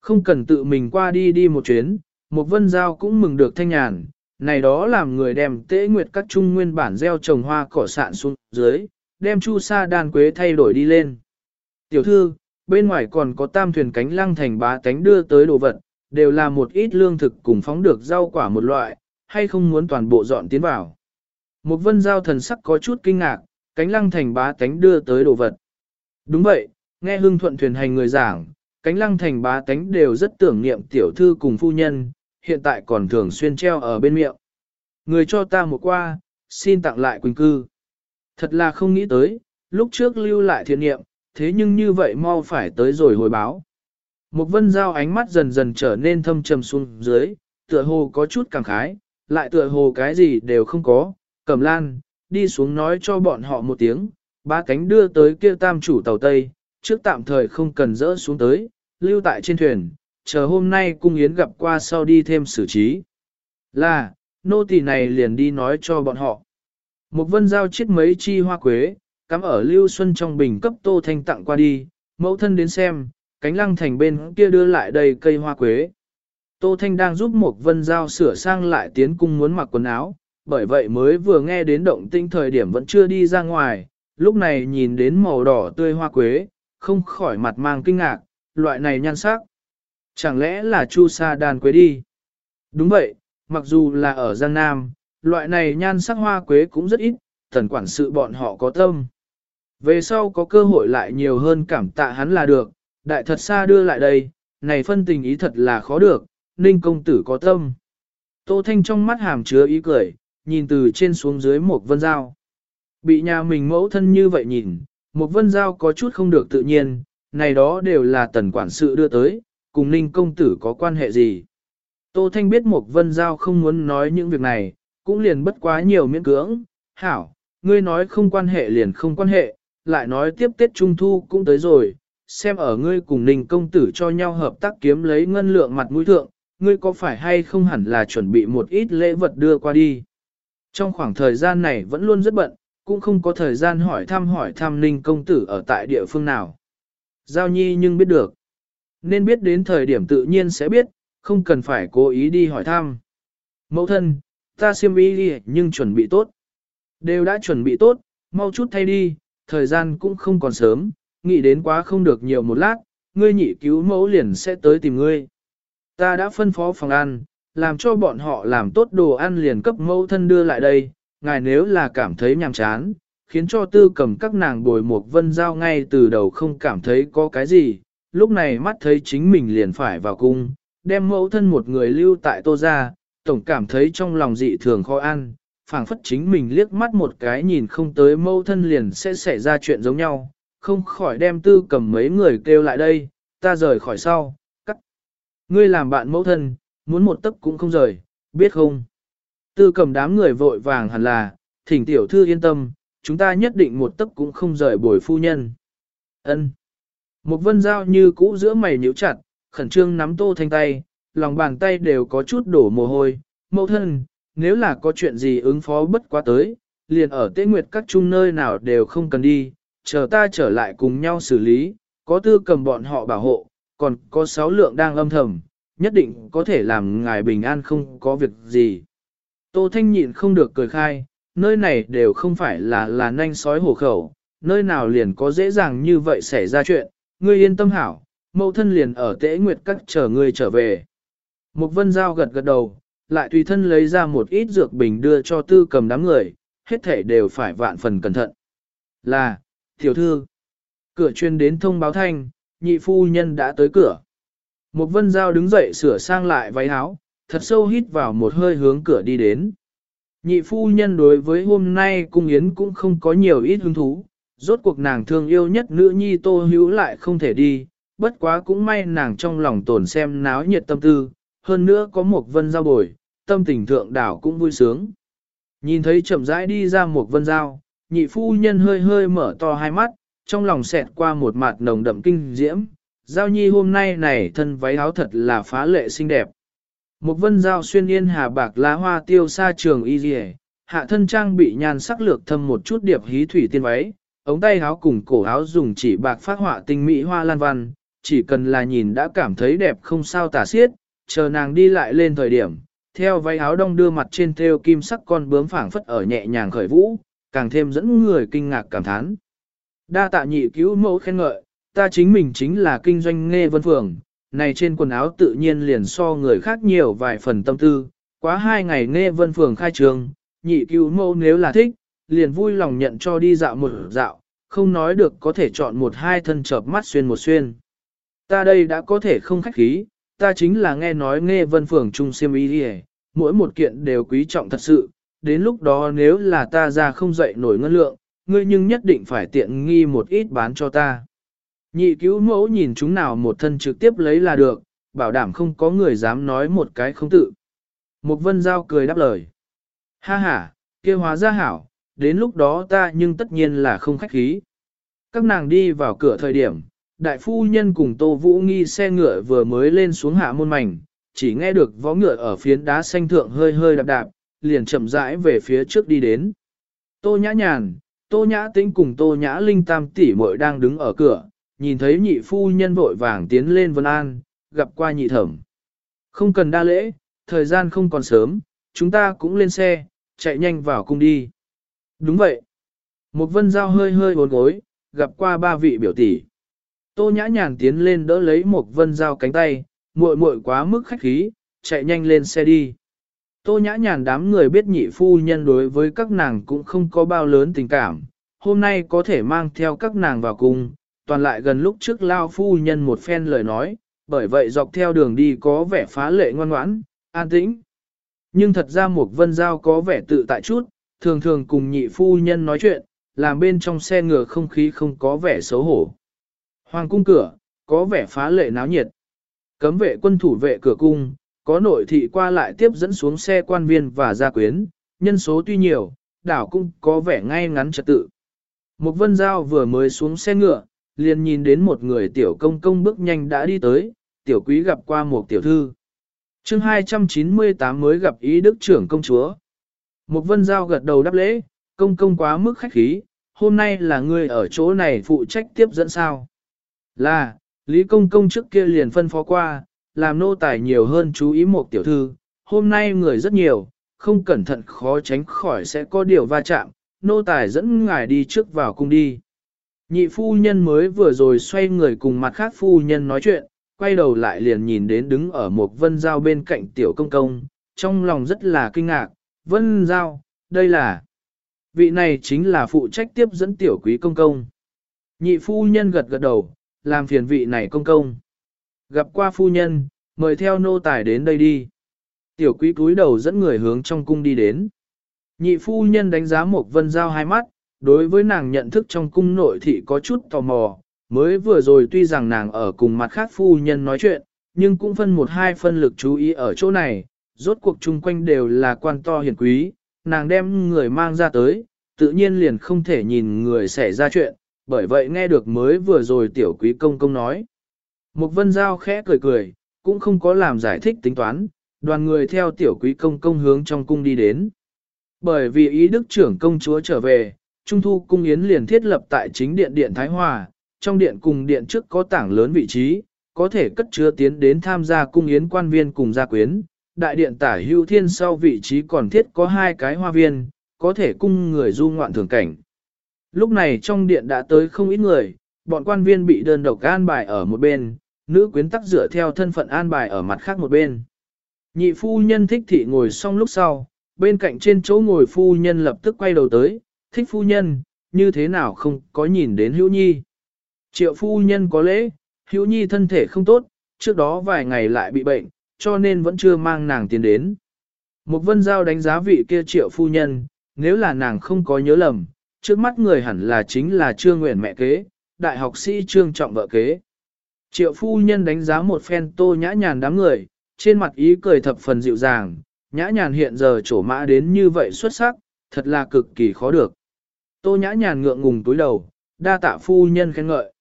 Không cần tự mình qua đi đi một chuyến, một vân giao cũng mừng được thanh nhàn, này đó làm người đem tế nguyệt các trung nguyên bản gieo trồng hoa cỏ sạn xuống dưới, đem chu sa đan quế thay đổi đi lên. Tiểu thư, bên ngoài còn có tam thuyền cánh lăng thành bá cánh đưa tới đồ vật, đều là một ít lương thực cùng phóng được rau quả một loại, hay không muốn toàn bộ dọn tiến vào. Một vân giao thần sắc có chút kinh ngạc, cánh lăng thành bá tánh đưa tới đồ vật. Đúng vậy, nghe hương thuận thuyền hành người giảng, cánh lăng thành bá tánh đều rất tưởng niệm tiểu thư cùng phu nhân, hiện tại còn thường xuyên treo ở bên miệng. Người cho ta một qua, xin tặng lại quỳnh cư. Thật là không nghĩ tới, lúc trước lưu lại thiện niệm, thế nhưng như vậy mau phải tới rồi hồi báo. Một vân giao ánh mắt dần dần trở nên thâm trầm xuống dưới, tựa hồ có chút cảm khái, lại tựa hồ cái gì đều không có, cầm lan, đi xuống nói cho bọn họ một tiếng, ba cánh đưa tới kia tam chủ tàu Tây, trước tạm thời không cần dỡ xuống tới, lưu tại trên thuyền, chờ hôm nay cung yến gặp qua sau đi thêm xử trí. Là, nô tỳ này liền đi nói cho bọn họ. Một vân giao chiết mấy chi hoa quế, cắm ở lưu xuân trong bình cấp tô thanh tặng qua đi, mẫu thân đến xem, cánh lăng thành bên kia đưa lại đầy cây hoa quế. Tô Thanh đang giúp một vân giao sửa sang lại tiến cung muốn mặc quần áo, bởi vậy mới vừa nghe đến động tinh thời điểm vẫn chưa đi ra ngoài, lúc này nhìn đến màu đỏ tươi hoa quế, không khỏi mặt mang kinh ngạc, loại này nhan sắc. Chẳng lẽ là chu sa đàn quế đi? Đúng vậy, mặc dù là ở Giang Nam, loại này nhan sắc hoa quế cũng rất ít, thần quản sự bọn họ có tâm. Về sau có cơ hội lại nhiều hơn cảm tạ hắn là được, đại thật xa đưa lại đây, này phân tình ý thật là khó được, ninh công tử có tâm. Tô Thanh trong mắt hàm chứa ý cười, nhìn từ trên xuống dưới một vân dao. Bị nhà mình mẫu thân như vậy nhìn, một vân dao có chút không được tự nhiên, này đó đều là tần quản sự đưa tới, cùng ninh công tử có quan hệ gì. Tô Thanh biết một vân giao không muốn nói những việc này, cũng liền bất quá nhiều miễn cưỡng. Hảo, ngươi nói không quan hệ liền không quan hệ, lại nói tiếp Tết Trung Thu cũng tới rồi, xem ở ngươi cùng ninh công tử cho nhau hợp tác kiếm lấy ngân lượng mặt mũi thượng, ngươi có phải hay không hẳn là chuẩn bị một ít lễ vật đưa qua đi. Trong khoảng thời gian này vẫn luôn rất bận, cũng không có thời gian hỏi thăm hỏi thăm ninh công tử ở tại địa phương nào. Giao nhi nhưng biết được. Nên biết đến thời điểm tự nhiên sẽ biết, không cần phải cố ý đi hỏi thăm. Mẫu thân, ta siêm ý đi nhưng chuẩn bị tốt. Đều đã chuẩn bị tốt, mau chút thay đi, thời gian cũng không còn sớm, nghĩ đến quá không được nhiều một lát, ngươi nhị cứu mẫu liền sẽ tới tìm ngươi. Ta đã phân phó phòng ăn, làm cho bọn họ làm tốt đồ ăn liền cấp mẫu thân đưa lại đây, ngài nếu là cảm thấy nhàm chán, khiến cho tư cầm các nàng bồi một vân giao ngay từ đầu không cảm thấy có cái gì, lúc này mắt thấy chính mình liền phải vào cung, đem mẫu thân một người lưu tại tô ra, tổng cảm thấy trong lòng dị thường khó ăn, phảng phất chính mình liếc mắt một cái nhìn không tới mẫu thân liền sẽ xảy ra chuyện giống nhau, không khỏi đem tư cầm mấy người kêu lại đây, ta rời khỏi sau, cắt. Ngươi làm bạn mẫu thân, muốn một tấc cũng không rời, biết không? Tư cầm đám người vội vàng hẳn là, thỉnh tiểu thư yên tâm, chúng ta nhất định một tấc cũng không rời bồi phu nhân. Ân. Một vân giao như cũ giữa mày nhíu chặt, khẩn trương nắm tô thanh tay, lòng bàn tay đều có chút đổ mồ hôi. Mẫu thân, nếu là có chuyện gì ứng phó bất quá tới, liền ở tế nguyệt các chung nơi nào đều không cần đi, chờ ta trở lại cùng nhau xử lý, có tư cầm bọn họ bảo hộ, còn có sáu lượng đang âm thầm, nhất định có thể làm ngài bình an không có việc gì. Tô Thanh nhịn không được cười khai, nơi này đều không phải là là nanh sói hổ khẩu, nơi nào liền có dễ dàng như vậy xảy ra chuyện, ngươi yên tâm hảo, mẫu thân liền ở tễ nguyệt các chờ ngươi trở về. Một vân giao gật gật đầu, lại tùy thân lấy ra một ít dược bình đưa cho tư cầm đám người, hết thể đều phải vạn phần cẩn thận. Là, tiểu thư, cửa chuyên đến thông báo thanh, nhị phu nhân đã tới cửa. Một vân giao đứng dậy sửa sang lại váy áo, thật sâu hít vào một hơi hướng cửa đi đến. Nhị phu nhân đối với hôm nay cung yến cũng không có nhiều ít hứng thú, rốt cuộc nàng thương yêu nhất nữ nhi tô hữu lại không thể đi, bất quá cũng may nàng trong lòng tổn xem náo nhiệt tâm tư, hơn nữa có một vân giao bồi, tâm tình thượng đảo cũng vui sướng. Nhìn thấy chậm rãi đi ra một vân giao, nhị phu nhân hơi hơi mở to hai mắt, trong lòng xẹt qua một mặt nồng đậm kinh diễm, giao nhi hôm nay này thân váy áo thật là phá lệ xinh đẹp. Một vân giao xuyên yên hà bạc lá hoa tiêu sa trường y dì hạ thân trang bị nhan sắc lược thâm một chút điệp hí thủy tiên váy, ống tay áo cùng cổ áo dùng chỉ bạc phát họa tinh mỹ hoa lan văn, chỉ cần là nhìn đã cảm thấy đẹp không sao tả xiết, chờ nàng đi lại lên thời điểm, theo váy áo đông đưa mặt trên theo kim sắc con bướm phảng phất ở nhẹ nhàng khởi vũ, càng thêm dẫn người kinh ngạc cảm thán. Đa tạ nhị cứu mẫu khen ngợi, ta chính mình chính là kinh doanh nghe vân phường, này trên quần áo tự nhiên liền so người khác nhiều vài phần tâm tư, quá hai ngày nghe vân phường khai trường, nhị cứu mẫu nếu là thích, liền vui lòng nhận cho đi dạo một dạo, không nói được có thể chọn một hai thân chợp mắt xuyên một xuyên. Ta đây đã có thể không khách khí, ta chính là nghe nói nghe vân phường trung siêm ý đi mỗi một kiện đều quý trọng thật sự, đến lúc đó nếu là ta ra không dậy nổi ngân lượng, ngươi nhưng nhất định phải tiện nghi một ít bán cho ta. Nhị cứu mẫu nhìn chúng nào một thân trực tiếp lấy là được, bảo đảm không có người dám nói một cái không tự. Một vân giao cười đáp lời. Ha ha, kia hóa ra hảo, đến lúc đó ta nhưng tất nhiên là không khách khí. Các nàng đi vào cửa thời điểm, đại phu nhân cùng Tô Vũ Nghi xe ngựa vừa mới lên xuống hạ môn mảnh, chỉ nghe được vó ngựa ở phiến đá xanh thượng hơi hơi đạp đạp, liền chậm rãi về phía trước đi đến. Tô Nhã Nhàn, Tô Nhã Tĩnh cùng Tô Nhã Linh tam tỷ muội đang đứng ở cửa, nhìn thấy nhị phu nhân vội vàng tiến lên Vân An, gặp qua nhị thẩm. Không cần đa lễ, thời gian không còn sớm, chúng ta cũng lên xe, chạy nhanh vào cung đi. Đúng vậy. Một vân giao hơi hơi bốn gối, gặp qua ba vị biểu tỷ. Tô nhã nhàn tiến lên đỡ lấy một vân giao cánh tay, muội muội quá mức khách khí, chạy nhanh lên xe đi. Tô nhã nhàn đám người biết nhị phu nhân đối với các nàng cũng không có bao lớn tình cảm, hôm nay có thể mang theo các nàng vào cung, toàn lại gần lúc trước lao phu nhân một phen lời nói, bởi vậy dọc theo đường đi có vẻ phá lệ ngoan ngoãn, an tĩnh. Nhưng thật ra một vân giao có vẻ tự tại chút, thường thường cùng nhị phu nhân nói chuyện, làm bên trong xe ngựa không khí không có vẻ xấu hổ. Hoàng cung cửa, có vẻ phá lệ náo nhiệt. Cấm vệ quân thủ vệ cửa cung, có nội thị qua lại tiếp dẫn xuống xe quan viên và gia quyến, nhân số tuy nhiều, đảo cung có vẻ ngay ngắn trật tự. Một vân giao vừa mới xuống xe ngựa, liền nhìn đến một người tiểu công công bước nhanh đã đi tới, tiểu quý gặp qua một tiểu thư. chương 298 mới gặp ý đức trưởng công chúa. Một vân giao gật đầu đáp lễ, công công quá mức khách khí, hôm nay là ngươi ở chỗ này phụ trách tiếp dẫn sao. Là, Lý Công Công trước kia liền phân phó qua, làm nô tài nhiều hơn chú ý một tiểu thư, hôm nay người rất nhiều, không cẩn thận khó tránh khỏi sẽ có điều va chạm, nô tài dẫn ngài đi trước vào cung đi. Nhị phu nhân mới vừa rồi xoay người cùng mặt khác phu nhân nói chuyện, quay đầu lại liền nhìn đến đứng ở một vân giao bên cạnh tiểu công công, trong lòng rất là kinh ngạc, vân giao, đây là, vị này chính là phụ trách tiếp dẫn tiểu quý công công. Nhị phu nhân gật gật đầu, làm phiền vị này công công. Gặp qua phu nhân, mời theo nô tài đến đây đi. Tiểu quý cúi đầu dẫn người hướng trong cung đi đến. Nhị phu nhân đánh giá một vân giao hai mắt, đối với nàng nhận thức trong cung nội thị có chút tò mò, mới vừa rồi tuy rằng nàng ở cùng mặt khác phu nhân nói chuyện, nhưng cũng phân một hai phân lực chú ý ở chỗ này, rốt cuộc chung quanh đều là quan to hiển quý, nàng đem người mang ra tới, tự nhiên liền không thể nhìn người xảy ra chuyện, bởi vậy nghe được mới vừa rồi tiểu quý công công nói. Một vân giao khẽ cười cười, cũng không có làm giải thích tính toán, đoàn người theo tiểu quý công công hướng trong cung đi đến. Bởi vì ý đức trưởng công chúa trở về, Trung thu cung yến liền thiết lập tại chính điện điện Thái Hòa, trong điện cùng điện trước có tảng lớn vị trí, có thể cất chứa tiến đến tham gia cung yến quan viên cùng gia quyến. Đại điện tả hưu thiên sau vị trí còn thiết có hai cái hoa viên, có thể cung người du ngoạn thường cảnh. Lúc này trong điện đã tới không ít người, bọn quan viên bị đơn độc an bài ở một bên, nữ quyến tắc dựa theo thân phận an bài ở mặt khác một bên. Nhị phu nhân thích thị ngồi xong lúc sau, bên cạnh trên chỗ ngồi phu nhân lập tức quay đầu tới, thích phu nhân, như thế nào không có nhìn đến hữu nhi. Triệu phu nhân có lễ, hữu nhi thân thể không tốt, trước đó vài ngày lại bị bệnh, cho nên vẫn chưa mang nàng tiền đến. Một vân giao đánh giá vị kia triệu phu nhân, nếu là nàng không có nhớ lầm, trước mắt người hẳn là chính là Trương Nguyện mẹ kế, đại học sĩ Trương Trọng vợ kế. Triệu phu nhân đánh giá một phen tô nhã nhàn đám người, trên mặt ý cười thập phần dịu dàng, nhã nhàn hiện giờ trổ mã đến như vậy xuất sắc, thật là cực kỳ khó được. Tô nhã nhàn ngượng ngùng túi đầu, đa tạ phu nhân khen ngợi.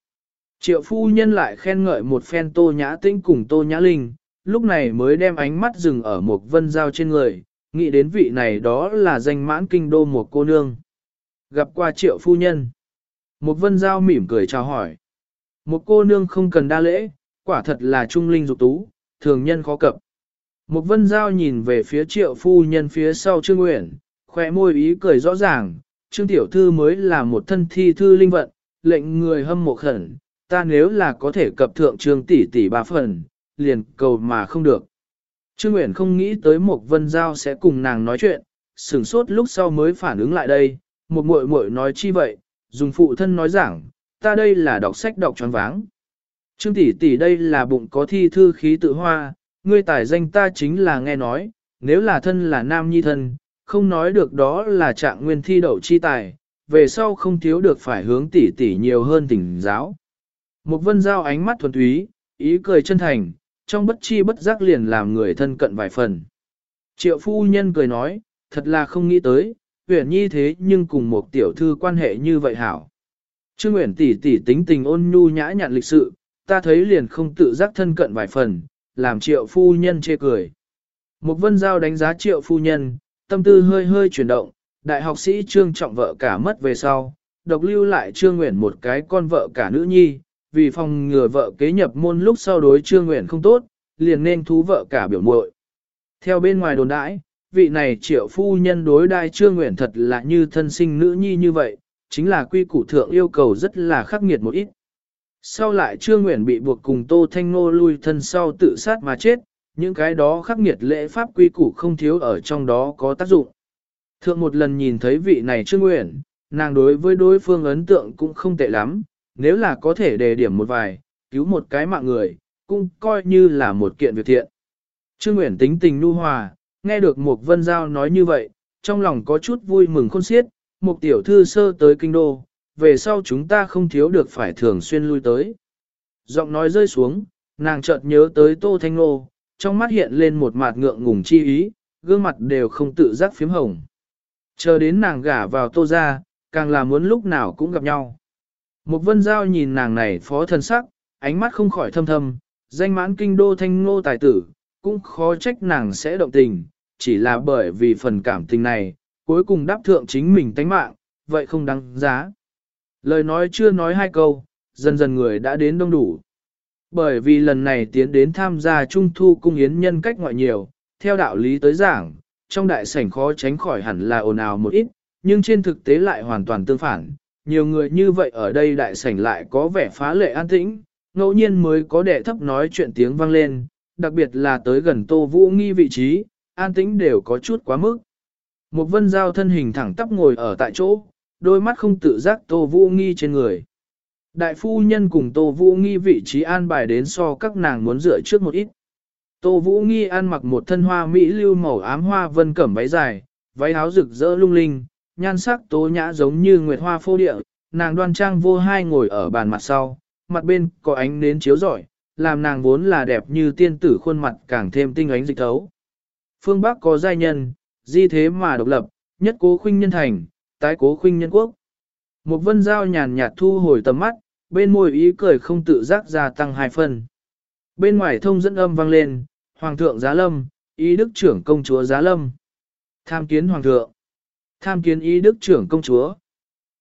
Triệu phu nhân lại khen ngợi một phen tô nhã tĩnh cùng tô nhã linh, lúc này mới đem ánh mắt dừng ở một vân giao trên người, nghĩ đến vị này đó là danh mãn kinh đô một cô nương. Gặp qua triệu phu nhân. Một vân giao mỉm cười chào hỏi. Một cô nương không cần đa lễ, quả thật là trung linh dục tú, thường nhân khó cập. Một vân giao nhìn về phía triệu phu nhân phía sau Trương Nguyện, Khoe môi ý cười rõ ràng, Trương Tiểu Thư mới là một thân thi thư linh vận, lệnh người hâm mộ khẩn, ta nếu là có thể cập thượng Trương tỷ tỷ ba phần, liền cầu mà không được. Trương Nguyễn không nghĩ tới một vân giao sẽ cùng nàng nói chuyện, sửng sốt lúc sau mới phản ứng lại đây, một muội muội nói chi vậy, dùng phụ thân nói giảng, ta đây là đọc sách đọc tròn váng. Trương tỷ tỷ đây là bụng có thi thư khí tự hoa, ngươi tài danh ta chính là nghe nói, nếu là thân là nam nhi thân, không nói được đó là trạng nguyên thi đậu chi tài, về sau không thiếu được phải hướng tỷ tỷ nhiều hơn tỉnh giáo. Một vân giao ánh mắt thuần túy, ý cười chân thành, trong bất chi bất giác liền làm người thân cận vài phần. Triệu phu nhân cười nói, thật là không nghĩ tới, huyền nhi thế nhưng cùng một tiểu thư quan hệ như vậy hảo. Trương Nguyễn tỷ tỷ tính tình ôn nhu nhã nhặn lịch sự, ta thấy liền không tự giác thân cận vài phần, làm triệu phu nhân chê cười. Một vân giao đánh giá triệu phu nhân, tâm tư hơi hơi chuyển động, đại học sĩ trương trọng vợ cả mất về sau, độc lưu lại trương nguyện một cái con vợ cả nữ nhi, vì phòng ngừa vợ kế nhập môn lúc sau đối trương nguyện không tốt, liền nên thú vợ cả biểu muội. Theo bên ngoài đồn đãi, vị này triệu phu nhân đối đai trương nguyện thật là như thân sinh nữ nhi như vậy, chính là quy củ thượng yêu cầu rất là khắc nghiệt một ít. Sau lại Trương Nguyễn bị buộc cùng Tô Thanh Nô lui thân sau tự sát mà chết, những cái đó khắc nghiệt lễ pháp quy củ không thiếu ở trong đó có tác dụng. Thượng một lần nhìn thấy vị này Trương Nguyễn, nàng đối với đối phương ấn tượng cũng không tệ lắm, nếu là có thể đề điểm một vài, cứu một cái mạng người, cũng coi như là một kiện việc thiện. Trương Nguyễn tính tình nu hòa, nghe được một vân giao nói như vậy, trong lòng có chút vui mừng khôn xiết, một tiểu thư sơ tới kinh đô, về sau chúng ta không thiếu được phải thường xuyên lui tới. Giọng nói rơi xuống, nàng chợt nhớ tới Tô Thanh Nô, trong mắt hiện lên một mặt ngượng ngùng chi ý, gương mặt đều không tự giác phím hồng. Chờ đến nàng gả vào Tô ra, càng là muốn lúc nào cũng gặp nhau. Một vân giao nhìn nàng này phó thân sắc, ánh mắt không khỏi thâm thâm, danh mãn kinh đô thanh ngô tài tử, cũng khó trách nàng sẽ động tình, chỉ là bởi vì phần cảm tình này, cuối cùng đáp thượng chính mình tánh mạng, vậy không đáng giá. Lời nói chưa nói hai câu, dần dần người đã đến đông đủ. Bởi vì lần này tiến đến tham gia trung thu cung yến nhân cách ngoại nhiều, theo đạo lý tới giảng, trong đại sảnh khó tránh khỏi hẳn là ồn ào một ít, nhưng trên thực tế lại hoàn toàn tương phản. Nhiều người như vậy ở đây đại sảnh lại có vẻ phá lệ an tĩnh, ngẫu nhiên mới có đệ thấp nói chuyện tiếng vang lên, đặc biệt là tới gần Tô Vũ Nghi vị trí, an tĩnh đều có chút quá mức. Một vân giao thân hình thẳng tắp ngồi ở tại chỗ, đôi mắt không tự giác Tô Vũ Nghi trên người. Đại phu nhân cùng Tô Vũ Nghi vị trí an bài đến so các nàng muốn dựa trước một ít. Tô Vũ Nghi ăn mặc một thân hoa mỹ lưu màu ám hoa vân cẩm váy dài, váy áo rực rỡ lung linh, nhan sắc tố nhã giống như nguyệt hoa phô địa, nàng đoan trang vô hai ngồi ở bàn mặt sau, mặt bên có ánh nến chiếu rọi, làm nàng vốn là đẹp như tiên tử khuôn mặt càng thêm tinh ánh dịch thấu. Phương Bắc có giai nhân, di thế mà độc lập, nhất cố khuynh nhân thành, tái cố khuynh nhân quốc. Một vân giao nhàn nhạt thu hồi tầm mắt, bên môi ý cười không tự giác gia tăng hai phần. Bên ngoài thông dẫn âm vang lên, Hoàng thượng giá lâm, ý đức trưởng công chúa giá lâm. Tham kiến Hoàng thượng. Tham kiến ý đức trưởng công chúa.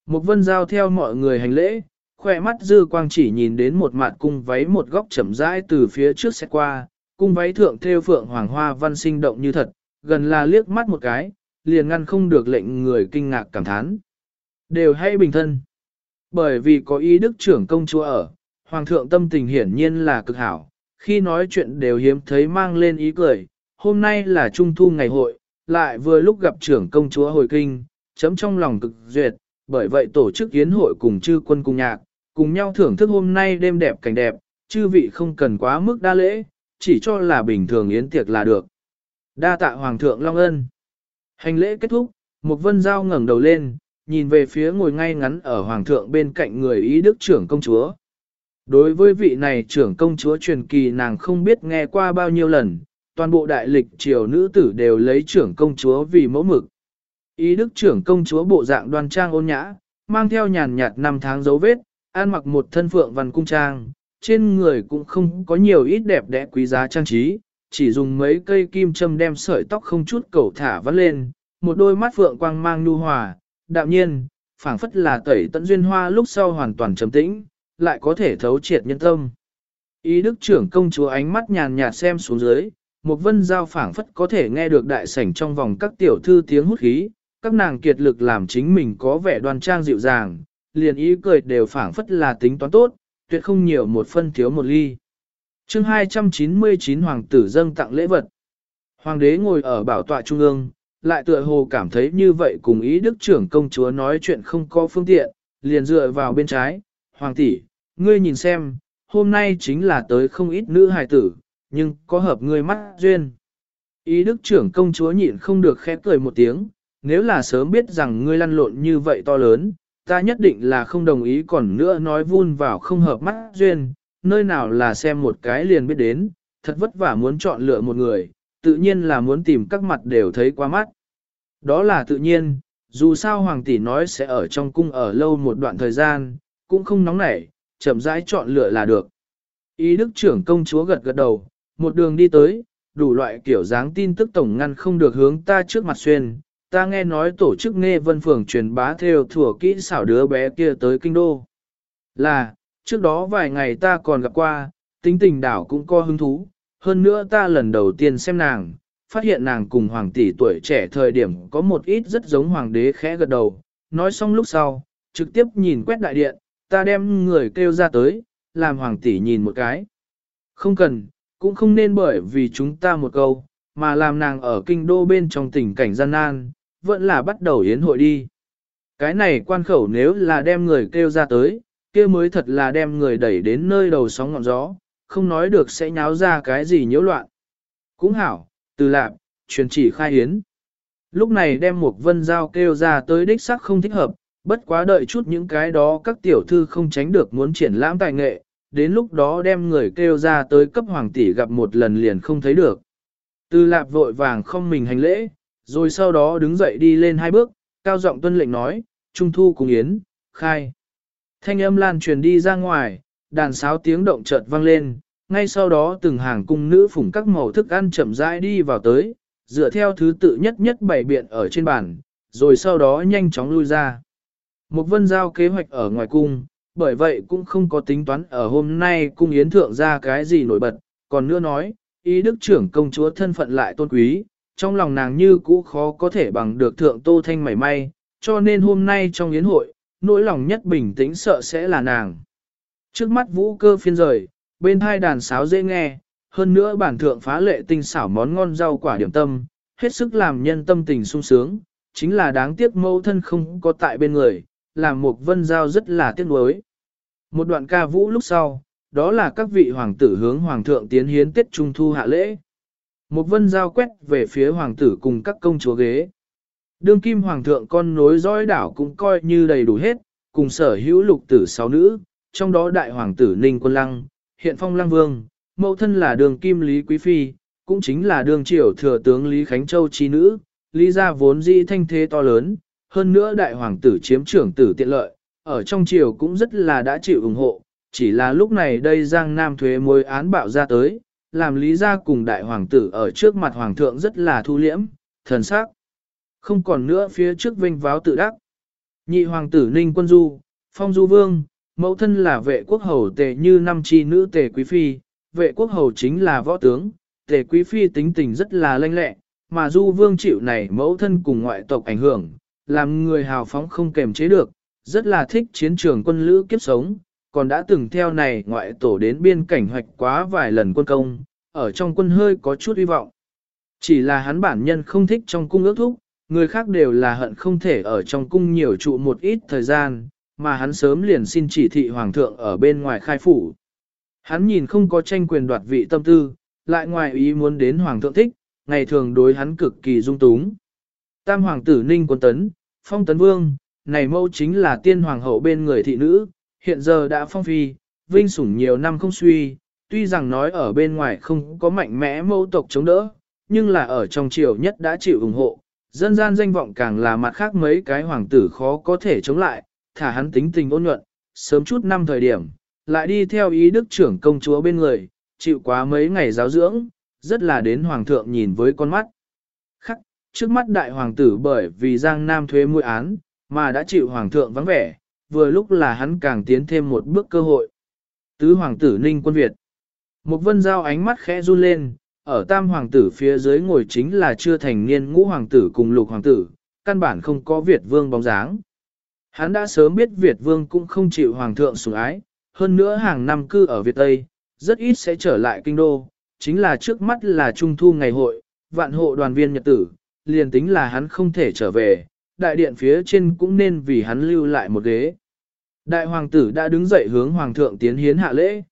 Một vân giao theo mọi người hành lễ, khỏe mắt dư quang chỉ nhìn đến một mặt cung váy một góc chậm rãi từ phía trước xe qua, cung váy thượng theo phượng hoàng hoa văn sinh động như thật, gần là liếc mắt một cái, liền ngăn không được lệnh người kinh ngạc cảm thán. Đều hay bình thân. Bởi vì có ý đức trưởng công chúa ở, hoàng thượng tâm tình hiển nhiên là cực hảo, khi nói chuyện đều hiếm thấy mang lên ý cười, hôm nay là trung thu ngày hội, lại vừa lúc gặp trưởng công chúa hồi kinh, chấm trong lòng cực duyệt, bởi vậy tổ chức yến hội cùng chư quân cùng nhạc, cùng nhau thưởng thức hôm nay đêm đẹp cảnh đẹp, chư vị không cần quá mức đa lễ, chỉ cho là bình thường yến tiệc là được. Đa tạ Hoàng thượng Long Ân. Hành lễ kết thúc, một vân giao ngẩng đầu lên, nhìn về phía ngồi ngay ngắn ở Hoàng thượng bên cạnh người ý đức trưởng công chúa. Đối với vị này trưởng công chúa truyền kỳ nàng không biết nghe qua bao nhiêu lần, toàn bộ đại lịch triều nữ tử đều lấy trưởng công chúa vì mẫu mực. Ý đức trưởng công chúa bộ dạng đoan trang ôn nhã, mang theo nhàn nhạt năm tháng dấu vết, ăn mặc một thân phượng văn cung trang, trên người cũng không có nhiều ít đẹp đẽ quý giá trang trí, chỉ dùng mấy cây kim châm đem sợi tóc không chút cầu thả vắt lên, một đôi mắt phượng quang mang nhu hòa, đạm nhiên, phảng phất là tẩy tận duyên hoa lúc sau hoàn toàn trầm tĩnh, lại có thể thấu triệt nhân tâm. Ý đức trưởng công chúa ánh mắt nhàn nhạt xem xuống dưới, một vân giao phảng phất có thể nghe được đại sảnh trong vòng các tiểu thư tiếng hút khí, các nàng kiệt lực làm chính mình có vẻ đoan trang dịu dàng, liền ý cười đều phảng phất là tính toán tốt, tuyệt không nhiều một phân thiếu một ly. chương 299 Hoàng tử dâng tặng lễ vật. Hoàng đế ngồi ở bảo tọa trung ương, lại tựa hồ cảm thấy như vậy cùng ý đức trưởng công chúa nói chuyện không có phương tiện, liền dựa vào bên trái. Hoàng tỷ, ngươi nhìn xem, hôm nay chính là tới không ít nữ hài tử, nhưng có hợp ngươi mắt duyên. Ý đức trưởng công chúa nhịn không được khẽ cười một tiếng, nếu là sớm biết rằng ngươi lăn lộn như vậy to lớn, ta nhất định là không đồng ý còn nữa nói vun vào không hợp mắt duyên, nơi nào là xem một cái liền biết đến, thật vất vả muốn chọn lựa một người, tự nhiên là muốn tìm các mặt đều thấy qua mắt. Đó là tự nhiên, dù sao hoàng tỷ nói sẽ ở trong cung ở lâu một đoạn thời gian, cũng không nóng nảy, chậm rãi chọn lựa là được. Ý đức trưởng công chúa gật gật đầu, một đường đi tới, đủ loại kiểu dáng tin tức tổng ngăn không được hướng ta trước mặt xuyên, ta nghe nói tổ chức nghe vân phường truyền bá theo thủa kỹ xảo đứa bé kia tới kinh đô. Là, trước đó vài ngày ta còn gặp qua, tính tình đảo cũng có hứng thú, hơn nữa ta lần đầu tiên xem nàng, phát hiện nàng cùng hoàng tỷ tuổi trẻ thời điểm có một ít rất giống hoàng đế khẽ gật đầu, nói xong lúc sau, trực tiếp nhìn quét đại điện, ta đem người kêu ra tới, làm hoàng tỷ nhìn một cái. Không cần, cũng không nên bởi vì chúng ta một câu, mà làm nàng ở kinh đô bên trong tình cảnh gian nan, vẫn là bắt đầu yến hội đi. Cái này quan khẩu nếu là đem người kêu ra tới, kia mới thật là đem người đẩy đến nơi đầu sóng ngọn gió, không nói được sẽ nháo ra cái gì nhiễu loạn. Cũng hảo, từ lạp, truyền chỉ khai hiến. Lúc này đem một vân giao kêu ra tới đích sắc không thích hợp, bất quá đợi chút những cái đó các tiểu thư không tránh được muốn triển lãm tài nghệ, đến lúc đó đem người kêu ra tới cấp hoàng tỷ gặp một lần liền không thấy được. Từ lạp vội vàng không mình hành lễ, rồi sau đó đứng dậy đi lên hai bước, cao giọng tuân lệnh nói, Trung thu cùng yến, khai. Thanh âm lan truyền đi ra ngoài, đàn sáo tiếng động chợt vang lên, ngay sau đó từng hàng cung nữ phủng các màu thức ăn chậm rãi đi vào tới, dựa theo thứ tự nhất nhất bày biện ở trên bàn, rồi sau đó nhanh chóng lui ra. Một vân giao kế hoạch ở ngoài cung, bởi vậy cũng không có tính toán ở hôm nay cung yến thượng ra cái gì nổi bật, còn nữa nói, ý đức trưởng công chúa thân phận lại tôn quý, trong lòng nàng như cũ khó có thể bằng được thượng tô thanh mảy may, cho nên hôm nay trong yến hội, nỗi lòng nhất bình tĩnh sợ sẽ là nàng. Trước mắt vũ cơ phiên rời, bên hai đàn sáo dễ nghe, hơn nữa bản thượng phá lệ tinh xảo món ngon rau quả điểm tâm, hết sức làm nhân tâm tình sung sướng, chính là đáng tiếc mâu thân không có tại bên người, làm một vân giao rất là tiếc nuối. Một đoạn ca vũ lúc sau, đó là các vị hoàng tử hướng hoàng thượng tiến hiến tiết trung thu hạ lễ. Một vân giao quét về phía hoàng tử cùng các công chúa ghế. Đương kim hoàng thượng con nối dõi đảo cũng coi như đầy đủ hết, cùng sở hữu lục tử sáu nữ, trong đó đại hoàng tử Ninh Quân Lăng, hiện phong lăng vương, mẫu thân là đường kim Lý Quý Phi, cũng chính là đường triều thừa tướng Lý Khánh Châu chi nữ, Lý gia vốn di thanh thế to lớn, hơn nữa đại hoàng tử chiếm trưởng tử tiện lợi, ở trong triều cũng rất là đã chịu ủng hộ, chỉ là lúc này đây Giang Nam thuế mối án bạo ra tới, làm Lý gia cùng đại hoàng tử ở trước mặt hoàng thượng rất là thu liễm, thần sắc. Không còn nữa phía trước vinh váo tự đắc. Nhị hoàng tử Ninh Quân Du, Phong Du Vương, mẫu thân là vệ quốc hầu tề như năm chi nữ tề quý phi, vệ quốc hầu chính là võ tướng, tề quý phi tính tình rất là lanh lẹ, mà Du Vương chịu này mẫu thân cùng ngoại tộc ảnh hưởng, làm người hào phóng không kềm chế được, rất là thích chiến trường quân lữ kiếp sống, còn đã từng theo này ngoại tổ đến biên cảnh hoạch quá vài lần quân công, ở trong quân hơi có chút hy vọng. Chỉ là hắn bản nhân không thích trong cung ước thúc, người khác đều là hận không thể ở trong cung nhiều trụ một ít thời gian, mà hắn sớm liền xin chỉ thị hoàng thượng ở bên ngoài khai phủ. Hắn nhìn không có tranh quyền đoạt vị tâm tư, lại ngoài ý muốn đến hoàng thượng thích, ngày thường đối hắn cực kỳ dung túng. Tam hoàng tử Ninh Quân Tấn, Phong Tấn Vương, này mâu chính là tiên hoàng hậu bên người thị nữ, hiện giờ đã phong phi, vinh sủng nhiều năm không suy, tuy rằng nói ở bên ngoài không có mạnh mẽ mâu tộc chống đỡ, nhưng là ở trong triều nhất đã chịu ủng hộ, dân gian danh vọng càng là mặt khác mấy cái hoàng tử khó có thể chống lại, thả hắn tính tình ôn nhuận, sớm chút năm thời điểm, lại đi theo ý đức trưởng công chúa bên người, chịu quá mấy ngày giáo dưỡng, rất là đến hoàng thượng nhìn với con mắt. Khắc, trước mắt đại hoàng tử bởi vì giang nam thuế mũi án, mà đã chịu hoàng thượng vắng vẻ, vừa lúc là hắn càng tiến thêm một bước cơ hội. Tứ hoàng tử Ninh quân Việt. Một vân giao ánh mắt khẽ run lên, ở tam hoàng tử phía dưới ngồi chính là chưa thành niên ngũ hoàng tử cùng lục hoàng tử, căn bản không có Việt vương bóng dáng. Hắn đã sớm biết Việt vương cũng không chịu hoàng thượng sủng ái, hơn nữa hàng năm cư ở Việt Tây, rất ít sẽ trở lại kinh đô, chính là trước mắt là trung thu ngày hội, vạn hộ đoàn viên nhật tử, liền tính là hắn không thể trở về, đại điện phía trên cũng nên vì hắn lưu lại một ghế. Đại hoàng tử đã đứng dậy hướng hoàng thượng tiến hiến hạ lễ.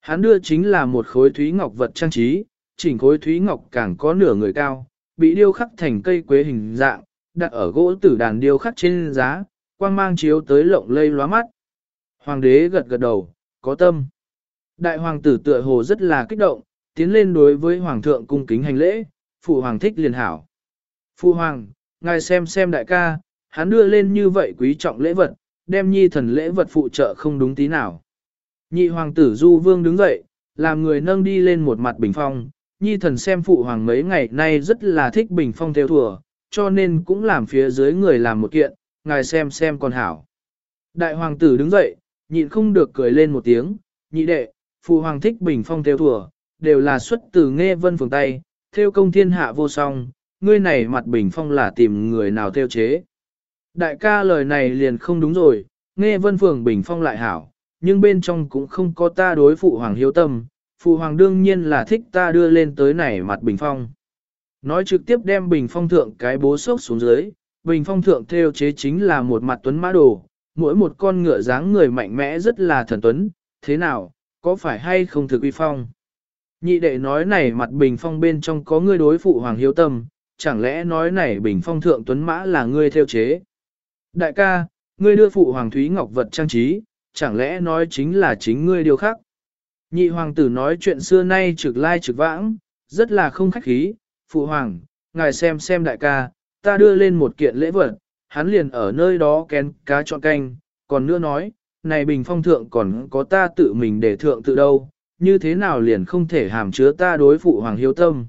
Hắn đưa chính là một khối thúy ngọc vật trang trí, chỉnh khối thúy ngọc càng có nửa người cao, bị điêu khắc thành cây quế hình dạng, đặt ở gỗ tử đàn điêu khắc trên giá, quang mang chiếu tới lộng lây lóa mắt. Hoàng đế gật gật đầu, có tâm. Đại hoàng tử tựa hồ rất là kích động, tiến lên đối với hoàng thượng cung kính hành lễ, phụ hoàng thích liền hảo. Phụ hoàng, ngài xem xem đại ca, hắn đưa lên như vậy quý trọng lễ vật, đem nhi thần lễ vật phụ trợ không đúng tí nào. Nhị hoàng tử Du Vương đứng dậy, làm người nâng đi lên một mặt bình phong, nhi thần xem phụ hoàng mấy ngày nay rất là thích bình phong theo thùa, cho nên cũng làm phía dưới người làm một kiện, ngài xem xem còn hảo. Đại hoàng tử đứng dậy, nhịn không được cười lên một tiếng, nhị đệ, phụ hoàng thích bình phong theo thùa, đều là xuất từ nghe vân phường tay, theo công thiên hạ vô song, ngươi này mặt bình phong là tìm người nào theo chế. Đại ca lời này liền không đúng rồi, nghe vân phường bình phong lại hảo, nhưng bên trong cũng không có ta đối phụ hoàng hiếu tâm, phụ hoàng đương nhiên là thích ta đưa lên tới này mặt bình phong. Nói trực tiếp đem bình phong thượng cái bố sốc xuống dưới, bình phong thượng theo chế chính là một mặt tuấn mã đồ, mỗi một con ngựa dáng người mạnh mẽ rất là thần tuấn, thế nào, có phải hay không thực uy phong? Nhị đệ nói này mặt bình phong bên trong có ngươi đối phụ hoàng hiếu tâm, chẳng lẽ nói này bình phong thượng tuấn mã là ngươi theo chế? Đại ca, ngươi đưa phụ hoàng thúy ngọc vật trang trí, chẳng lẽ nói chính là chính ngươi điều khác? Nhị hoàng tử nói chuyện xưa nay trực lai trực vãng, rất là không khách khí, phụ hoàng, ngài xem xem đại ca, ta đưa lên một kiện lễ vật, hắn liền ở nơi đó kén cá chọn canh, còn nữa nói, này bình phong thượng còn có ta tự mình để thượng tự đâu, như thế nào liền không thể hàm chứa ta đối phụ hoàng hiếu tâm.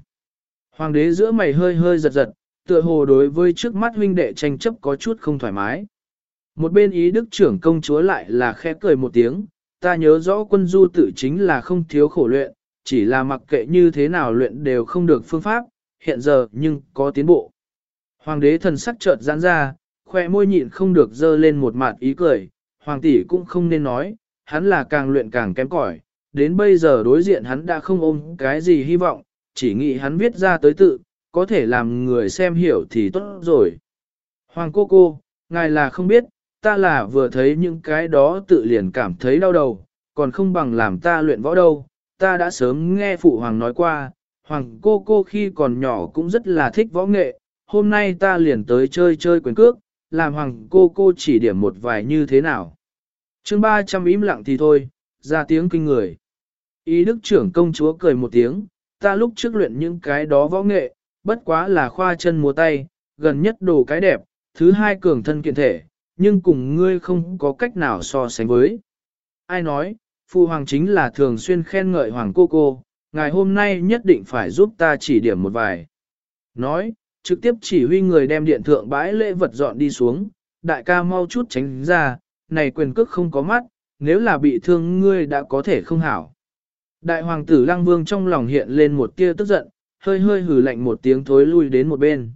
Hoàng đế giữa mày hơi hơi giật giật, tựa hồ đối với trước mắt huynh đệ tranh chấp có chút không thoải mái. Một bên ý đức trưởng công chúa lại là khẽ cười một tiếng, ta nhớ rõ quân du tự chính là không thiếu khổ luyện, chỉ là mặc kệ như thế nào luyện đều không được phương pháp, hiện giờ nhưng có tiến bộ. Hoàng đế thần sắc chợt giãn ra, khoe môi nhịn không được dơ lên một mặt ý cười, hoàng tỷ cũng không nên nói, hắn là càng luyện càng kém cỏi, đến bây giờ đối diện hắn đã không ôm cái gì hy vọng, chỉ nghĩ hắn viết ra tới tự, có thể làm người xem hiểu thì tốt rồi. Hoàng cô cô, ngài là không biết, ta là vừa thấy những cái đó tự liền cảm thấy đau đầu, còn không bằng làm ta luyện võ đâu, ta đã sớm nghe phụ hoàng nói qua, hoàng cô cô khi còn nhỏ cũng rất là thích võ nghệ, hôm nay ta liền tới chơi chơi quyền cước, làm hoàng cô cô chỉ điểm một vài như thế nào. chương 300 im lặng thì thôi, ra tiếng kinh người. Ý đức trưởng công chúa cười một tiếng, ta lúc trước luyện những cái đó võ nghệ, bất quá là khoa chân múa tay, gần nhất đồ cái đẹp, thứ hai cường thân kiện thể, nhưng cùng ngươi không có cách nào so sánh với. Ai nói, phụ hoàng chính là thường xuyên khen ngợi hoàng cô cô, ngài hôm nay nhất định phải giúp ta chỉ điểm một vài. Nói, trực tiếp chỉ huy người đem điện thượng bãi lễ vật dọn đi xuống, đại ca mau chút tránh ra, này quyền cước không có mắt, nếu là bị thương ngươi đã có thể không hảo. Đại hoàng tử lăng vương trong lòng hiện lên một tia tức giận, hơi hơi hừ lạnh một tiếng thối lui đến một bên.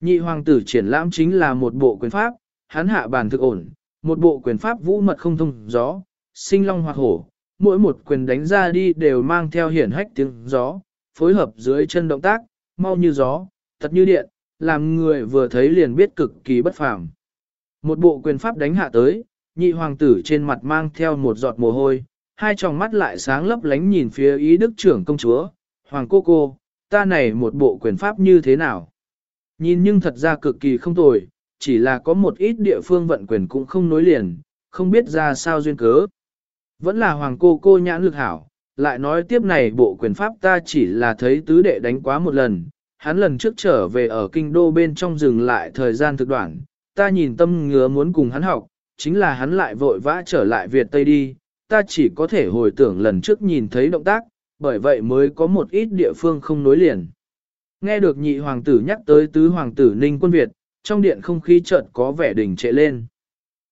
Nhị hoàng tử triển lãm chính là một bộ quyền pháp, hắn hạ bản thực ổn, một bộ quyền pháp vũ mật không thông gió, sinh long hoặc hổ, mỗi một quyền đánh ra đi đều mang theo hiển hách tiếng gió, phối hợp dưới chân động tác, mau như gió, thật như điện, làm người vừa thấy liền biết cực kỳ bất phàm. Một bộ quyền pháp đánh hạ tới, nhị hoàng tử trên mặt mang theo một giọt mồ hôi, hai tròng mắt lại sáng lấp lánh nhìn phía ý đức trưởng công chúa, hoàng cô cô, ta này một bộ quyền pháp như thế nào? Nhìn nhưng thật ra cực kỳ không tồi, chỉ là có một ít địa phương vận quyền cũng không nối liền, không biết ra sao duyên cớ. Vẫn là hoàng cô cô nhãn lực hảo, lại nói tiếp này bộ quyền pháp ta chỉ là thấy tứ đệ đánh quá một lần, hắn lần trước trở về ở kinh đô bên trong dừng lại thời gian thực đoạn, ta nhìn tâm ngứa muốn cùng hắn học, chính là hắn lại vội vã trở lại Việt Tây đi, ta chỉ có thể hồi tưởng lần trước nhìn thấy động tác, bởi vậy mới có một ít địa phương không nối liền. Nghe được nhị hoàng tử nhắc tới tứ hoàng tử Ninh quân Việt, trong điện không khí chợt có vẻ đỉnh trệ lên.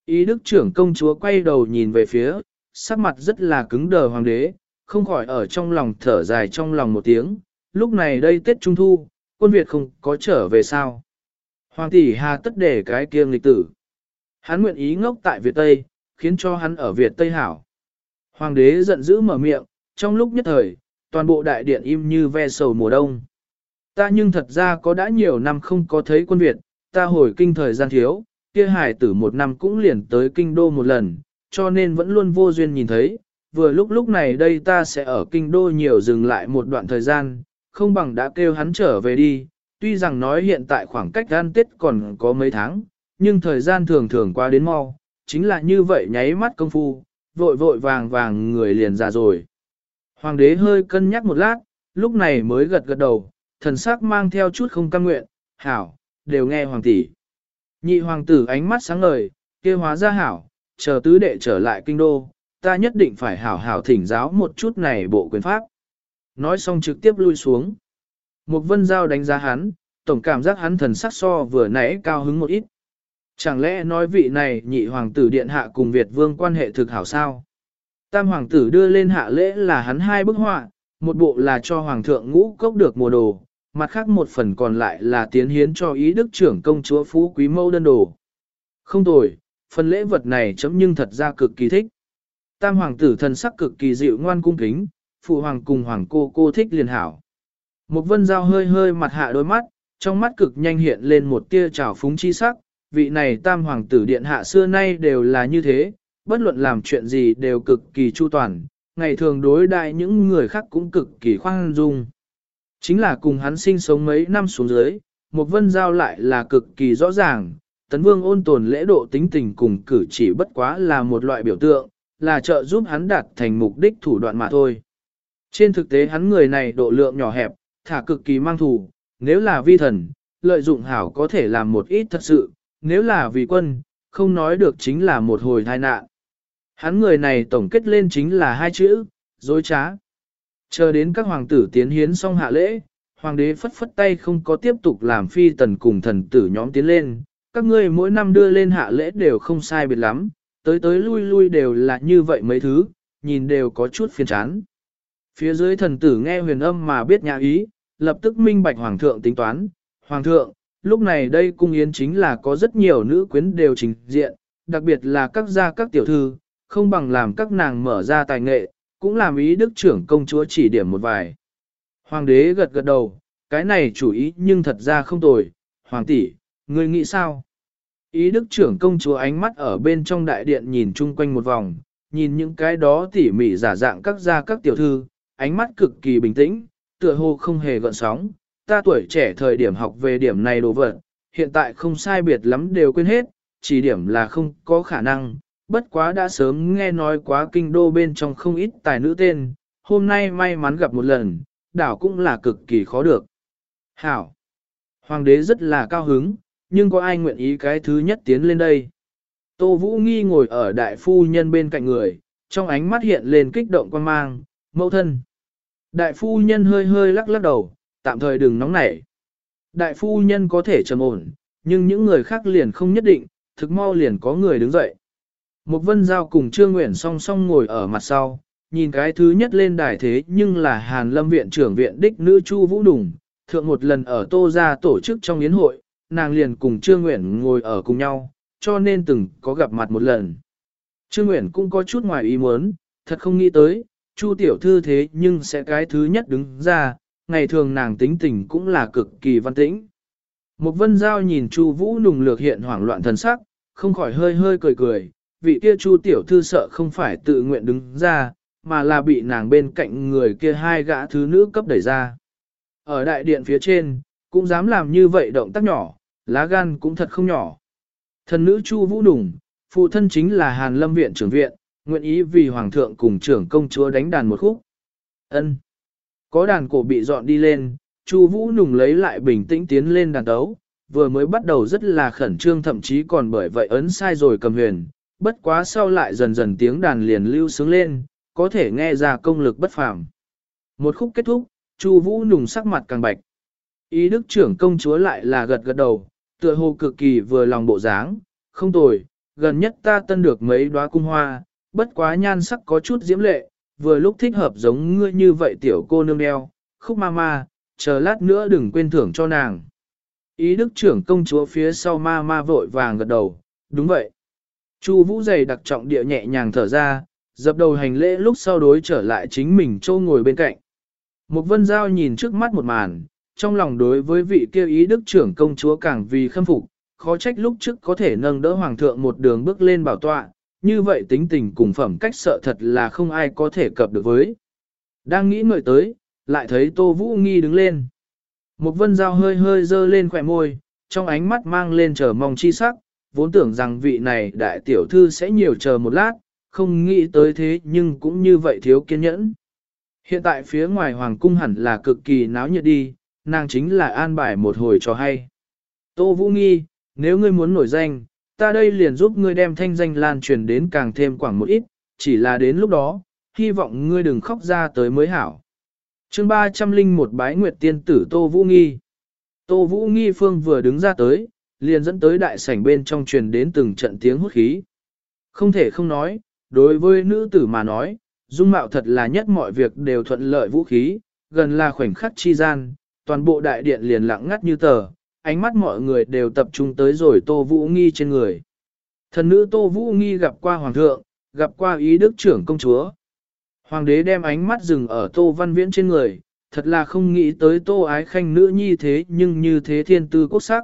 Ý đức trưởng công chúa quay đầu nhìn về phía, sắc mặt rất là cứng đờ hoàng đế, không khỏi ở trong lòng thở dài trong lòng một tiếng, lúc này đây Tết Trung Thu, quân Việt không có trở về sao. Hoàng tỷ hà tất để cái kiêng lịch tử. Hắn nguyện ý ngốc tại Việt Tây, khiến cho hắn ở Việt Tây hảo. Hoàng đế giận dữ mở miệng, trong lúc nhất thời, toàn bộ đại điện im như ve sầu mùa đông. Ta nhưng thật ra có đã nhiều năm không có thấy quân Việt, ta hồi kinh thời gian thiếu, kia hải tử một năm cũng liền tới kinh đô một lần, cho nên vẫn luôn vô duyên nhìn thấy. Vừa lúc lúc này đây ta sẽ ở kinh đô nhiều dừng lại một đoạn thời gian, không bằng đã kêu hắn trở về đi, tuy rằng nói hiện tại khoảng cách gian tết còn có mấy tháng, nhưng thời gian thường thường qua đến mau, chính là như vậy nháy mắt công phu, vội vội vàng vàng người liền già rồi. Hoàng đế hơi cân nhắc một lát, lúc này mới gật gật đầu, thần sắc mang theo chút không cam nguyện, hảo, đều nghe hoàng tỷ. Nhị hoàng tử ánh mắt sáng ngời, kia hóa ra hảo, chờ tứ đệ trở lại kinh đô, ta nhất định phải hảo hảo thỉnh giáo một chút này bộ quyền pháp. Nói xong trực tiếp lui xuống. Một vân giao đánh giá hắn, tổng cảm giác hắn thần sắc so vừa nãy cao hứng một ít. Chẳng lẽ nói vị này nhị hoàng tử điện hạ cùng Việt vương quan hệ thực hảo sao? Tam hoàng tử đưa lên hạ lễ là hắn hai bức họa, một bộ là cho hoàng thượng ngũ cốc được mùa đồ, mặt khác một phần còn lại là tiến hiến cho ý đức trưởng công chúa phú quý mâu đơn đồ. Không tồi, phần lễ vật này chấm nhưng thật ra cực kỳ thích. Tam hoàng tử thần sắc cực kỳ dịu ngoan cung kính, phụ hoàng cùng hoàng cô cô thích liền hảo. Một vân giao hơi hơi mặt hạ đôi mắt, trong mắt cực nhanh hiện lên một tia trào phúng chi sắc, vị này tam hoàng tử điện hạ xưa nay đều là như thế, bất luận làm chuyện gì đều cực kỳ chu toàn, ngày thường đối đại những người khác cũng cực kỳ khoan dung. Chính là cùng hắn sinh sống mấy năm xuống dưới, một vân giao lại là cực kỳ rõ ràng, tấn vương ôn tồn lễ độ tính tình cùng cử chỉ bất quá là một loại biểu tượng, là trợ giúp hắn đạt thành mục đích thủ đoạn mà thôi. Trên thực tế hắn người này độ lượng nhỏ hẹp, thả cực kỳ mang thù, nếu là vi thần, lợi dụng hảo có thể làm một ít thật sự, nếu là vì quân, không nói được chính là một hồi tai nạn. Hắn người này tổng kết lên chính là hai chữ, dối trá. Chờ đến các hoàng tử tiến hiến xong hạ lễ, hoàng đế phất phất tay không có tiếp tục làm phi tần cùng thần tử nhóm tiến lên, các ngươi mỗi năm đưa lên hạ lễ đều không sai biệt lắm, tới tới lui lui đều là như vậy mấy thứ, nhìn đều có chút phiền chán. Phía dưới thần tử nghe huyền âm mà biết nhà ý, lập tức minh bạch hoàng thượng tính toán, hoàng thượng, lúc này đây cung yến chính là có rất nhiều nữ quyến đều trình diện, đặc biệt là các gia các tiểu thư, không bằng làm các nàng mở ra tài nghệ, cũng làm ý đức trưởng công chúa chỉ điểm một vài. Hoàng đế gật gật đầu, cái này chủ ý nhưng thật ra không tồi, hoàng tỷ, ngươi nghĩ sao? Ý đức trưởng công chúa ánh mắt ở bên trong đại điện nhìn chung quanh một vòng, nhìn những cái đó tỉ mỉ giả dạng các gia các tiểu thư, ánh mắt cực kỳ bình tĩnh, tựa hồ không hề gợn sóng. Ta tuổi trẻ thời điểm học về điểm này đồ vật, hiện tại không sai biệt lắm đều quên hết, chỉ điểm là không có khả năng, bất quá đã sớm nghe nói quá kinh đô bên trong không ít tài nữ tên, hôm nay may mắn gặp một lần, đảo cũng là cực kỳ khó được. Hảo! Hoàng đế rất là cao hứng, nhưng có ai nguyện ý cái thứ nhất tiến lên đây? Tô Vũ Nghi ngồi ở đại phu nhân bên cạnh người, trong ánh mắt hiện lên kích động quan mang, mẫu thân. Đại phu nhân hơi hơi lắc lắc đầu, tạm thời đừng nóng nảy. Đại phu nhân có thể trầm ổn, nhưng những người khác liền không nhất định, thực mau liền có người đứng dậy. Một vân giao cùng Trương Nguyện song song ngồi ở mặt sau, nhìn cái thứ nhất lên đài thế nhưng là Hàn Lâm Viện trưởng viện đích nữ Chu Vũ Đùng, thượng một lần ở Tô Gia tổ chức trong yến hội, nàng liền cùng Trương Nguyện ngồi ở cùng nhau, cho nên từng có gặp mặt một lần. Trương Nguyện cũng có chút ngoài ý muốn, thật không nghĩ tới, Chu tiểu thư thế nhưng sẽ cái thứ nhất đứng ra, ngày thường nàng tính tình cũng là cực kỳ văn tĩnh. Một vân giao nhìn Chu Vũ nùng lược hiện hoảng loạn thần sắc, không khỏi hơi hơi cười cười, vị kia Chu tiểu thư sợ không phải tự nguyện đứng ra, mà là bị nàng bên cạnh người kia hai gã thứ nữ cấp đẩy ra. Ở đại điện phía trên, cũng dám làm như vậy động tác nhỏ, lá gan cũng thật không nhỏ. Thần nữ Chu Vũ Đùng, phụ thân chính là Hàn Lâm viện trưởng viện, nguyện ý vì hoàng thượng cùng trưởng công chúa đánh đàn một khúc. Ân. Có đàn cổ bị dọn đi lên, Chu Vũ Nùng lấy lại bình tĩnh tiến lên đàn đấu, vừa mới bắt đầu rất là khẩn trương thậm chí còn bởi vậy ấn sai rồi cầm huyền, bất quá sau lại dần dần tiếng đàn liền lưu sướng lên, có thể nghe ra công lực bất phàm. Một khúc kết thúc, Chu Vũ nùng sắc mặt càng bạch. Ý đức trưởng công chúa lại là gật gật đầu, tựa hồ cực kỳ vừa lòng bộ dáng, không tồi, gần nhất ta tân được mấy đóa cung hoa, bất quá nhan sắc có chút diễm lệ, vừa lúc thích hợp giống ngươi như vậy tiểu cô nương đeo, khúc ma ma, chờ lát nữa đừng quên thưởng cho nàng. Ý đức trưởng công chúa phía sau ma ma vội vàng gật đầu, đúng vậy. Chu vũ dày đặc trọng địa nhẹ nhàng thở ra, dập đầu hành lễ lúc sau đối trở lại chính mình châu ngồi bên cạnh. Một vân giao nhìn trước mắt một màn, trong lòng đối với vị kia ý đức trưởng công chúa càng vì khâm phục, khó trách lúc trước có thể nâng đỡ hoàng thượng một đường bước lên bảo tọa, như vậy tính tình cùng phẩm cách sợ thật là không ai có thể cập được với. Đang nghĩ ngợi tới, lại thấy Tô Vũ Nghi đứng lên. Một vân dao hơi hơi dơ lên khỏe môi, trong ánh mắt mang lên chờ mong chi sắc, vốn tưởng rằng vị này đại tiểu thư sẽ nhiều chờ một lát, không nghĩ tới thế nhưng cũng như vậy thiếu kiên nhẫn. Hiện tại phía ngoài hoàng cung hẳn là cực kỳ náo nhiệt đi, nàng chính là an bài một hồi cho hay. Tô Vũ Nghi, nếu ngươi muốn nổi danh, ta đây liền giúp ngươi đem thanh danh lan truyền đến càng thêm quảng một ít, chỉ là đến lúc đó, hy vọng ngươi đừng khóc ra tới mới hảo. chương 301 bái nguyệt tiên tử Tô Vũ Nghi Tô Vũ Nghi Phương vừa đứng ra tới, liền dẫn tới đại sảnh bên trong truyền đến từng trận tiếng hút khí. Không thể không nói, đối với nữ tử mà nói, dung mạo thật là nhất mọi việc đều thuận lợi vũ khí, gần là khoảnh khắc chi gian, toàn bộ đại điện liền lặng ngắt như tờ, ánh mắt mọi người đều tập trung tới rồi Tô Vũ Nghi trên người. Thần nữ Tô Vũ Nghi gặp qua Hoàng thượng, gặp qua ý đức trưởng công chúa. Hoàng đế đem ánh mắt dừng ở Tô Văn Viễn trên người, thật là không nghĩ tới Tô Ái Khanh nữ nhi thế nhưng như thế thiên tư quốc sắc.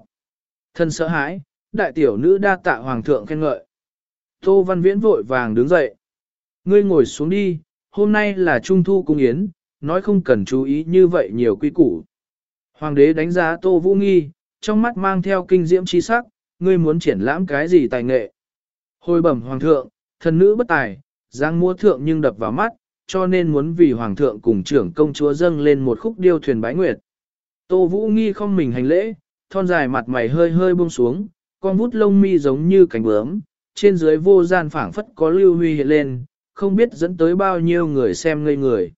Thần sợ hãi, đại tiểu nữ đa tạ Hoàng thượng khen ngợi. Tô Văn Viễn vội vàng đứng dậy. Ngươi ngồi xuống đi, hôm nay là Trung Thu Cung Yến, nói không cần chú ý như vậy nhiều quy củ. Hoàng đế đánh giá Tô Vũ Nghi, trong mắt mang theo kinh diễm chi sắc, ngươi muốn triển lãm cái gì tài nghệ. Hồi bẩm hoàng thượng, thần nữ bất tài, giang mua thượng nhưng đập vào mắt, cho nên muốn vì hoàng thượng cùng trưởng công chúa dâng lên một khúc điêu thuyền bái nguyệt. Tô Vũ Nghi không mình hành lễ, thon dài mặt mày hơi hơi buông xuống, con vút lông mi giống như cánh bướm, trên dưới vô gian phảng phất có lưu huy hiện lên, không biết dẫn tới bao nhiêu người xem ngây người.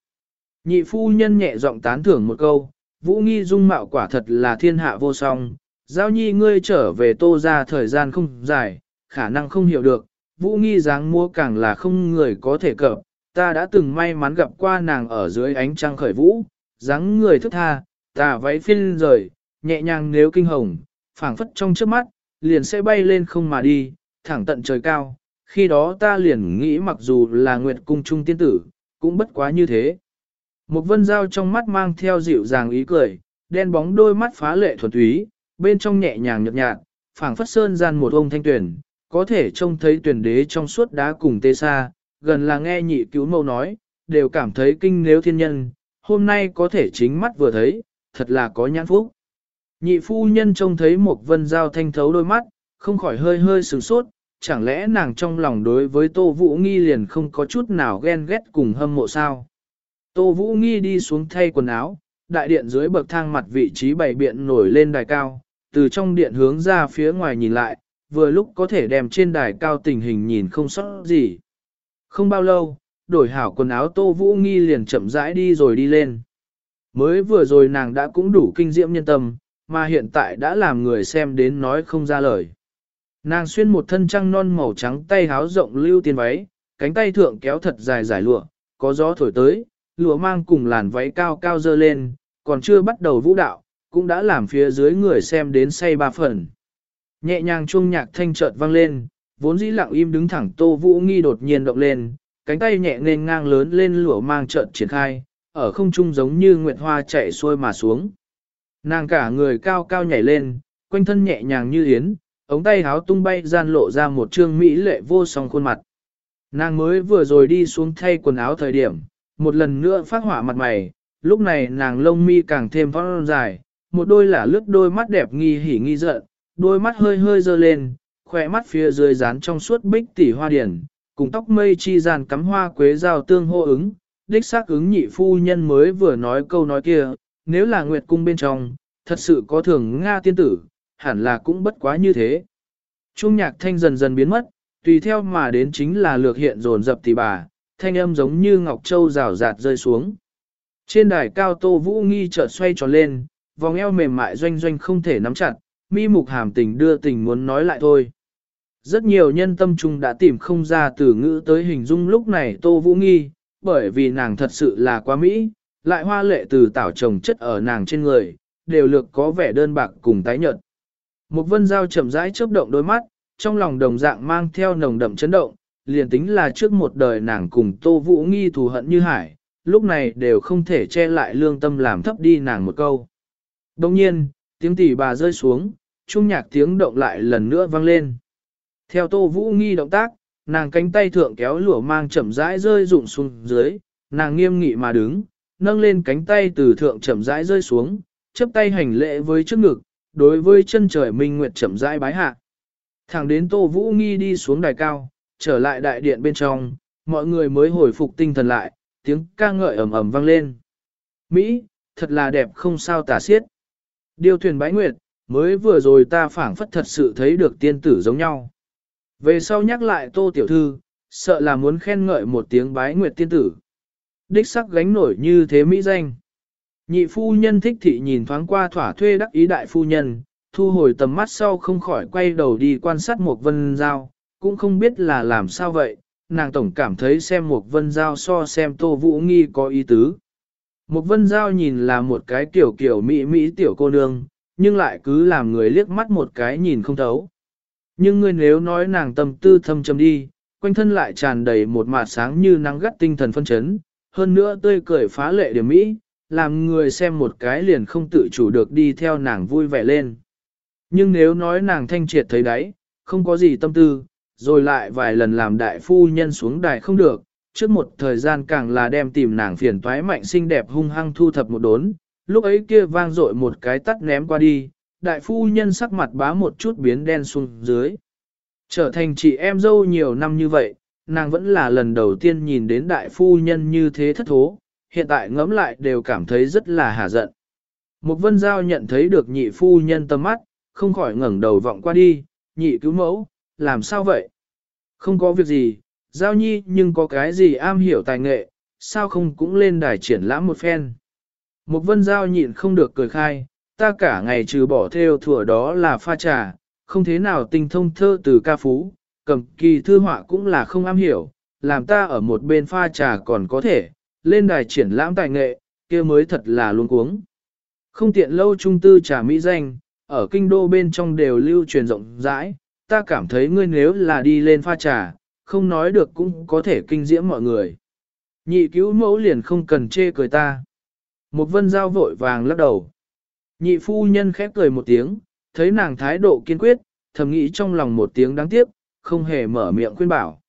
Nhị phu nhân nhẹ giọng tán thưởng một câu, Vũ Nghi dung mạo quả thật là thiên hạ vô song, giao nhi ngươi trở về tô ra thời gian không dài, khả năng không hiểu được, Vũ Nghi dáng mua càng là không người có thể cập, ta đã từng may mắn gặp qua nàng ở dưới ánh trăng khởi vũ, dáng người thức tha, tà váy phiên rời, nhẹ nhàng nếu kinh hồng, phảng phất trong trước mắt, liền sẽ bay lên không mà đi, thẳng tận trời cao, khi đó ta liền nghĩ mặc dù là nguyệt cung trung tiên tử, cũng bất quá như thế. Một vân dao trong mắt mang theo dịu dàng ý cười, đen bóng đôi mắt phá lệ thuần túy, bên trong nhẹ nhàng nhợt nhạt, phảng phất sơn gian một ông thanh tuyển, có thể trông thấy tuyển đế trong suốt đá cùng tê xa, gần là nghe nhị cứu mâu nói, đều cảm thấy kinh nếu thiên nhân, hôm nay có thể chính mắt vừa thấy, thật là có nhãn phúc. Nhị phu nhân trông thấy một vân dao thanh thấu đôi mắt, không khỏi hơi hơi sửng sốt, chẳng lẽ nàng trong lòng đối với Tô Vũ Nghi liền không có chút nào ghen ghét cùng hâm mộ sao? Tô Vũ Nghi đi xuống thay quần áo, đại điện dưới bậc thang mặt vị trí bày biện nổi lên đài cao, từ trong điện hướng ra phía ngoài nhìn lại, vừa lúc có thể đem trên đài cao tình hình nhìn không sót gì. Không bao lâu, đổi hảo quần áo Tô Vũ Nghi liền chậm rãi đi rồi đi lên. Mới vừa rồi nàng đã cũng đủ kinh diễm nhân tâm, mà hiện tại đã làm người xem đến nói không ra lời. Nàng xuyên một thân trăng non màu trắng tay háo rộng lưu tiên váy, cánh tay thượng kéo thật dài dài lụa, có gió thổi tới, lụa mang cùng làn váy cao cao dơ lên, còn chưa bắt đầu vũ đạo, cũng đã làm phía dưới người xem đến say ba phần. Nhẹ nhàng chuông nhạc thanh chợt vang lên, vốn dĩ lặng im đứng thẳng Tô Vũ Nghi đột nhiên động lên, cánh tay nhẹ nên ngang lớn lên lụa mang chợt triển khai, ở không trung giống như nguyệt hoa chạy xuôi mà xuống. Nàng cả người cao cao nhảy lên, quanh thân nhẹ nhàng như yến, ống tay háo tung bay gian lộ ra một trương mỹ lệ vô song khuôn mặt. Nàng mới vừa rồi đi xuống thay quần áo thời điểm, một lần nữa phát hỏa mặt mày, lúc này nàng lông mi càng thêm phong dài, một đôi là lướt đôi mắt đẹp nghi hỉ nghi giận, đôi mắt hơi hơi dơ lên, khỏe mắt phía dưới dán trong suốt bích tỷ hoa điển, cùng tóc mây chi dàn cắm hoa quế giao tương hô ứng, đích xác ứng nhị phu nhân mới vừa nói câu nói kia, nếu là nguyệt cung bên trong, thật sự có thường Nga tiên tử, hẳn là cũng bất quá như thế. Trung nhạc thanh dần dần biến mất, tùy theo mà đến chính là lược hiện dồn dập tỷ bà, thanh âm giống như ngọc châu rào rạt rơi xuống. Trên đài cao Tô Vũ Nghi chợt xoay tròn lên, vòng eo mềm mại doanh doanh không thể nắm chặt, mi mục hàm tình đưa tình muốn nói lại thôi. Rất nhiều nhân tâm trung đã tìm không ra từ ngữ tới hình dung lúc này Tô Vũ Nghi, bởi vì nàng thật sự là quá mỹ, lại hoa lệ từ tảo trồng chất ở nàng trên người, đều lược có vẻ đơn bạc cùng tái nhợt. Một vân dao chậm rãi chớp động đôi mắt, trong lòng đồng dạng mang theo nồng đậm chấn động, liền tính là trước một đời nàng cùng Tô Vũ Nghi thù hận như hải, lúc này đều không thể che lại lương tâm làm thấp đi nàng một câu. Đồng nhiên, tiếng tỷ bà rơi xuống, trung nhạc tiếng động lại lần nữa vang lên. Theo Tô Vũ Nghi động tác, nàng cánh tay thượng kéo lửa mang chậm rãi rơi rụng xuống dưới, nàng nghiêm nghị mà đứng, nâng lên cánh tay từ thượng chậm rãi rơi xuống, chấp tay hành lễ với trước ngực, đối với chân trời minh nguyệt chậm rãi bái hạ. Thẳng đến Tô Vũ Nghi đi xuống đài cao, trở lại đại điện bên trong, mọi người mới hồi phục tinh thần lại, tiếng ca ngợi ầm ầm vang lên. Mỹ, thật là đẹp không sao tả xiết. Điều thuyền bái nguyệt, mới vừa rồi ta phảng phất thật sự thấy được tiên tử giống nhau. Về sau nhắc lại tô tiểu thư, sợ là muốn khen ngợi một tiếng bái nguyệt tiên tử. Đích sắc gánh nổi như thế mỹ danh. Nhị phu nhân thích thị nhìn thoáng qua thỏa thuê đắc ý đại phu nhân, thu hồi tầm mắt sau không khỏi quay đầu đi quan sát một vân giao, cũng không biết là làm sao vậy, nàng tổng cảm thấy xem một vân giao so xem tô vũ nghi có ý tứ. Một vân giao nhìn là một cái kiểu kiểu mỹ mỹ tiểu cô nương, nhưng lại cứ làm người liếc mắt một cái nhìn không thấu. Nhưng ngươi nếu nói nàng tâm tư thâm trầm đi, quanh thân lại tràn đầy một mạt sáng như nắng gắt tinh thần phân chấn, hơn nữa tươi cười phá lệ điểm mỹ, làm người xem một cái liền không tự chủ được đi theo nàng vui vẻ lên. Nhưng nếu nói nàng thanh triệt thấy đấy, không có gì tâm tư, rồi lại vài lần làm đại phu nhân xuống đài không được, trước một thời gian càng là đem tìm nàng phiền toái mạnh xinh đẹp hung hăng thu thập một đốn, lúc ấy kia vang dội một cái tắt ném qua đi, đại phu nhân sắc mặt bá một chút biến đen xuống dưới. Trở thành chị em dâu nhiều năm như vậy, nàng vẫn là lần đầu tiên nhìn đến đại phu nhân như thế thất thố, hiện tại ngẫm lại đều cảm thấy rất là hà giận. Một vân giao nhận thấy được nhị phu nhân tâm mắt, không khỏi ngẩng đầu vọng qua đi, nhị cứu mẫu, làm sao vậy? Không có việc gì, giao nhi nhưng có cái gì am hiểu tài nghệ, sao không cũng lên đài triển lãm một phen. Một vân giao nhịn không được cười khai, ta cả ngày trừ bỏ theo thừa đó là pha trà, không thế nào tinh thông thơ từ ca phú, cầm kỳ thư họa cũng là không am hiểu, làm ta ở một bên pha trà còn có thể, lên đài triển lãm tài nghệ, kia mới thật là luôn cuống. Không tiện lâu trung tư trà mỹ danh, ở kinh đô bên trong đều lưu truyền rộng rãi, ta cảm thấy ngươi nếu là đi lên pha trà, không nói được cũng có thể kinh diễm mọi người. Nhị cứu mẫu liền không cần chê cười ta. Một vân giao vội vàng lắc đầu. Nhị phu nhân khép cười một tiếng, thấy nàng thái độ kiên quyết, thầm nghĩ trong lòng một tiếng đáng tiếc, không hề mở miệng khuyên bảo.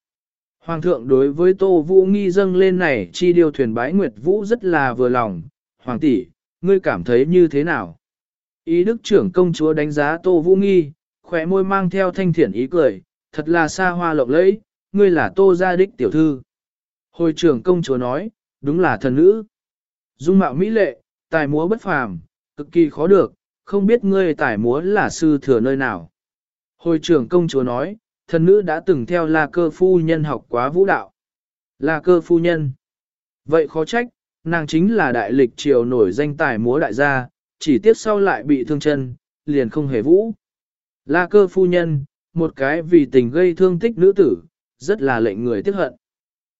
Hoàng thượng đối với Tô Vũ nghi dâng lên này chi điều thuyền bái Nguyệt Vũ rất là vừa lòng. Hoàng tỷ, ngươi cảm thấy như thế nào? Ý đức trưởng công chúa đánh giá Tô Vũ nghi, khỏe môi mang theo thanh thiển ý cười, thật là xa hoa lộng lẫy, ngươi là Tô gia đích tiểu thư. Hồi trưởng công chúa nói, đúng là thần nữ. Dung mạo mỹ lệ, tài múa bất phàm, cực kỳ khó được, không biết ngươi tài múa là sư thừa nơi nào. Hồi trưởng công chúa nói, thần nữ đã từng theo là cơ phu nhân học quá vũ đạo. Là cơ phu nhân. Vậy khó trách, nàng chính là đại lịch triều nổi danh tài múa đại gia, chỉ tiếc sau lại bị thương chân, liền không hề vũ. La cơ phu nhân, một cái vì tình gây thương tích nữ tử, rất là lệnh người tiếc hận.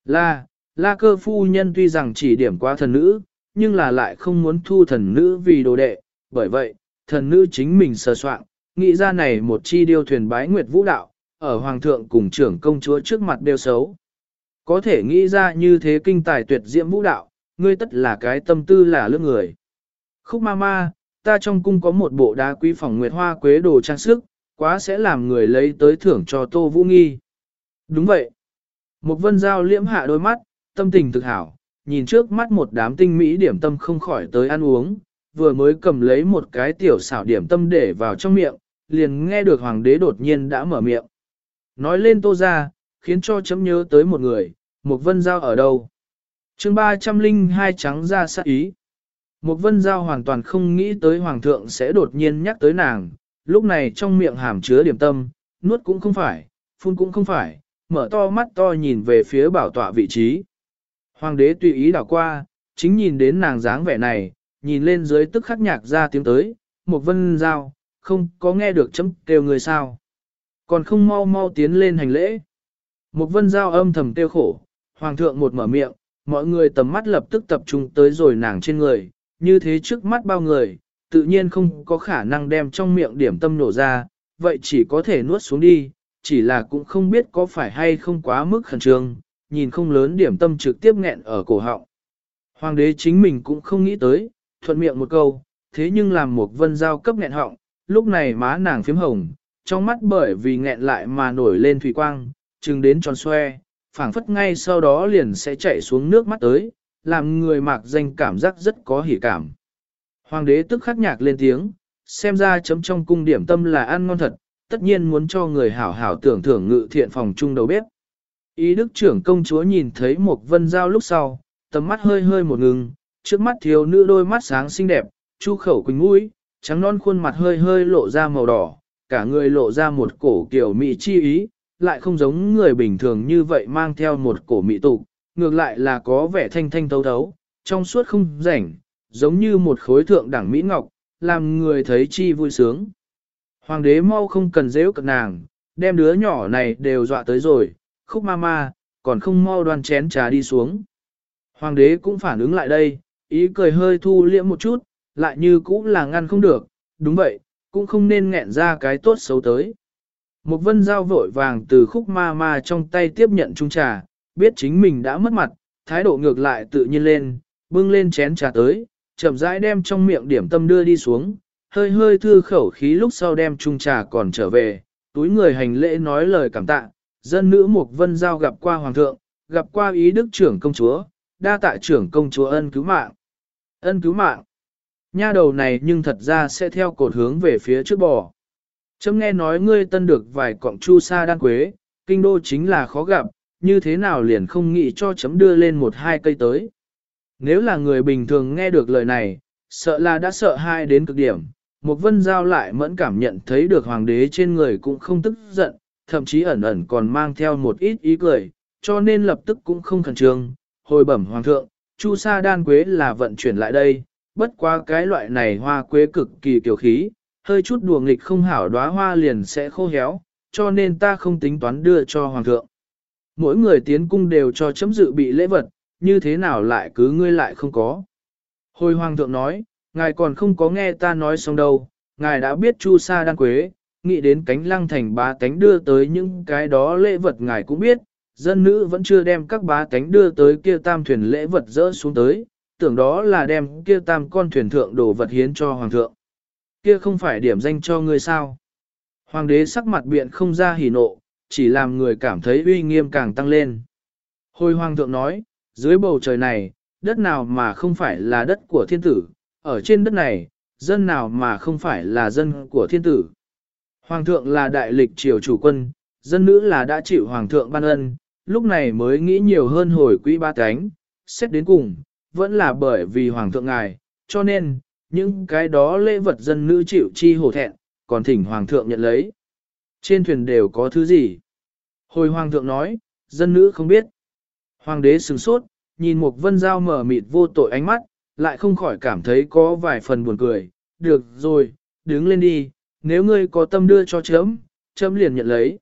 La, la cơ phu nhân tuy rằng chỉ điểm qua thần nữ, nhưng là lại không muốn thu thần nữ vì đồ đệ, bởi vậy, thần nữ chính mình sơ soạn, nghĩ ra này một chi điêu thuyền bái nguyệt vũ đạo, ở hoàng thượng cùng trưởng công chúa trước mặt đều xấu. Có thể nghĩ ra như thế kinh tài tuyệt diễm vũ đạo, ngươi tất là cái tâm tư là lương người. Khúc ma ma, ta trong cung có một bộ đá quý phòng nguyệt hoa quế đồ trang sức, quá sẽ làm người lấy tới thưởng cho Tô Vũ Nghi. Đúng vậy. Một vân giao liễm hạ đôi mắt, tâm tình thực hảo, nhìn trước mắt một đám tinh mỹ điểm tâm không khỏi tới ăn uống, vừa mới cầm lấy một cái tiểu xảo điểm tâm để vào trong miệng, liền nghe được hoàng đế đột nhiên đã mở miệng. Nói lên tô ra, khiến cho chấm nhớ tới một người, một vân giao ở đâu. chương 302 trắng ra sát ý. Một vân giao hoàn toàn không nghĩ tới hoàng thượng sẽ đột nhiên nhắc tới nàng, lúc này trong miệng hàm chứa điểm tâm, nuốt cũng không phải, phun cũng không phải, mở to mắt to nhìn về phía bảo tọa vị trí. Hoàng đế tùy ý đảo qua, chính nhìn đến nàng dáng vẻ này, nhìn lên dưới tức khắc nhạc ra tiếng tới, một vân giao, không có nghe được chấm kêu người sao. Còn không mau mau tiến lên hành lễ. Một vân giao âm thầm tiêu khổ, hoàng thượng một mở miệng, mọi người tầm mắt lập tức tập trung tới rồi nàng trên người, như thế trước mắt bao người, tự nhiên không có khả năng đem trong miệng điểm tâm nổ ra, vậy chỉ có thể nuốt xuống đi, chỉ là cũng không biết có phải hay không quá mức khẩn trương, nhìn không lớn điểm tâm trực tiếp nghẹn ở cổ họng. Hoàng đế chính mình cũng không nghĩ tới, thuận miệng một câu, thế nhưng làm một vân giao cấp nghẹn họng, lúc này má nàng phím hồng, trong mắt bởi vì nghẹn lại mà nổi lên thủy quang, chừng đến tròn xoe, phảng phất ngay sau đó liền sẽ chạy xuống nước mắt tới, làm người mạc danh cảm giác rất có hỉ cảm. Hoàng đế tức khắc nhạc lên tiếng, xem ra chấm trong cung điểm tâm là ăn ngon thật, tất nhiên muốn cho người hảo hảo tưởng thưởng ngự thiện phòng trung đầu bếp. Ý đức trưởng công chúa nhìn thấy một vân giao lúc sau, tầm mắt hơi hơi một ngừng, trước mắt thiếu nữ đôi mắt sáng xinh đẹp, chu khẩu quỳnh mũi, trắng non khuôn mặt hơi hơi lộ ra màu đỏ, cả người lộ ra một cổ kiểu mị chi ý, lại không giống người bình thường như vậy mang theo một cổ mị tụ, ngược lại là có vẻ thanh thanh thấu thấu, trong suốt không rảnh, giống như một khối thượng đẳng mỹ ngọc, làm người thấy chi vui sướng. Hoàng đế mau không cần dễ cận nàng, đem đứa nhỏ này đều dọa tới rồi, khúc ma ma, còn không mau đoan chén trà đi xuống. Hoàng đế cũng phản ứng lại đây, ý cười hơi thu liễm một chút, lại như cũng là ngăn không được, đúng vậy, cũng không nên nghẹn ra cái tốt xấu tới. Một vân giao vội vàng từ khúc ma ma trong tay tiếp nhận chung trà, biết chính mình đã mất mặt, thái độ ngược lại tự nhiên lên, bưng lên chén trà tới, chậm rãi đem trong miệng điểm tâm đưa đi xuống, hơi hơi thư khẩu khí lúc sau đem chung trà còn trở về, túi người hành lễ nói lời cảm tạ, dân nữ Mục Vân Giao gặp qua Hoàng thượng, gặp qua ý đức trưởng công chúa, đa tạ trưởng công chúa ân cứu mạng. Ân cứu mạng. Nha đầu này nhưng thật ra sẽ theo cột hướng về phía trước bò. Chấm nghe nói ngươi tân được vài cọng chu sa đan quế, kinh đô chính là khó gặp, như thế nào liền không nghĩ cho chấm đưa lên một hai cây tới. Nếu là người bình thường nghe được lời này, sợ là đã sợ hai đến cực điểm. Một vân giao lại mẫn cảm nhận thấy được hoàng đế trên người cũng không tức giận, thậm chí ẩn ẩn còn mang theo một ít ý cười, cho nên lập tức cũng không khẩn trương. Hồi bẩm hoàng thượng, chu sa đan quế là vận chuyển lại đây, bất qua cái loại này hoa quế cực kỳ kiều khí, hơi chút đùa nghịch không hảo đóa hoa liền sẽ khô héo, cho nên ta không tính toán đưa cho hoàng thượng. Mỗi người tiến cung đều cho chấm dự bị lễ vật, như thế nào lại cứ ngươi lại không có. Hồi hoàng thượng nói, ngài còn không có nghe ta nói xong đâu, ngài đã biết chu sa đan quế, nghĩ đến cánh lăng thành bá tánh đưa tới những cái đó lễ vật ngài cũng biết, dân nữ vẫn chưa đem các bá tánh đưa tới kia tam thuyền lễ vật dỡ xuống tới, tưởng đó là đem kia tam con thuyền thượng đồ vật hiến cho hoàng thượng. Kia không phải điểm danh cho ngươi sao. Hoàng đế sắc mặt biện không ra hỉ nộ, chỉ làm người cảm thấy uy nghiêm càng tăng lên. Hồi hoàng thượng nói, dưới bầu trời này, đất nào mà không phải là đất của thiên tử, ở trên đất này, dân nào mà không phải là dân của thiên tử. Hoàng thượng là đại lịch triều chủ quân, dân nữ là đã chịu hoàng thượng ban ân, lúc này mới nghĩ nhiều hơn hồi quỹ ba cánh, xét đến cùng, vẫn là bởi vì hoàng thượng ngài, cho nên, những cái đó lễ vật dân nữ chịu chi hổ thẹn, còn thỉnh hoàng thượng nhận lấy. Trên thuyền đều có thứ gì? Hồi hoàng thượng nói, dân nữ không biết. Hoàng đế sừng sốt, nhìn một vân dao mở mịt vô tội ánh mắt, lại không khỏi cảm thấy có vài phần buồn cười. Được rồi, đứng lên đi, nếu ngươi có tâm đưa cho chấm, chấm liền nhận lấy.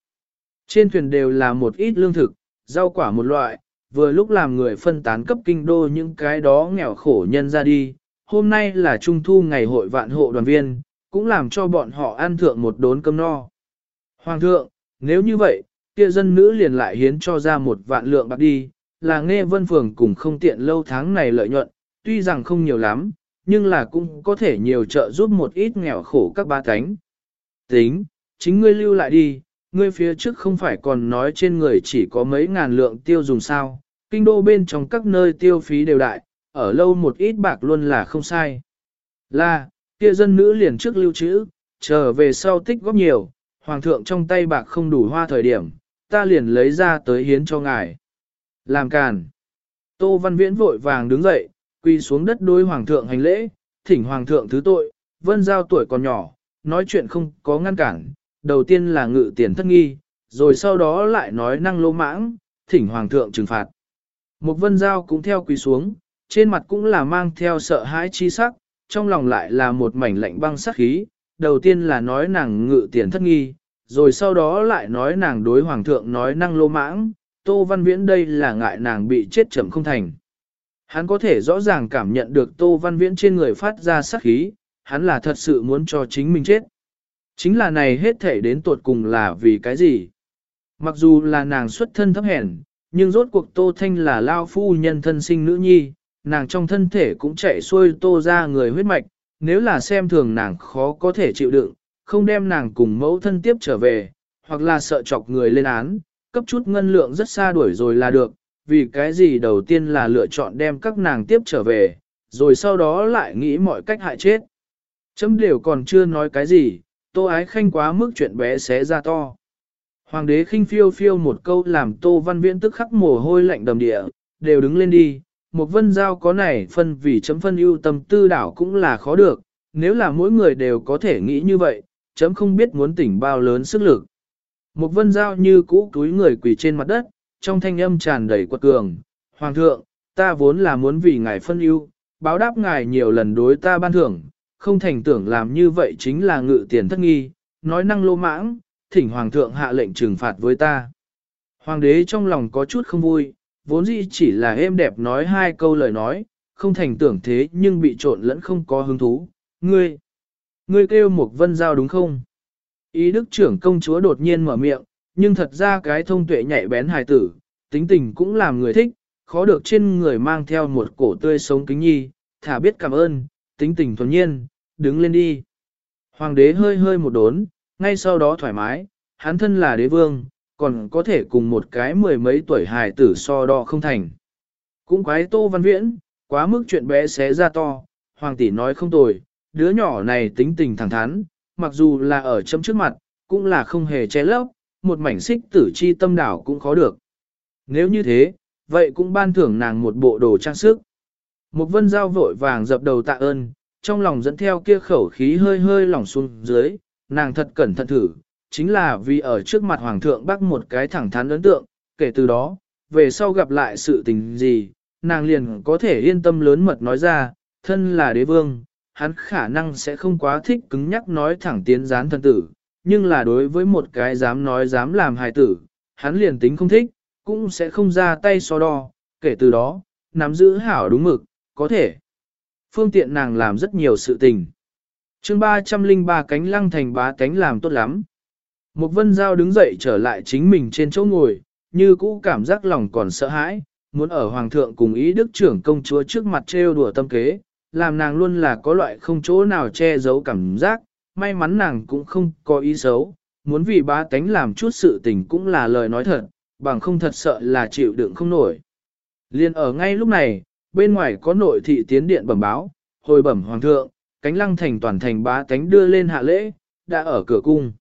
Trên thuyền đều là một ít lương thực, rau quả một loại, vừa lúc làm người phân tán cấp kinh đô những cái đó nghèo khổ nhân ra đi. Hôm nay là trung thu ngày hội vạn hộ đoàn viên, cũng làm cho bọn họ ăn thượng một đốn cơm no. Hoàng thượng, nếu như vậy, kia dân nữ liền lại hiến cho ra một vạn lượng bạc đi, là nghe vân phường cùng không tiện lâu tháng này lợi nhuận, tuy rằng không nhiều lắm, nhưng là cũng có thể nhiều trợ giúp một ít nghèo khổ các ba cánh. Tính, chính ngươi lưu lại đi, ngươi phía trước không phải còn nói trên người chỉ có mấy ngàn lượng tiêu dùng sao, kinh đô bên trong các nơi tiêu phí đều đại, ở lâu một ít bạc luôn là không sai. Là, kia dân nữ liền trước lưu trữ, trở về sau tích góp nhiều, hoàng thượng trong tay bạc không đủ hoa thời điểm, ta liền lấy ra tới hiến cho ngài. Làm càn. Tô Văn Viễn vội vàng đứng dậy, quỳ xuống đất đối hoàng thượng hành lễ, thỉnh hoàng thượng thứ tội, vân giao tuổi còn nhỏ, nói chuyện không có ngăn cản, đầu tiên là ngự tiền thất nghi, rồi sau đó lại nói năng lô mãng, thỉnh hoàng thượng trừng phạt. Một vân giao cũng theo quỳ xuống, trên mặt cũng là mang theo sợ hãi chi sắc, trong lòng lại là một mảnh lạnh băng sắc khí, đầu tiên là nói nàng ngự tiền thất nghi, rồi sau đó lại nói nàng đối hoàng thượng nói năng lô mãng, Tô Văn Viễn đây là ngại nàng bị chết chậm không thành. Hắn có thể rõ ràng cảm nhận được Tô Văn Viễn trên người phát ra sát khí, hắn là thật sự muốn cho chính mình chết. Chính là này hết thể đến tuột cùng là vì cái gì? Mặc dù là nàng xuất thân thấp hèn, nhưng rốt cuộc Tô Thanh là lao phu nhân thân sinh nữ nhi, nàng trong thân thể cũng chạy xuôi Tô ra người huyết mạch, nếu là xem thường nàng khó có thể chịu đựng, không đem nàng cùng mẫu thân tiếp trở về, hoặc là sợ chọc người lên án, cấp chút ngân lượng rất xa đuổi rồi là được, vì cái gì đầu tiên là lựa chọn đem các nàng tiếp trở về, rồi sau đó lại nghĩ mọi cách hại chết. Chấm đều còn chưa nói cái gì, tô ái khanh quá mức chuyện bé xé ra to. Hoàng đế khinh phiêu phiêu một câu làm tô văn viễn tức khắc mồ hôi lạnh đầm địa, đều đứng lên đi, một vân giao có này phân vì chấm phân ưu tâm tư đảo cũng là khó được, nếu là mỗi người đều có thể nghĩ như vậy, chấm không biết muốn tỉnh bao lớn sức lực. Một vân giao như cũ túi người quỳ trên mặt đất, trong thanh âm tràn đầy quật cường. Hoàng thượng, ta vốn là muốn vì ngài phân ưu, báo đáp ngài nhiều lần đối ta ban thưởng, không thành tưởng làm như vậy chính là ngự tiền thất nghi, nói năng lô mãng, thỉnh hoàng thượng hạ lệnh trừng phạt với ta. Hoàng đế trong lòng có chút không vui, vốn dĩ chỉ là êm đẹp nói hai câu lời nói, không thành tưởng thế nhưng bị trộn lẫn không có hứng thú. Ngươi, ngươi kêu một vân giao đúng không? Ý đức trưởng công chúa đột nhiên mở miệng, nhưng thật ra cái thông tuệ nhạy bén hài tử, tính tình cũng làm người thích, khó được trên người mang theo một cổ tươi sống kính nhi, thả biết cảm ơn, tính tình thuần nhiên, đứng lên đi. Hoàng đế hơi hơi một đốn, ngay sau đó thoải mái, hắn thân là đế vương, còn có thể cùng một cái mười mấy tuổi hài tử so đo không thành. Cũng quái tô văn viễn, quá mức chuyện bé xé ra to, hoàng tỷ nói không tồi, đứa nhỏ này tính tình thẳng thắn, mặc dù là ở chấm trước mặt, cũng là không hề che lấp, một mảnh xích tử chi tâm đảo cũng khó được. Nếu như thế, vậy cũng ban thưởng nàng một bộ đồ trang sức. Một vân giao vội vàng dập đầu tạ ơn, trong lòng dẫn theo kia khẩu khí hơi hơi lỏng xuống dưới, nàng thật cẩn thận thử, chính là vì ở trước mặt hoàng thượng bắt một cái thẳng thắn ấn tượng, kể từ đó, về sau gặp lại sự tình gì, nàng liền có thể yên tâm lớn mật nói ra, thân là đế vương, hắn khả năng sẽ không quá thích cứng nhắc nói thẳng tiến gián thân tử, nhưng là đối với một cái dám nói dám làm hài tử, hắn liền tính không thích, cũng sẽ không ra tay so đo, kể từ đó, nắm giữ hảo đúng mực, có thể. Phương tiện nàng làm rất nhiều sự tình. chương 303 cánh lăng thành bá cánh làm tốt lắm. Một vân giao đứng dậy trở lại chính mình trên chỗ ngồi, như cũ cảm giác lòng còn sợ hãi, muốn ở hoàng thượng cùng ý đức trưởng công chúa trước mặt trêu đùa tâm kế, làm nàng luôn là có loại không chỗ nào che giấu cảm giác, may mắn nàng cũng không có ý xấu, muốn vì bá tánh làm chút sự tình cũng là lời nói thật, bằng không thật sợ là chịu đựng không nổi. Liên ở ngay lúc này, bên ngoài có nội thị tiến điện bẩm báo, hồi bẩm hoàng thượng, cánh lăng thành toàn thành bá tánh đưa lên hạ lễ, đã ở cửa cung.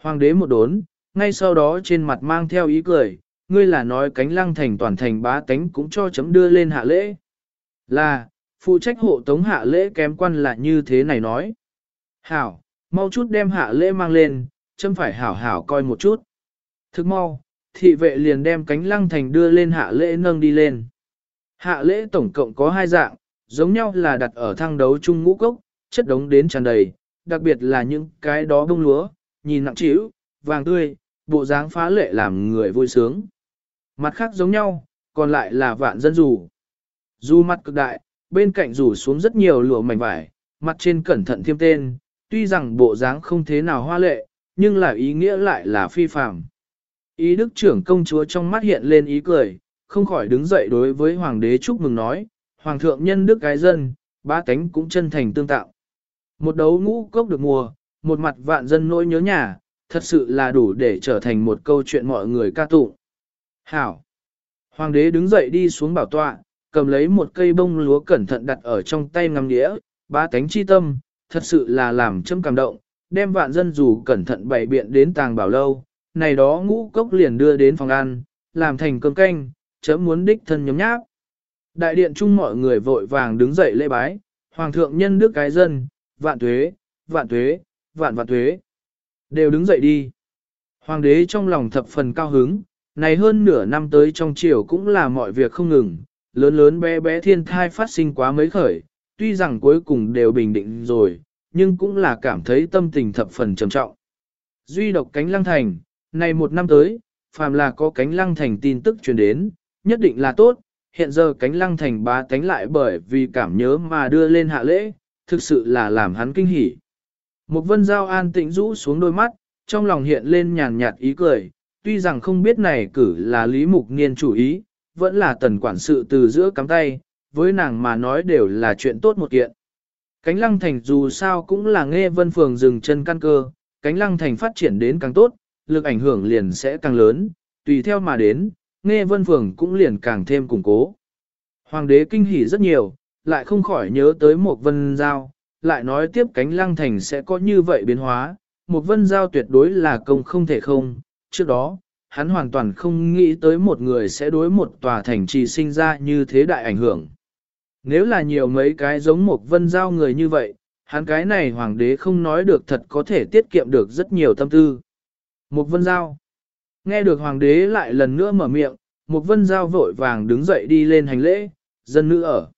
Hoàng đế một đốn, ngay sau đó trên mặt mang theo ý cười, ngươi là nói cánh lăng thành toàn thành bá tánh cũng cho chấm đưa lên hạ lễ. Là, phụ trách hộ tống hạ lễ kém quan là như thế này nói. Hảo, mau chút đem hạ lễ mang lên, châm phải hảo hảo coi một chút. Thức mau, thị vệ liền đem cánh lăng thành đưa lên hạ lễ nâng đi lên. Hạ lễ tổng cộng có hai dạng, giống nhau là đặt ở thang đấu chung ngũ cốc, chất đống đến tràn đầy, đặc biệt là những cái đó bông lúa, nhìn nặng trĩu, vàng tươi, bộ dáng phá lệ làm người vui sướng. Mặt khác giống nhau, còn lại là vạn dân dù. Dù mặt cực đại, bên cạnh rủ xuống rất nhiều lụa mảnh vải, mặt trên cẩn thận thiêm tên, tuy rằng bộ dáng không thế nào hoa lệ, nhưng là ý nghĩa lại là phi phàm. Ý đức trưởng công chúa trong mắt hiện lên ý cười, không khỏi đứng dậy đối với hoàng đế chúc mừng nói, hoàng thượng nhân đức cái dân, ba tánh cũng chân thành tương tạo. Một đấu ngũ cốc được mùa, một mặt vạn dân nỗi nhớ nhà, thật sự là đủ để trở thành một câu chuyện mọi người ca tụng. Hảo! Hoàng đế đứng dậy đi xuống bảo tọa, cầm lấy một cây bông lúa cẩn thận đặt ở trong tay ngắm đĩa, ba cánh chi tâm, thật sự là làm châm cảm động, đem vạn dân dù cẩn thận bày biện đến tàng bảo lâu, này đó ngũ cốc liền đưa đến phòng ăn, làm thành cơm canh, chấm muốn đích thân nhóm nháp. Đại điện chung mọi người vội vàng đứng dậy lễ bái, hoàng thượng nhân đức cái dân, vạn tuế, vạn tuế, vạn vạn tuế. Đều đứng dậy đi. Hoàng đế trong lòng thập phần cao hứng, này hơn nửa năm tới trong triều cũng là mọi việc không ngừng, lớn lớn bé bé thiên thai phát sinh quá mấy khởi, tuy rằng cuối cùng đều bình định rồi, nhưng cũng là cảm thấy tâm tình thập phần trầm trọng. Duy độc cánh lăng thành, này một năm tới, phàm là có cánh lăng thành tin tức truyền đến, nhất định là tốt, hiện giờ cánh lăng thành bá tánh lại bởi vì cảm nhớ mà đưa lên hạ lễ, thực sự là làm hắn kinh hỉ. Một vân giao an tĩnh rũ xuống đôi mắt, trong lòng hiện lên nhàn nhạt ý cười, tuy rằng không biết này cử là Lý Mục Niên chủ ý, vẫn là tần quản sự từ giữa cắm tay, với nàng mà nói đều là chuyện tốt một kiện. Cánh lăng thành dù sao cũng là nghe vân phường dừng chân căn cơ, cánh lăng thành phát triển đến càng tốt, lực ảnh hưởng liền sẽ càng lớn, tùy theo mà đến, nghe vân phường cũng liền càng thêm củng cố. Hoàng đế kinh hỉ rất nhiều, lại không khỏi nhớ tới một vân giao, lại nói tiếp cánh lăng thành sẽ có như vậy biến hóa, một vân giao tuyệt đối là công không thể không, trước đó, hắn hoàn toàn không nghĩ tới một người sẽ đối một tòa thành trì sinh ra như thế đại ảnh hưởng. Nếu là nhiều mấy cái giống một vân giao người như vậy, hắn cái này hoàng đế không nói được thật có thể tiết kiệm được rất nhiều tâm tư. Một vân giao. Nghe được hoàng đế lại lần nữa mở miệng, một vân giao vội vàng đứng dậy đi lên hành lễ, dân nữ ở.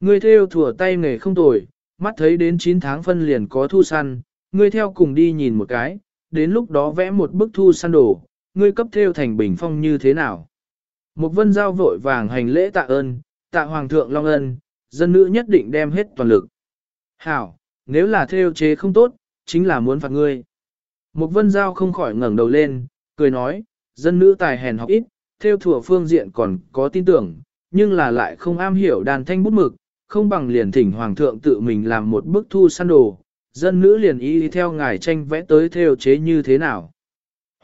Ngươi theo thủa tay nghề không tồi, mắt thấy đến 9 tháng phân liền có thu săn, ngươi theo cùng đi nhìn một cái, đến lúc đó vẽ một bức thu săn đồ, ngươi cấp theo thành bình phong như thế nào. Một vân giao vội vàng hành lễ tạ ơn, tạ hoàng thượng long ân, dân nữ nhất định đem hết toàn lực. Hảo, nếu là theo chế không tốt, chính là muốn phạt ngươi. Một vân giao không khỏi ngẩng đầu lên, cười nói, dân nữ tài hèn học ít, theo thủa phương diện còn có tin tưởng, nhưng là lại không am hiểu đàn thanh bút mực, không bằng liền thỉnh hoàng thượng tự mình làm một bức thu săn đồ, dân nữ liền y theo ngài tranh vẽ tới theo chế như thế nào.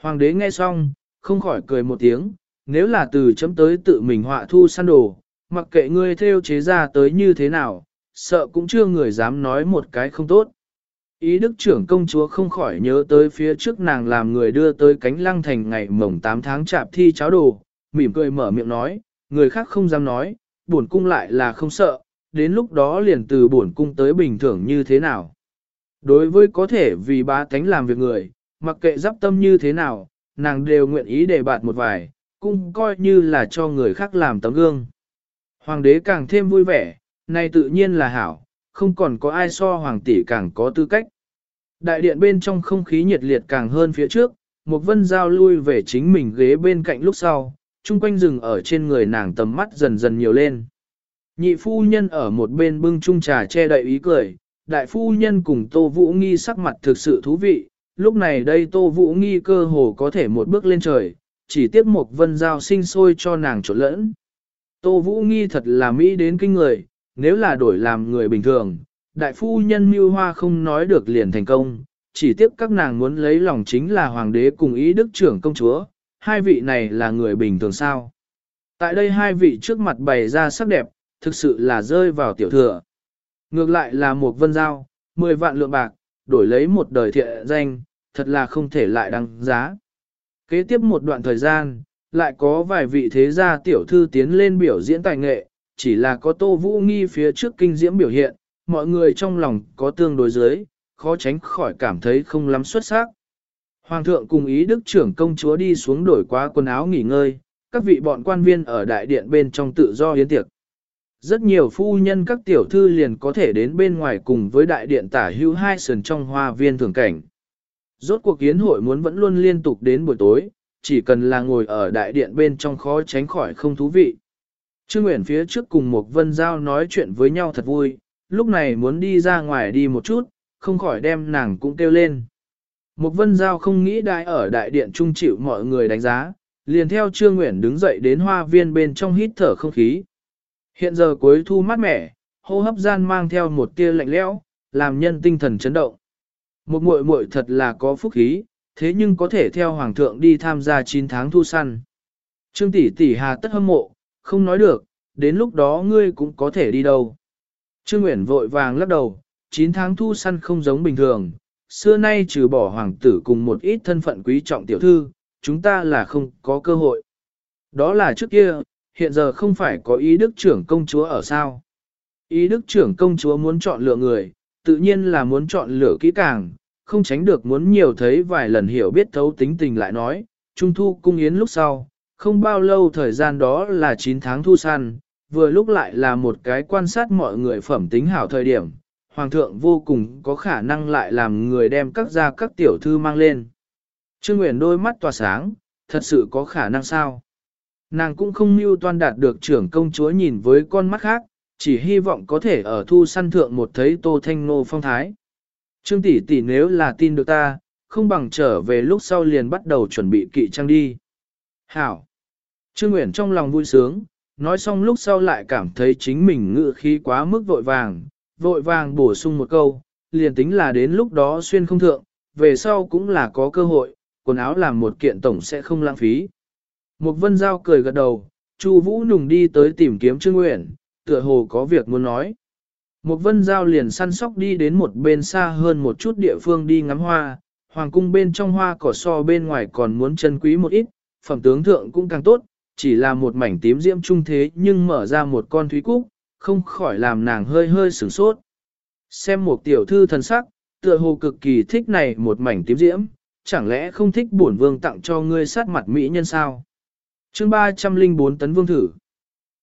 Hoàng đế nghe xong, không khỏi cười một tiếng, nếu là từ chấm tới tự mình họa thu săn đồ, mặc kệ ngươi theo chế ra tới như thế nào, sợ cũng chưa người dám nói một cái không tốt. Ý đức trưởng công chúa không khỏi nhớ tới phía trước nàng làm người đưa tới cánh lăng thành ngày mồng 8 tháng chạp thi cháo đồ, mỉm cười mở miệng nói, người khác không dám nói, buồn cung lại là không sợ, đến lúc đó liền từ buồn cung tới bình thường như thế nào. Đối với có thể vì ba tánh làm việc người, mặc kệ giáp tâm như thế nào, nàng đều nguyện ý để bạt một vài, cũng coi như là cho người khác làm tấm gương. Hoàng đế càng thêm vui vẻ, này tự nhiên là hảo, không còn có ai so hoàng tỷ càng có tư cách. Đại điện bên trong không khí nhiệt liệt càng hơn phía trước, một vân giao lui về chính mình ghế bên cạnh lúc sau, chung quanh rừng ở trên người nàng tầm mắt dần dần nhiều lên. Nhị phu nhân ở một bên bưng chung trà che đậy ý cười, đại phu nhân cùng Tô Vũ Nghi sắc mặt thực sự thú vị, lúc này đây Tô Vũ Nghi cơ hồ có thể một bước lên trời, chỉ tiếp một vân giao sinh sôi cho nàng trộn lẫn. Tô Vũ Nghi thật là Mỹ đến kinh người, nếu là đổi làm người bình thường, đại phu nhân mưu hoa không nói được liền thành công, chỉ tiếp các nàng muốn lấy lòng chính là hoàng đế cùng ý đức trưởng công chúa, hai vị này là người bình thường sao. Tại đây hai vị trước mặt bày ra sắc đẹp, thực sự là rơi vào tiểu thừa. Ngược lại là một vân giao, 10 vạn lượng bạc, đổi lấy một đời thiện danh, thật là không thể lại đăng giá. Kế tiếp một đoạn thời gian, lại có vài vị thế gia tiểu thư tiến lên biểu diễn tài nghệ, chỉ là có tô vũ nghi phía trước kinh diễm biểu hiện, mọi người trong lòng có tương đối dưới, khó tránh khỏi cảm thấy không lắm xuất sắc. Hoàng thượng cùng ý đức trưởng công chúa đi xuống đổi qua quần áo nghỉ ngơi, các vị bọn quan viên ở đại điện bên trong tự do hiến tiệc. Rất nhiều phu nhân các tiểu thư liền có thể đến bên ngoài cùng với đại điện tả hữu hai sườn trong hoa viên thường cảnh. Rốt cuộc kiến hội muốn vẫn luôn liên tục đến buổi tối, chỉ cần là ngồi ở đại điện bên trong khó tránh khỏi không thú vị. Trương Nguyễn phía trước cùng một vân giao nói chuyện với nhau thật vui, lúc này muốn đi ra ngoài đi một chút, không khỏi đem nàng cũng kêu lên. Một vân giao không nghĩ đại ở đại điện trung chịu mọi người đánh giá, liền theo Trương Nguyễn đứng dậy đến hoa viên bên trong hít thở không khí. Hiện giờ cuối thu mát mẻ, hô hấp gian mang theo một tia lạnh lẽo, làm nhân tinh thần chấn động. Một muội muội thật là có phúc khí, thế nhưng có thể theo hoàng thượng đi tham gia 9 tháng thu săn. Trương tỷ tỷ hà tất hâm mộ, không nói được, đến lúc đó ngươi cũng có thể đi đâu. Trương Nguyễn vội vàng lắc đầu, 9 tháng thu săn không giống bình thường, xưa nay trừ bỏ hoàng tử cùng một ít thân phận quý trọng tiểu thư, chúng ta là không có cơ hội. Đó là trước kia, hiện giờ không phải có ý đức trưởng công chúa ở sao. Ý đức trưởng công chúa muốn chọn lựa người, tự nhiên là muốn chọn lựa kỹ càng, không tránh được muốn nhiều thấy vài lần hiểu biết thấu tính tình lại nói, trung thu cung yến lúc sau, không bao lâu thời gian đó là 9 tháng thu săn, vừa lúc lại là một cái quan sát mọi người phẩm tính hảo thời điểm, hoàng thượng vô cùng có khả năng lại làm người đem các gia các tiểu thư mang lên. Trương Nguyễn đôi mắt tỏa sáng, thật sự có khả năng sao? Nàng cũng không mưu toan đạt được trưởng công chúa nhìn với con mắt khác, chỉ hy vọng có thể ở thu săn thượng một thấy tô thanh nô phong thái. Trương tỷ tỷ nếu là tin được ta, không bằng trở về lúc sau liền bắt đầu chuẩn bị kỵ trang đi. Hảo! Trương Nguyễn trong lòng vui sướng, nói xong lúc sau lại cảm thấy chính mình ngự khí quá mức vội vàng, vội vàng bổ sung một câu, liền tính là đến lúc đó xuyên không thượng, về sau cũng là có cơ hội, quần áo làm một kiện tổng sẽ không lãng phí. Một vân giao cười gật đầu, Chu Vũ Nùng đi tới tìm kiếm Trương Nguyễn, tựa hồ có việc muốn nói. Một vân giao liền săn sóc đi đến một bên xa hơn một chút địa phương đi ngắm hoa, hoàng cung bên trong hoa cỏ so bên ngoài còn muốn chân quý một ít, phẩm tướng thượng cũng càng tốt, chỉ là một mảnh tím diễm trung thế nhưng mở ra một con thúy cúc, không khỏi làm nàng hơi hơi sửng sốt. Xem một tiểu thư thần sắc, tựa hồ cực kỳ thích này một mảnh tím diễm, chẳng lẽ không thích bổn vương tặng cho ngươi sát mặt mỹ nhân sao? chương 304 tấn vương thử.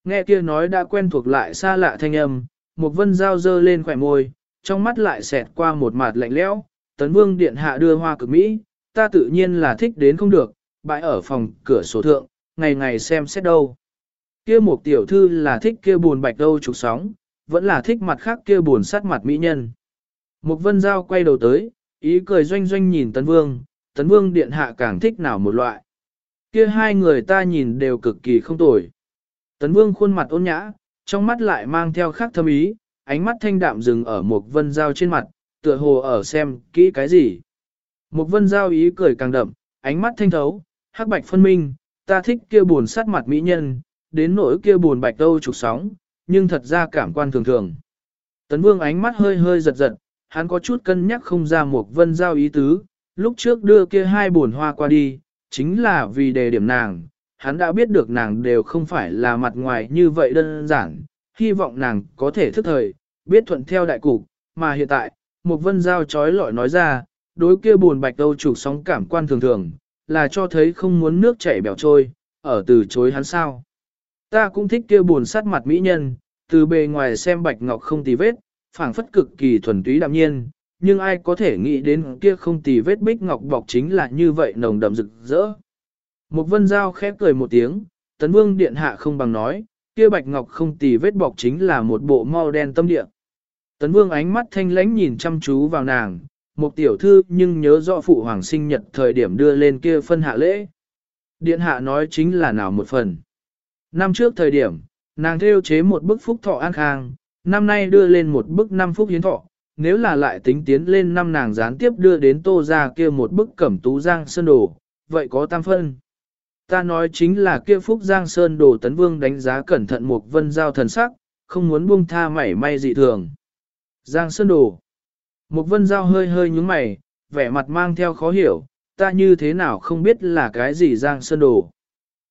Nghe kia nói đã quen thuộc lại xa lạ thanh âm, một vân dao dơ lên khỏe môi, trong mắt lại xẹt qua một mặt lạnh lẽo, tấn vương điện hạ đưa hoa cực Mỹ, ta tự nhiên là thích đến không được, bãi ở phòng cửa sổ thượng, ngày ngày xem xét đâu. Kia một tiểu thư là thích kia buồn bạch đâu trục sóng, vẫn là thích mặt khác kia buồn sát mặt mỹ nhân. Một vân giao quay đầu tới, ý cười doanh doanh nhìn tấn vương, tấn vương điện hạ càng thích nào một loại. Kia hai người ta nhìn đều cực kỳ không tồi. Tấn vương khuôn mặt ôn nhã, trong mắt lại mang theo khác thâm ý, ánh mắt thanh đạm dừng ở một vân giao trên mặt, tựa hồ ở xem kỹ cái gì. Một vân giao ý cười càng đậm, ánh mắt thanh thấu, hắc bạch phân minh, ta thích kia buồn sát mặt mỹ nhân, đến nỗi kia buồn bạch đâu trục sóng, nhưng thật ra cảm quan thường thường. Tấn vương ánh mắt hơi hơi giật giật, hắn có chút cân nhắc không ra một vân giao ý tứ, lúc trước đưa kia hai buồn hoa qua đi, chính là vì đề điểm nàng, hắn đã biết được nàng đều không phải là mặt ngoài như vậy đơn giản, hy vọng nàng có thể thức thời, biết thuận theo đại cục, mà hiện tại, một vân giao trói lọi nói ra, đối kia buồn bạch đâu trục sóng cảm quan thường thường, là cho thấy không muốn nước chảy bèo trôi, ở từ chối hắn sao. Ta cũng thích kia buồn sát mặt mỹ nhân, từ bề ngoài xem bạch ngọc không tì vết, phảng phất cực kỳ thuần túy đạm nhiên, nhưng ai có thể nghĩ đến kia không tì vết bích ngọc bọc chính là như vậy nồng đậm rực rỡ. Một vân giao khép cười một tiếng, tấn vương điện hạ không bằng nói, kia bạch ngọc không tì vết bọc chính là một bộ mau đen tâm địa. Tấn vương ánh mắt thanh lãnh nhìn chăm chú vào nàng, một tiểu thư nhưng nhớ rõ phụ hoàng sinh nhật thời điểm đưa lên kia phân hạ lễ. Điện hạ nói chính là nào một phần. Năm trước thời điểm, nàng theo chế một bức phúc thọ an khang, năm nay đưa lên một bức năm phúc hiến thọ, nếu là lại tính tiến lên năm nàng gián tiếp đưa đến tô ra kia một bức cẩm tú giang sơn đồ, vậy có tam phân. Ta nói chính là kia phúc giang sơn đồ tấn vương đánh giá cẩn thận một vân giao thần sắc, không muốn buông tha mảy may dị thường. Giang sơn đồ. Một vân giao hơi hơi nhúng mày, vẻ mặt mang theo khó hiểu, ta như thế nào không biết là cái gì giang sơn đồ.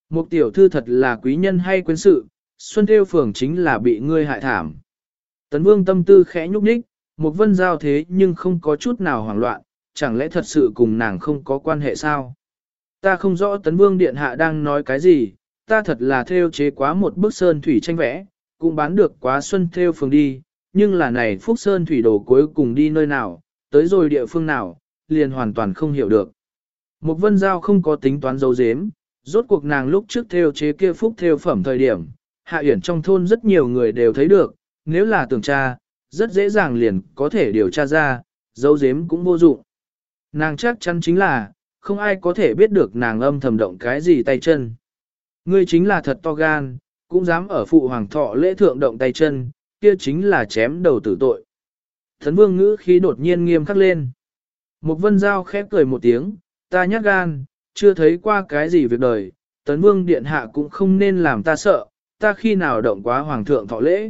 Một tiểu thư thật là quý nhân hay quyến sự, Xuân Theo Phường chính là bị ngươi hại thảm. Tấn Vương tâm tư khẽ nhúc nhích, một vân giao thế nhưng không có chút nào hoảng loạn, chẳng lẽ thật sự cùng nàng không có quan hệ sao? Ta không rõ Tấn Vương Điện Hạ đang nói cái gì, ta thật là theo chế quá một bức sơn thủy tranh vẽ, cũng bán được quá Xuân Theo Phường đi, nhưng là này Phúc Sơn thủy đồ cuối cùng đi nơi nào, tới rồi địa phương nào, liền hoàn toàn không hiểu được. Một vân giao không có tính toán dấu dếm, rốt cuộc nàng lúc trước theo chế kia phúc theo phẩm thời điểm, hạ uyển trong thôn rất nhiều người đều thấy được, nếu là tưởng tra, rất dễ dàng liền có thể điều tra ra, dấu dếm cũng vô dụng. Nàng chắc chắn chính là, không ai có thể biết được nàng âm thầm động cái gì tay chân. Ngươi chính là thật to gan, cũng dám ở phụ hoàng thọ lễ thượng động tay chân, kia chính là chém đầu tử tội. Thấn vương ngữ khí đột nhiên nghiêm khắc lên. Một vân giao khép cười một tiếng, ta nhát gan, chưa thấy qua cái gì việc đời, tấn vương điện hạ cũng không nên làm ta sợ, ta khi nào động quá hoàng thượng thọ lễ.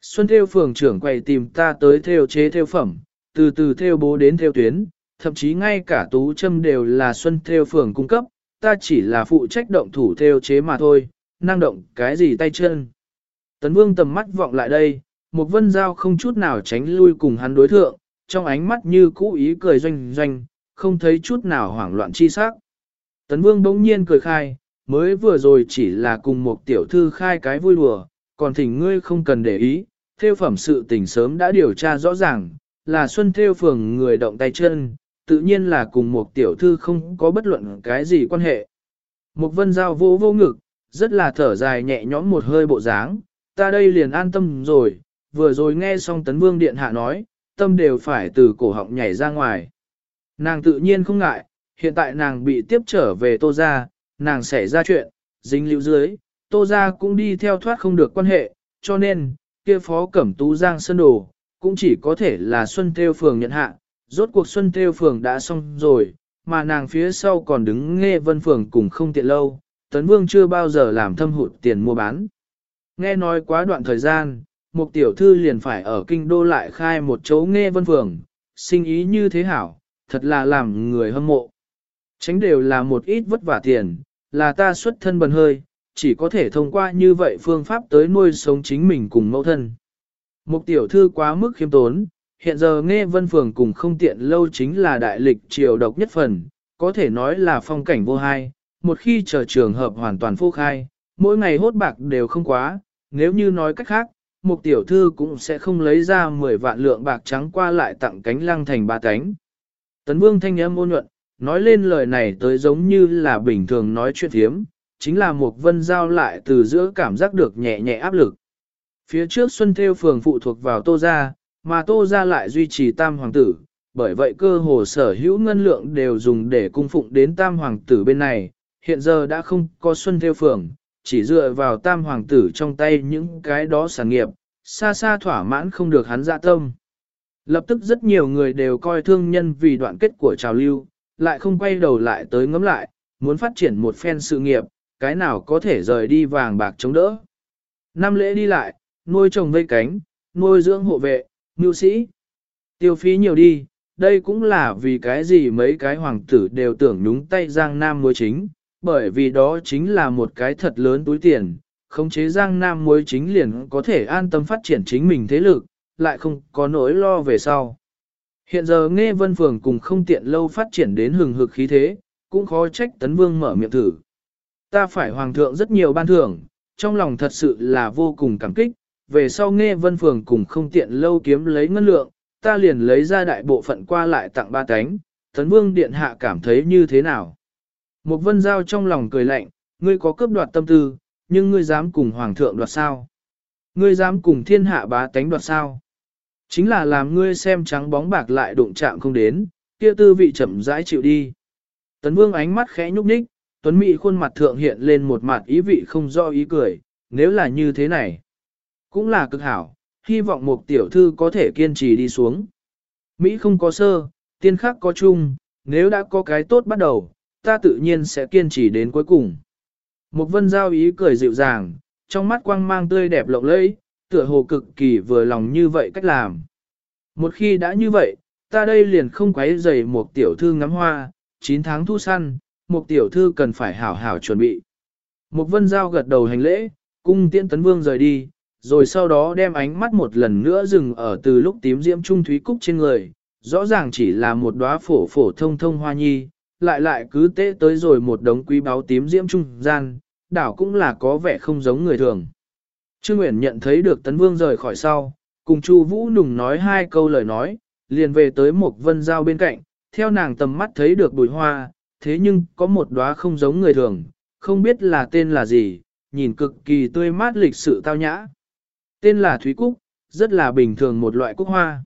Xuân theo phường trưởng quay tìm ta tới theo chế theo phẩm, từ từ theo bố đến theo tuyến, thậm chí ngay cả tú châm đều là Xuân theo phường cung cấp, ta chỉ là phụ trách động thủ theo chế mà thôi, năng động cái gì tay chân. Tấn vương tầm mắt vọng lại đây, một vân giao không chút nào tránh lui cùng hắn đối thượng, trong ánh mắt như cũ ý cười doanh doanh, không thấy chút nào hoảng loạn chi sắc. Tấn vương bỗng nhiên cười khai, mới vừa rồi chỉ là cùng một tiểu thư khai cái vui đùa, còn thỉnh ngươi không cần để ý, theo phẩm sự tình sớm đã điều tra rõ ràng, là Xuân Theo Phường người động tay chân, tự nhiên là cùng một tiểu thư không có bất luận cái gì quan hệ. Một vân giao vô vô ngực, rất là thở dài nhẹ nhõm một hơi bộ dáng, ta đây liền an tâm rồi, vừa rồi nghe xong tấn vương điện hạ nói, tâm đều phải từ cổ họng nhảy ra ngoài. Nàng tự nhiên không ngại, hiện tại nàng bị tiếp trở về tô ra, nàng xảy ra chuyện, dính lưu dưới, tô ra cũng đi theo thoát không được quan hệ, cho nên, kia phó cẩm tú giang sơn đồ, cũng chỉ có thể là Xuân Theo Phường nhận hạ, rốt cuộc Xuân Theo Phường đã xong rồi, mà nàng phía sau còn đứng nghe vân phường cùng không tiện lâu, Tấn Vương chưa bao giờ làm thâm hụt tiền mua bán. Nghe nói quá đoạn thời gian, một tiểu thư liền phải ở kinh đô lại khai một chỗ nghe vân phường, sinh ý như thế hảo, thật là làm người hâm mộ. Tránh đều là một ít vất vả tiền, là ta xuất thân bần hơi, chỉ có thể thông qua như vậy phương pháp tới nuôi sống chính mình cùng mẫu thân. Một tiểu thư quá mức khiêm tốn, hiện giờ nghe vân phường cùng không tiện lâu chính là đại lịch triều độc nhất phần, có thể nói là phong cảnh vô hai, một khi chờ trường hợp hoàn toàn phô khai, mỗi ngày hốt bạc đều không quá, nếu như nói cách khác, một tiểu thư cũng sẽ không lấy ra 10 vạn lượng bạc trắng qua lại tặng cánh lăng thành ba cánh. Tấn vương thanh âm ôn nhuận, nói lên lời này tới giống như là bình thường nói chuyện thiếm, chính là một vân giao lại từ giữa cảm giác được nhẹ nhẹ áp lực. Phía trước Xuân Theo phường phụ thuộc vào Tô Gia, mà Tô ra lại duy trì tam hoàng tử, bởi vậy cơ hồ sở hữu ngân lượng đều dùng để cung phụng đến tam hoàng tử bên này, hiện giờ đã không có Xuân Theo phường, chỉ dựa vào tam hoàng tử trong tay những cái đó sản nghiệp, xa xa thỏa mãn không được hắn dạ tâm. Lập tức rất nhiều người đều coi thương nhân vì đoạn kết của trào lưu, lại không quay đầu lại tới ngắm lại, muốn phát triển một phen sự nghiệp, cái nào có thể rời đi vàng bạc chống đỡ. Năm lễ đi lại, nuôi trồng vây cánh, nuôi dưỡng hộ vệ, mưu sĩ. Tiêu phí nhiều đi, đây cũng là vì cái gì mấy cái hoàng tử đều tưởng nhúng tay Giang Nam muối chính, bởi vì đó chính là một cái thật lớn túi tiền, khống chế Giang Nam muối chính liền có thể an tâm phát triển chính mình thế lực, lại không có nỗi lo về sau. Hiện giờ nghe vân phường cùng không tiện lâu phát triển đến hừng hực khí thế, cũng khó trách tấn vương mở miệng thử. Ta phải hoàng thượng rất nhiều ban thưởng, trong lòng thật sự là vô cùng cảm kích, về sau nghe vân phường cùng không tiện lâu kiếm lấy ngân lượng, ta liền lấy ra đại bộ phận qua lại tặng ba cánh, tấn vương điện hạ cảm thấy như thế nào. Một vân giao trong lòng cười lạnh, ngươi có cướp đoạt tâm tư, nhưng ngươi dám cùng hoàng thượng đoạt sao? Ngươi dám cùng thiên hạ bá tánh đoạt sao? Chính là làm ngươi xem trắng bóng bạc lại đụng chạm không đến, kia tư vị chậm rãi chịu đi. Tấn vương ánh mắt khẽ nhúc nhích, tuấn mỹ khuôn mặt thượng hiện lên một mặt ý vị không do ý cười, nếu là như thế này. Cũng là cực hảo, hy vọng một tiểu thư có thể kiên trì đi xuống. Mỹ không có sơ, tiên khắc có chung, nếu đã có cái tốt bắt đầu, ta tự nhiên sẽ kiên trì đến cuối cùng. Một vân giao ý cười dịu dàng, trong mắt quang mang tươi đẹp lộng lẫy, tựa hồ cực kỳ vừa lòng như vậy cách làm. Một khi đã như vậy, ta đây liền không quấy rầy một tiểu thư ngắm hoa, 9 tháng thu săn, một tiểu thư cần phải hảo hảo chuẩn bị. Một vân giao gật đầu hành lễ, cung tiễn tấn vương rời đi, rồi sau đó đem ánh mắt một lần nữa dừng ở từ lúc tím diễm trung thúy cúc trên người, rõ ràng chỉ là một đóa phổ phổ thông thông hoa nhi, lại lại cứ tế tới rồi một đống quý báu tím diễm trung gian, đảo cũng là có vẻ không giống người thường. Trương Nguyễn nhận thấy được Tấn Vương rời khỏi sau, cùng Chu Vũ Nùng nói hai câu lời nói, liền về tới một vân giao bên cạnh, theo nàng tầm mắt thấy được bùi hoa, thế nhưng có một đóa không giống người thường, không biết là tên là gì, nhìn cực kỳ tươi mát lịch sự tao nhã. Tên là Thúy Cúc, rất là bình thường một loại cúc hoa.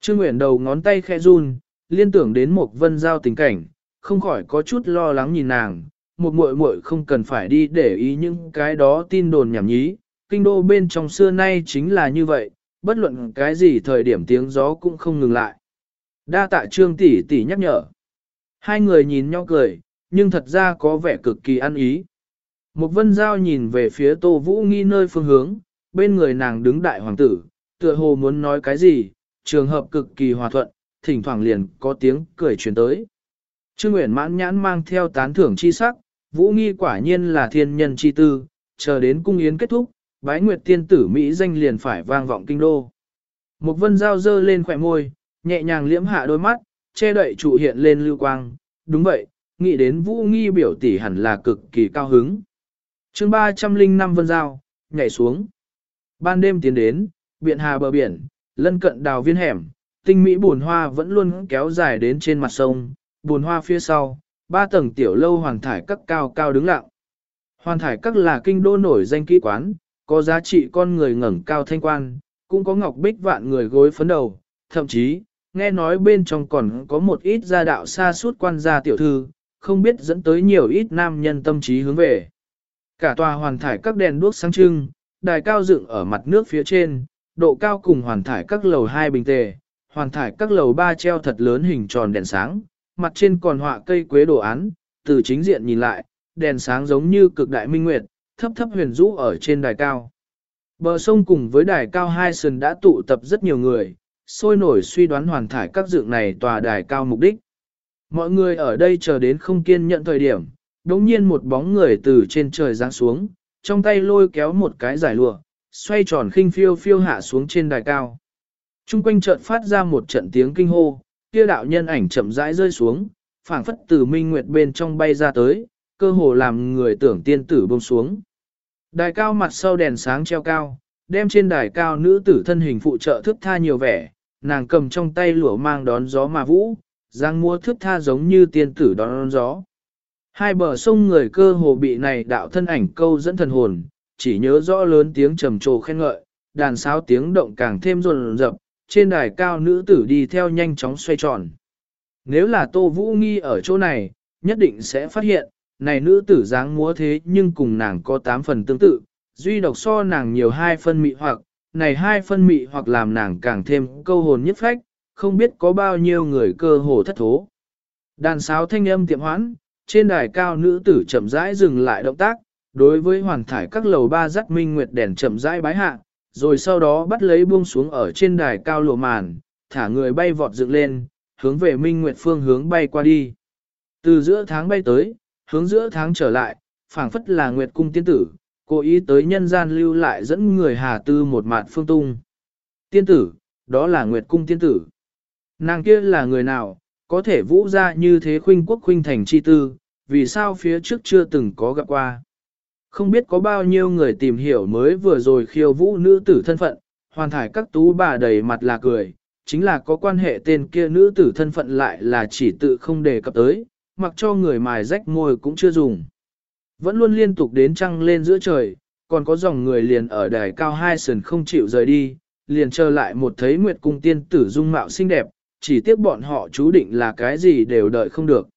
Trương Nguyễn đầu ngón tay khẽ run, liên tưởng đến một vân giao tình cảnh, không khỏi có chút lo lắng nhìn nàng, một muội muội không cần phải đi để ý những cái đó tin đồn nhảm nhí, kinh đô bên trong xưa nay chính là như vậy, bất luận cái gì thời điểm tiếng gió cũng không ngừng lại. Đa tạ trương tỷ tỷ nhắc nhở. Hai người nhìn nhau cười, nhưng thật ra có vẻ cực kỳ ăn ý. Một vân giao nhìn về phía tô vũ nghi nơi phương hướng, bên người nàng đứng đại hoàng tử, tựa hồ muốn nói cái gì, trường hợp cực kỳ hòa thuận, thỉnh thoảng liền có tiếng cười truyền tới. Trương Nguyễn mãn nhãn mang theo tán thưởng chi sắc, vũ nghi quả nhiên là thiên nhân chi tư, chờ đến cung yến kết thúc, bái nguyệt tiên tử Mỹ danh liền phải vang vọng kinh đô. Một vân dao dơ lên khỏe môi, nhẹ nhàng liễm hạ đôi mắt, che đậy trụ hiện lên lưu quang, đúng vậy, nghĩ đến vũ nghi biểu tỷ hẳn là cực kỳ cao hứng. chương 305 vân dao, nhảy xuống. Ban đêm tiến đến, biển hà bờ biển, lân cận đào viên hẻm, tinh mỹ buồn hoa vẫn luôn kéo dài đến trên mặt sông, buồn hoa phía sau, ba tầng tiểu lâu hoàn thải các cao cao đứng lặng. Hoàn thải các là kinh đô nổi danh kỹ quán, có giá trị con người ngẩng cao thanh quan, cũng có ngọc bích vạn người gối phấn đầu, thậm chí, nghe nói bên trong còn có một ít gia đạo xa suốt quan gia tiểu thư, không biết dẫn tới nhiều ít nam nhân tâm trí hướng về. Cả tòa hoàn thải các đèn đuốc sáng trưng, đài cao dựng ở mặt nước phía trên, độ cao cùng hoàn thải các lầu hai bình tề, hoàn thải các lầu ba treo thật lớn hình tròn đèn sáng, mặt trên còn họa cây quế đồ án, từ chính diện nhìn lại, đèn sáng giống như cực đại minh nguyệt, thấp thấp huyền rũ ở trên đài cao. Bờ sông cùng với đài cao hai sườn đã tụ tập rất nhiều người, sôi nổi suy đoán hoàn thải các dựng này tòa đài cao mục đích. Mọi người ở đây chờ đến không kiên nhận thời điểm, đống nhiên một bóng người từ trên trời giáng xuống, trong tay lôi kéo một cái giải lụa, xoay tròn khinh phiêu phiêu hạ xuống trên đài cao. Trung quanh chợt phát ra một trận tiếng kinh hô, kia đạo nhân ảnh chậm rãi rơi xuống, phảng phất từ minh nguyệt bên trong bay ra tới, cơ hồ làm người tưởng tiên tử buông xuống. Đài cao mặt sau đèn sáng treo cao, đem trên đài cao nữ tử thân hình phụ trợ thức tha nhiều vẻ, nàng cầm trong tay lụa mang đón gió mà vũ, giang mua thức tha giống như tiên tử đón gió. Hai bờ sông người cơ hồ bị này đạo thân ảnh câu dẫn thần hồn, chỉ nhớ rõ lớn tiếng trầm trồ khen ngợi, đàn sáo tiếng động càng thêm rồn rập, trên đài cao nữ tử đi theo nhanh chóng xoay tròn. Nếu là Tô Vũ Nghi ở chỗ này, nhất định sẽ phát hiện, này nữ tử dáng múa thế nhưng cùng nàng có 8 phần tương tự, duy độc so nàng nhiều hai phân mị hoặc, này hai phân mị hoặc làm nàng càng thêm câu hồn nhất phách, không biết có bao nhiêu người cơ hồ thất thố. Đàn sáo thanh âm tiệm hoãn, trên đài cao nữ tử chậm rãi dừng lại động tác, đối với hoàn thải các lầu ba dắt minh nguyệt đèn chậm rãi bái hạ, rồi sau đó bắt lấy buông xuống ở trên đài cao lộ màn, thả người bay vọt dựng lên, hướng về minh nguyệt phương hướng bay qua đi. Từ giữa tháng bay tới, hướng giữa tháng trở lại, phảng phất là nguyệt cung tiên tử, cố ý tới nhân gian lưu lại dẫn người hà tư một mạt phương tung. Tiên tử, đó là nguyệt cung tiên tử. Nàng kia là người nào, có thể vũ ra như thế khuynh quốc khuynh thành chi tư, vì sao phía trước chưa từng có gặp qua. Không biết có bao nhiêu người tìm hiểu mới vừa rồi khiêu vũ nữ tử thân phận, hoàn thải các tú bà đầy mặt là cười, chính là có quan hệ tên kia nữ tử thân phận lại là chỉ tự không đề cập tới, mặc cho người mài rách môi cũng chưa dùng. Vẫn luôn liên tục đến trăng lên giữa trời, còn có dòng người liền ở đài cao hai sườn không chịu rời đi, liền chờ lại một thấy Nguyệt Cung tiên tử dung mạo xinh đẹp, chỉ tiếc bọn họ chú định là cái gì đều đợi không được.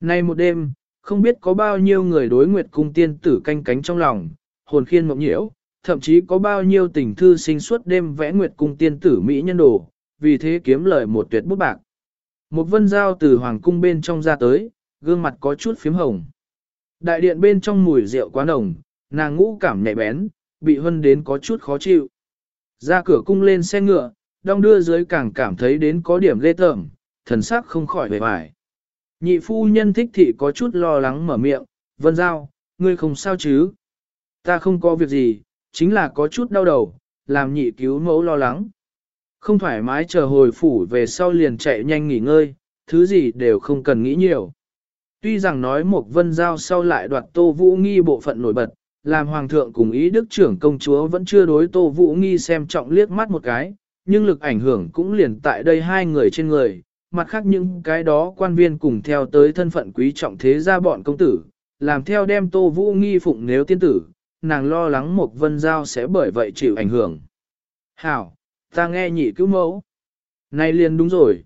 Nay một đêm, không biết có bao nhiêu người đối Nguyệt Cung tiên tử canh cánh trong lòng, hồn khiên mộng nhiễu, thậm chí có bao nhiêu tình thư sinh suốt đêm vẽ Nguyệt Cung tiên tử Mỹ nhân đồ, vì thế kiếm lời một tuyệt bút bạc. Một vân giao từ hoàng cung bên trong ra tới, gương mặt có chút phím hồng. Đại điện bên trong mùi rượu quá nồng, nàng ngũ cảm nhạy bén, bị hân đến có chút khó chịu. Ra cửa cung lên xe ngựa, đong đưa dưới càng cảm thấy đến có điểm ghê tởm, thần sắc không khỏi vẻ vải. Nhị phu nhân thích thị có chút lo lắng mở miệng, vân giao, ngươi không sao chứ? Ta không có việc gì, chính là có chút đau đầu, làm nhị cứu mẫu lo lắng. Không thoải mái chờ hồi phủ về sau liền chạy nhanh nghỉ ngơi, thứ gì đều không cần nghĩ nhiều. Tuy rằng nói một vân giao sau lại đoạt tô vũ nghi bộ phận nổi bật, làm hoàng thượng cùng ý đức trưởng công chúa vẫn chưa đối tô vũ nghi xem trọng liếc mắt một cái, nhưng lực ảnh hưởng cũng liền tại đây hai người trên người, mặt khác những cái đó quan viên cùng theo tới thân phận quý trọng thế gia bọn công tử, làm theo đem tô vũ nghi phụng nếu tiên tử, nàng lo lắng một vân giao sẽ bởi vậy chịu ảnh hưởng. Hảo, ta nghe nhị cứu mẫu. nay liền đúng rồi.